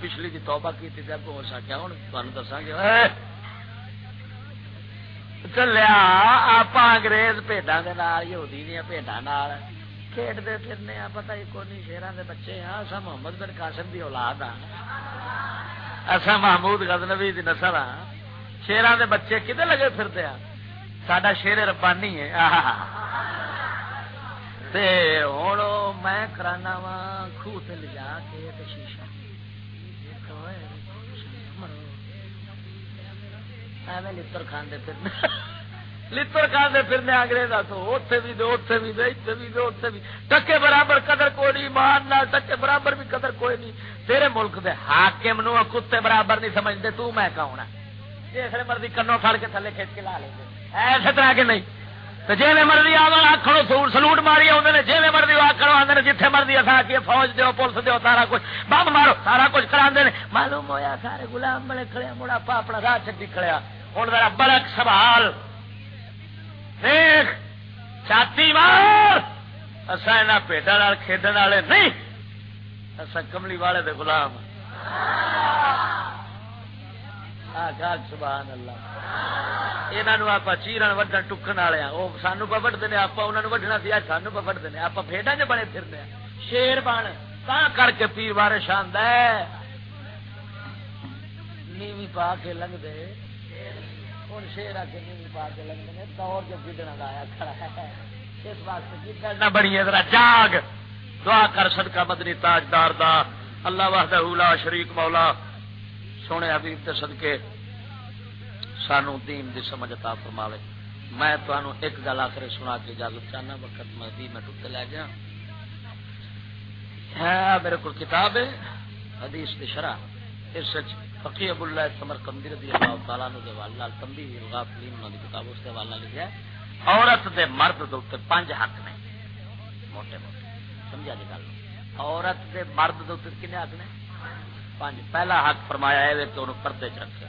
پچھلی کی توبہ کی تھی جب ہو سکیا ہوں تمہیں دسا گے۔ چلیا آپ انگریز پیڈا یہودی دیا پیڈا کھیڈتے پھرنے آ پتا ہی کون شیران دے بچے ہاں اصا محمد بن قاسم دی اولاد ہاں اصا محمود غزنوی دی نسل ہاں شیران دے بچے کتنے لگے پھرتے ہیں سڈا شیر ربانی ہے ہوں میں کرانا وا خوہ سے لجا کے شیشا لڑ کھانے پھر لڑ کھانے پھرنے انگریزا تو اتنے بھی دو اتنے بھی دے اتنے بھی دو اتنے بھی ٹکے برابر قدر کوئی نہیں مان نہ ٹکے برابر بھی قدر کوئی نہیں۔ تیرے ملک دے حاکم نو کتے برابر نہیں سمجھتے تو میں کون ہے جس مرضی کنو فڑ کے تھلے کھچ کے لا لیں گے ایسے طرح کے نہیں۔ تو جی میں مرضی آخر سلوٹ ماری آدھے جی مرضی آخر آدھے جیتے مرضی اصا کی فوج دو پولیس دو سارا کچھ۔ بم مارو، سارا کچھ کرا معلوم ہوا سارے گلام بڑے کھڑے مڑا اپنا راہ چکی کھڑیا۔ ہوں ذرا بڑک سوال۔ دیکھ، چھاتی مار اصا پیٹا کھیڈن والے نہیں۔ اصا کملی والے دے گلام سبحان اللہ یہاں آپ چیرن وڈن ٹکن والے وہ سانو وڈتے ہیں آپ انہوں وڈنا سی سانو پا وڈتے ہیں آپ فیڈا چ بنے پھرنے شیر بن۔ تا کر کے پیر بارے شاند نیوی پا کے لنگ دے ہوں شیر آ کے نیوی پا کے لنگ دے دور جو گڈنا لایا کھڑا ہے۔ اس واسطے جی بڑی ذرا جاگ۔ دعا کر صدقہ مدنی تاجدار دا۔ اللہ وحدہ لا شریک مولا۔ سونے حبیب تے صدقے سانو دین دی سمجھ عطا فرماوے۔ میں تانوں ایک گل آخر سنا کے اجازت چاہنا، وقت میں بھی میں ٹوٹے لے گیا ہے، میرے کو کتاب ہے، حدیث دی شرح۔ اس فقی ابو اللہ سمر کندی رضی اللہ تعالیٰ نے دے والا تنبی الغافلین انہاں دی کتاب اس دے والا لکھیا ہے۔ عورت دے مرد دے اوپر پنج حق نے۔ موٹے موٹے۔ سمجھا جی گل۔ عورت دے مرد دے اوپر کنے حق نے؟ پانچ پہلا حق فرمایا ہے کہ انہوں پردے چ رکھے۔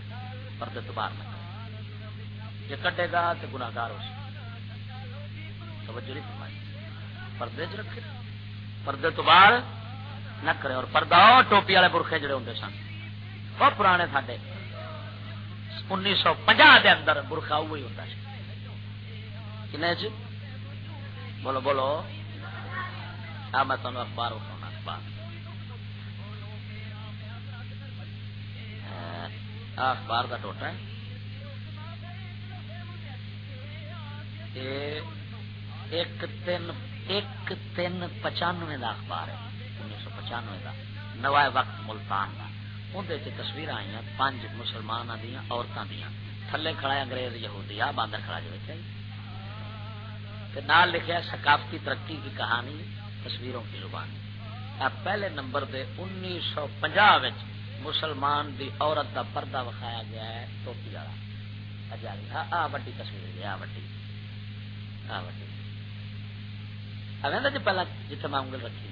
پردے تو باہر نہ جی کٹے گا تو گناگار ہو توجہ نہیں فرمائی۔ پردے چ رکھے۔ پردے تو باہر نہ کرے۔ اور پردہ ٹوپی والے برخے جڑے ہوں سن۔ وہ پرانے ساڈے۔ انیس سو پنجا دے اندر برخا وہی ہوتا ہے کن جی؟ بولو بولو۔ آ، میں تمہیں اخبار اٹھاؤں اخبار۔ اخبار کا ٹوٹا ہے۔ ایک تین ایک تین پچانوے کا اخبار ہے۔ انیس سو پچانوے کا نوائے وقت ملتان کا اندر تصویر آئی پانچ مسلمان دیا عورتوں دیا تھلے کھڑا انگریز، یہودی، آ باندر کھڑا جو جی؟ نال لکھا ثقافتی ترقی کی کہانی، تصویروں کی زبان۔ اب پہلے نمبر دے انیس سو پنجا مسلمان دی عورت دا پردہ وکھایا گیا ہے، ٹوپی والا۔ ہزاری ہاں، آ وڈی تصویر ہے آ وڈی۔ آ وڈی۔ جی پہلا جتنے میں انگل رکھی۔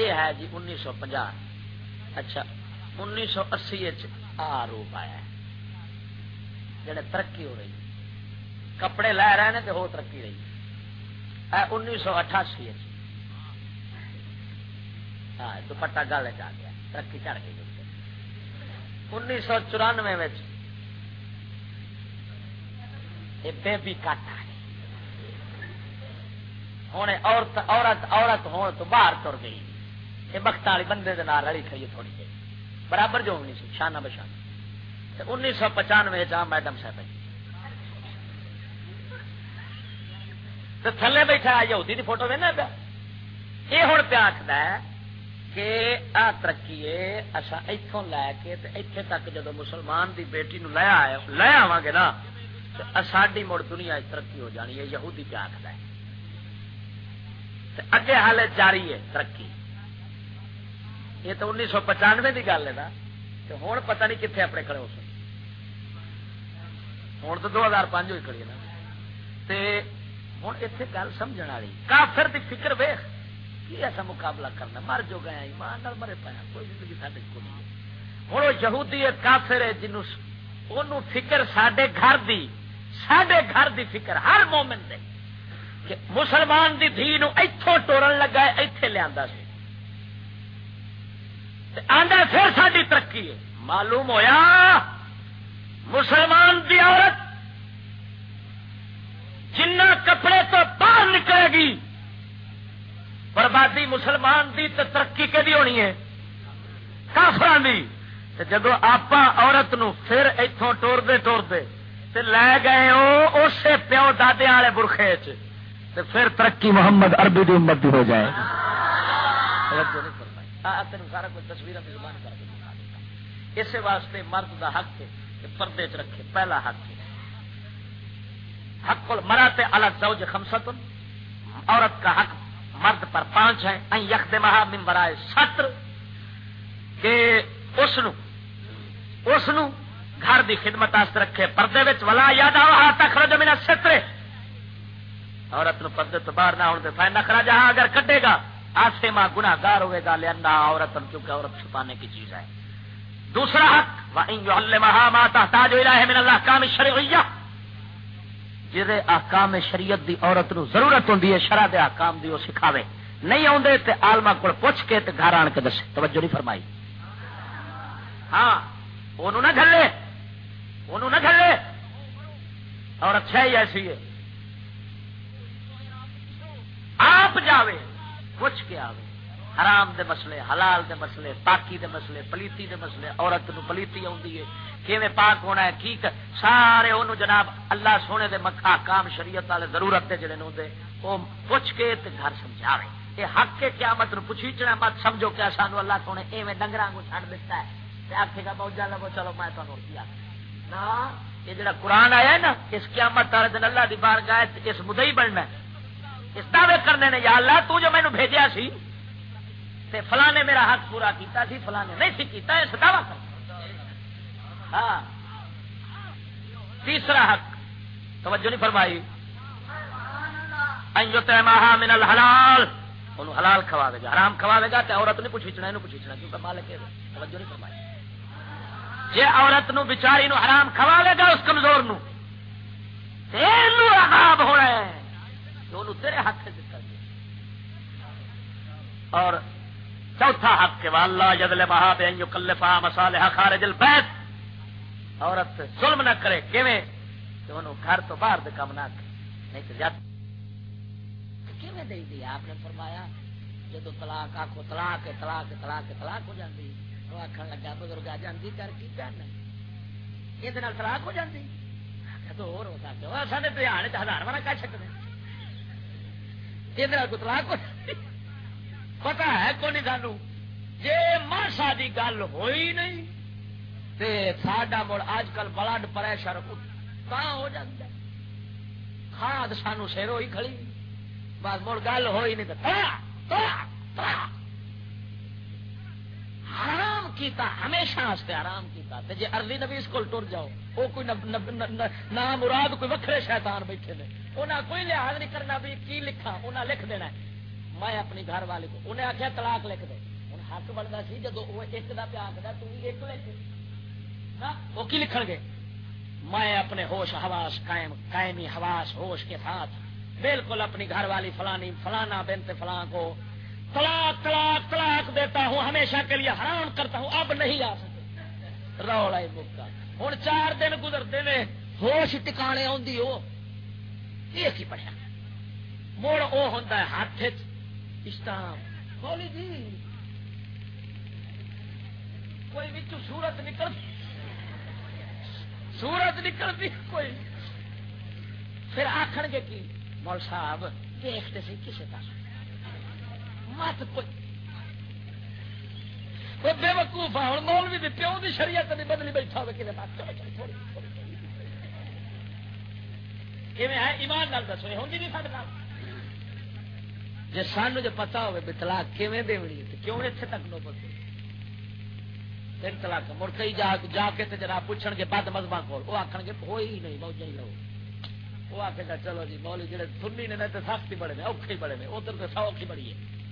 یہ ہے جی انیس سو پنجا اچھا انیس سو اسی آ روپ آیا ہے۔ جڑے ترقی ہو رہی کپڑے لے رہے ہیں تو ہو ترقی رہی انیس سو اٹھاسی ہاں، دوپٹا گل چ گیا۔ ترقی چڑھ گئی۔ انیس سو چورانوے بیبی کٹ آ ہوں عورت عورت عورت ہون تو باہر تر گئی۔ یہ بخت والی بندے رلی کھڑی تھوڑی جی۔ برابر جو ہونی سی، شانہ بشانہ۔ انیس سو پچانوے چ میڈم صاحب تھلے بیٹھا یہودی دی فوٹو دینا پیا۔ یہ ہوں پیا آخر کہ آ ترقی اصا اتوں لے کے اتنے تک جدو مسلمان دی بیٹی نو لے آئے، لے آوا گے نا ساری مڑ دنیا ترقی ہو جانی ہے، یہودی پیا آخر اگے حال جاری ہے ترقی۔ یہ تو انیس سو پچانوے کی گل ہے نا ہوں پتہ نہیں کتنے اپنے کھڑے ہو سکتے ہوں تو دو ہزار پانچ ہوئی کھڑی ہے نا۔ ہوں اتنے گل سمجھ والی۔ کافر دی فکر ویخ کی ایسا مقابلہ کرنا؟ مر جو گیا ایمان مرے پایا، کوئی زندگی سارے کو نہیں ہوں یہودی کافر ہے جنوں فکر سڈے گھر دی سڈے گھر دی فکر ہر مومن دے، کہ مسلمان دی دھی اتوں ٹورن لگا اتے لیا آدھا پھر ساری ترقی ہے۔ معلوم ہویا؟ مسلمان دی عورت جنہ کپڑے تو باہر نکلے گی، بربادی مسلمان دی تو ترقی کہ ہونی ہے؟ کافران دی۔ جدو آپ عورت نو پھر اتوں ٹور دے ٹور دے تے لے گئے وہ اسے پیو دادے والے برخے چ پھر ترقی محمد عربی دی امت دی ہو جائے۔ تین سارا کچھ تصویر کی زبان کر کے دکھا دیتا۔ اسی واسطے مرد دا حق ہے کہ پردے چ رکھے، پہلا حق ہے۔ حق المرات الگ زوج خمسط عورت کا حق مرد پر پانچ ہے۔ یک دے مہا ممبرائے ستر کہ اس اس گھر دی خدمت آست رکھے۔ پردے ولا یاد آ تخرج من سترے عورت نو پردے تو باہر نہ ہونے دے فائن نخرا جہاں اگر کٹے گا آسے ماں گناہ گار ہوئے گا لیا عورت کیونکہ عورت چھپانے کی چیز ہے۔ دوسرا حق مہا ماتا من اللہ کام شرعیہ جہے آکام شریعت دی عورت نو ضرورت ہوں شرح دے آکام دی، وہ سکھاوے۔ نہیں آدھے تے آلما کو پوچھ کے تے گھر آن کے دسے۔ توجہ نہیں فرمائی۔ ہاں وہ نہ گلے وہ نہ گلے اور اچھا ہی ایسی ہے؟ آپ جاوے۔ پوچھ کے آوے۔ حرام دے مسئلے، حلال دے مسئلے، پاکی دے مسئلے، پلیتی دے مسئلے، عورت نو پلیتی آتی ہے۔ کیویں پاک ہونا ہے؟ کی سارے انہوں جناب اللہ سونے دے مکھا کام شریعت والے ضرورت دے جڑے دے وہ پوچھ کے تے گھر سمجھاوے۔ یہ حق کے قیامت نو پوچھیچنا مت سمجھو کیا سانو اللہ سونے ایویں ڈنگراں کو چھڑ دیتا ہے۔ آخے گا، موجا لگو چلو میں تمہیں کیا نہ، یہ جڑا قرآن آیا ہے نا، اس قیامت والے دن اللہ دی بار گائے اس مدعی بننا ہے۔ اس دعوے کرنے نے، یا اللہ، تو جو مینو بھیجیا سی، تے فلاں نے میرا حق پورا کیتا سی، فلاں نے نہیں سی کیتا، اس دعوی کر ہاں۔ تیسرا حق، توجہ نہیں فرمائی۔ جو مہا من الحلال۔ انہوں حلال کھوا دے گا، حرام کھوا دے گا تو عورت نہیں پوچھنا یہ پوچھنا کیونکہ مالک ہے۔ توجہ نہیں فرمائی۔ جی عورت نو بچاری نو حرام کھوا لے گا، اس کمزور نو عذاب ہو رہے ہیں۔ ہونا ہے تیرے ہاتھ سے دتا اور چوتھا حق کے والا جدل بہا بے کلفا مسالہ خارج البیت۔ عورت ظلم نہ کرے۔ کیویں؟ کہ انہوں گھر تو باہر دے کام نہ کرے۔ نہیں تو جات کیویں دے دی؟ آپ نے فرمایا، جدو طلاق آخو طلاق طلاق طلاق طلاق ہو جاتی وہ آخر لگا، بزرگ آ جاتی کر کی کرنا یہ طلاق ہو جاتی تو ہو سکتا سارے دھیان ہزار والا کر سکتے یہ طلاق ہو پتا ہے کون سانو۔ جی ماسا کی گل ہوئی نہیں ساڈا مڑ اج کل بلڈ پریشر ہو جاتا کھاد سانو سیرو ہی کھڑی۔ بس مڑ گل ہوئی نہیں تو حرام کیتا، ہمیشہ واسطے حرام کیتا تے جے ارلی نبی اس کول ٹر جاؤ وہ کوئی نام مراد کوئی وکھرے شیطان بیٹھے نے۔ انہاں کوئی لحاظ نہیں کرنا بھی کی لکھا انہاں لکھ دینا ہے۔ میں اپنی گھر والے کو انہیں آخیا طلاق لکھ دے۔ ہوں حق بنتا سی جدو وہ ایک کا پیا آخر تو ایک لکھ۔ وہ کی لکھ گے؟ میں اپنے ہوش حواس قائم، قائمی حواس ہوش کے ساتھ بالکل اپنی گھر والی فلانی، فلانا بنت فلاں کو طلاق طلاق طلاق دیتا ہوں، ہمیشہ کے لیے حرام کرتا ہوں، اب نہیں آ سکتے رولا مکا ہوں چار دن گزرتے نے، ہوش ٹکانے آدھی وہ یہ کی پڑھیا؟ مڑ وہ ہوں ہاتھ بولی جی۔ کوئی بچوں سورت نکلتی سورت نکلتی کوئی۔ پھر آخر گے کی، مول صاحب، دیکھتے سی کسی کا مت کوئی۔ بے وقوف ہوں مول بھی پیو کی شریعت نہیں بدلی بیٹھا ہوئے کسی بات ہے؟ ایمان نال دسو ہوں نہیں سارے جی سانو جو پتا ہوئے طلاق کیویں دونی کیوں اتنے تک نو پتے تین طلاق، مڑ کئی جا جا کے جناب پوچھ گے بد مذہب کو وہ آخر گے ہوئی نہیں، موجہ ہی لو۔ وہ آخے گا چلو جی مولی جڑے سنی نے تو سخت بڑے نے، اوکھے بڑے نے، ادھر تو سوکھی بڑی ہے۔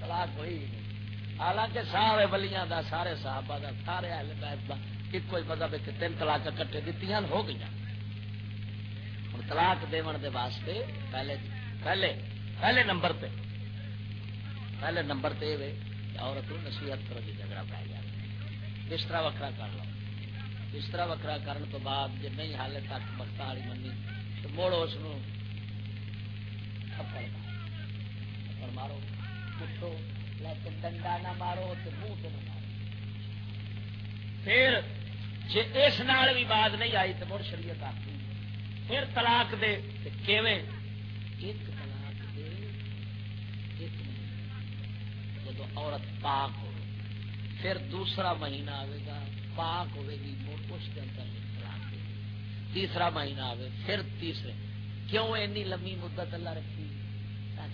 طلاق ہوئی نہیں۔ حالانکہ سارے بلیاں دا، سارے صحابہ دا، سارے اہل بیت دا ایک کوئی مذہب کہ تین طلاق کٹے دیتی ہو گئی ہوں طلاق دون دے واسطے پہلے پہلے پہلے نمبر پہ پہلے نمبر پہ عورت نصیحت کرو جی جھگڑا پی جائے۔ بستر وکرا کر لو۔ بستر وکرا کرنے تو بعد جی نہیں حال تک بخت والی منی، تو موڑو اس تھپڑ مارو۔ کٹو لیکن ڈنڈا نہ مارو تو منہ تو نہ مارو پھر جی اس نال بھی بات نہیں آئی تو مڑ شریعت آتی پھر طلاق دے کیویں ایک طلاق دے ایک جب عورت پاک ہو پھر دوسرا مہینہ آئے گا پاک ہوے گی اس کے اندر طلاق دے تیسرا مہینہ آئے پھر تیسرے کیوں اینی لمبی مدت اللہ رکھی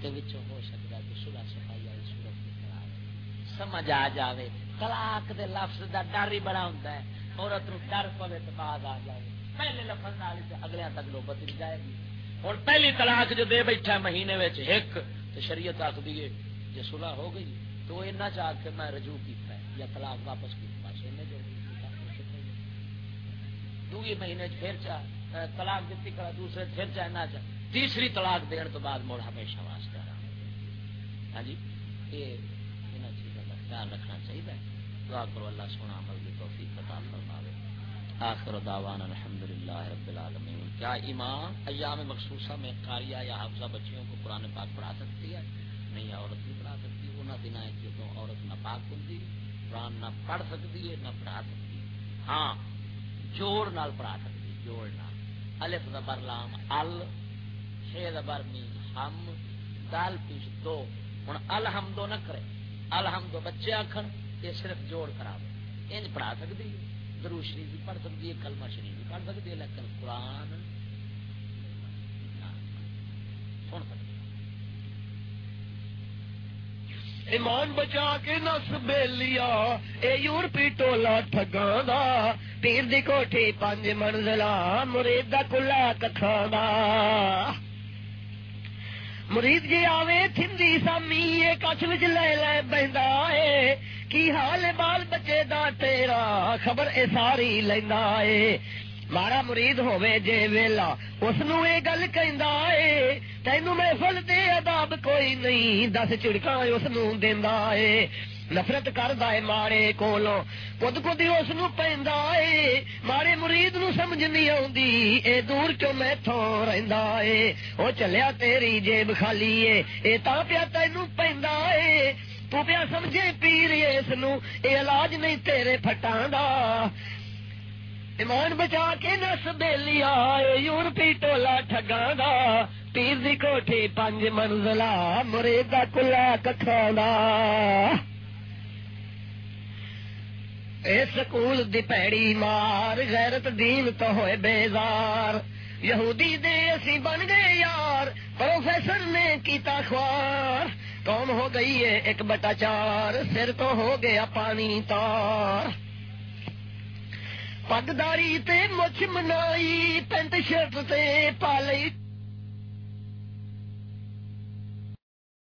تاکہ وچوں ہو سکتا کہ صلح صفائی والی صورت کی طرح سمجھ آ جاوے۔ طلاق دے لفظ دا ڈر ہی بڑا ہوندا ہے۔ عورت نو ڈر پوے تو بعد آ جائے پہلے لفظ نال اگلے تک نوبت نہیں جائے گی۔ ہوں پہلی طلاق جو دے بیٹھا مہینے وچ ایک تو شریعت آخ دیے جی صلح ہو گئی، تو اینا چاہ کے میں رجوع کیتا ہے یا طلاق واپس کی بس اینے جو دوئی مہینے پھر چاہ طلاق دیتی کرا دوسرے پھر چاہ نہ چاہ تیسری طلاق دین تو بعد موڑ ہمیشہ واسطے رہا۔ ہاں جی؟ یہ ان چیزوں کا خیال رکھنا چاہیے دعا کرو اللہ سونا عمل کی توفیق عطا فرماوے۔ آخر دعوانا الحمدللہ رب العالمین۔ کیا امام ایام مخصوصہ میں قاریہ یا حافظہ بچیوں کو قرآن پاک پڑھا سکتی ہے؟ نہیں، عورت نہیں پڑھا سکتی۔ وہ نہ دن ہے تو عورت نہ پاک ہوتی قرآن نہ پڑھ سکتی ہے، نہ پڑھا سکتی۔ ہاں جوڑ نال پڑھا سکتی، جوڑ نال۔ الف زبر لام، ال چھ زبر می ہم دال پیش دو۔ ہوں الحمدو نہ کرے۔ الحمدو بچے آخر یہ صرف جوڑ کرا انج پڑھا سکتی ہے۔ درو شریف بھی پڑھ سکتی ہے، کلمہ شریف بھی پڑھ سکتی ہے، لیکن قرآن سن سکتی ایمان بچا کے نس بے لیا اے یورپی ٹولا ٹگا دا پیر دی کوٹھی پانچ منزلہ مرید دا کلا ککھا دا مرید جی آوے تھندی سامی کچھ وچ لے لے بہندا اے کی حال بال بچے دا تیرا خبر اے ساری لیندا اے مارا مرید ہوے جے ویلا اس نو اے گل کہندا اے تینو محفل تے اداب کوئی نہیں دس چڑکاں اس نو دیندا اے نفرت کردا اے مارے کولو خود خود اس نو پیندا اے۔ مارے مرید نو سمجھ نہیں اوندی اے دور چوں میتھوں رہندا اے۔ او چلیا تیری جیب خالی اے۔ اے تا پیا تینو پیندا اے۔ تو پیا سمجھے پیر اس نو اے علاج نہیں تیرے پھٹاں دا۔ ایمان بچا کے نس بے لیا یورپی ٹولا ٹگاں دا۔ پیر دی کوٹھی پنج منزلہ، مرید مریدا کلا ککھاں دا۔ اے سکول دی پیڑی مار، غیرت دین تو ہوئے بیزار۔ یہودی دے اسی بن گئے یار، پروفیسر نے کیتا خوار۔ قوم ہو گئی ہے ایک بٹا چار، سر تو ہو گیا پانی تار۔ پگداری تے مچھ منائی، پینٹ شرٹ تے پالی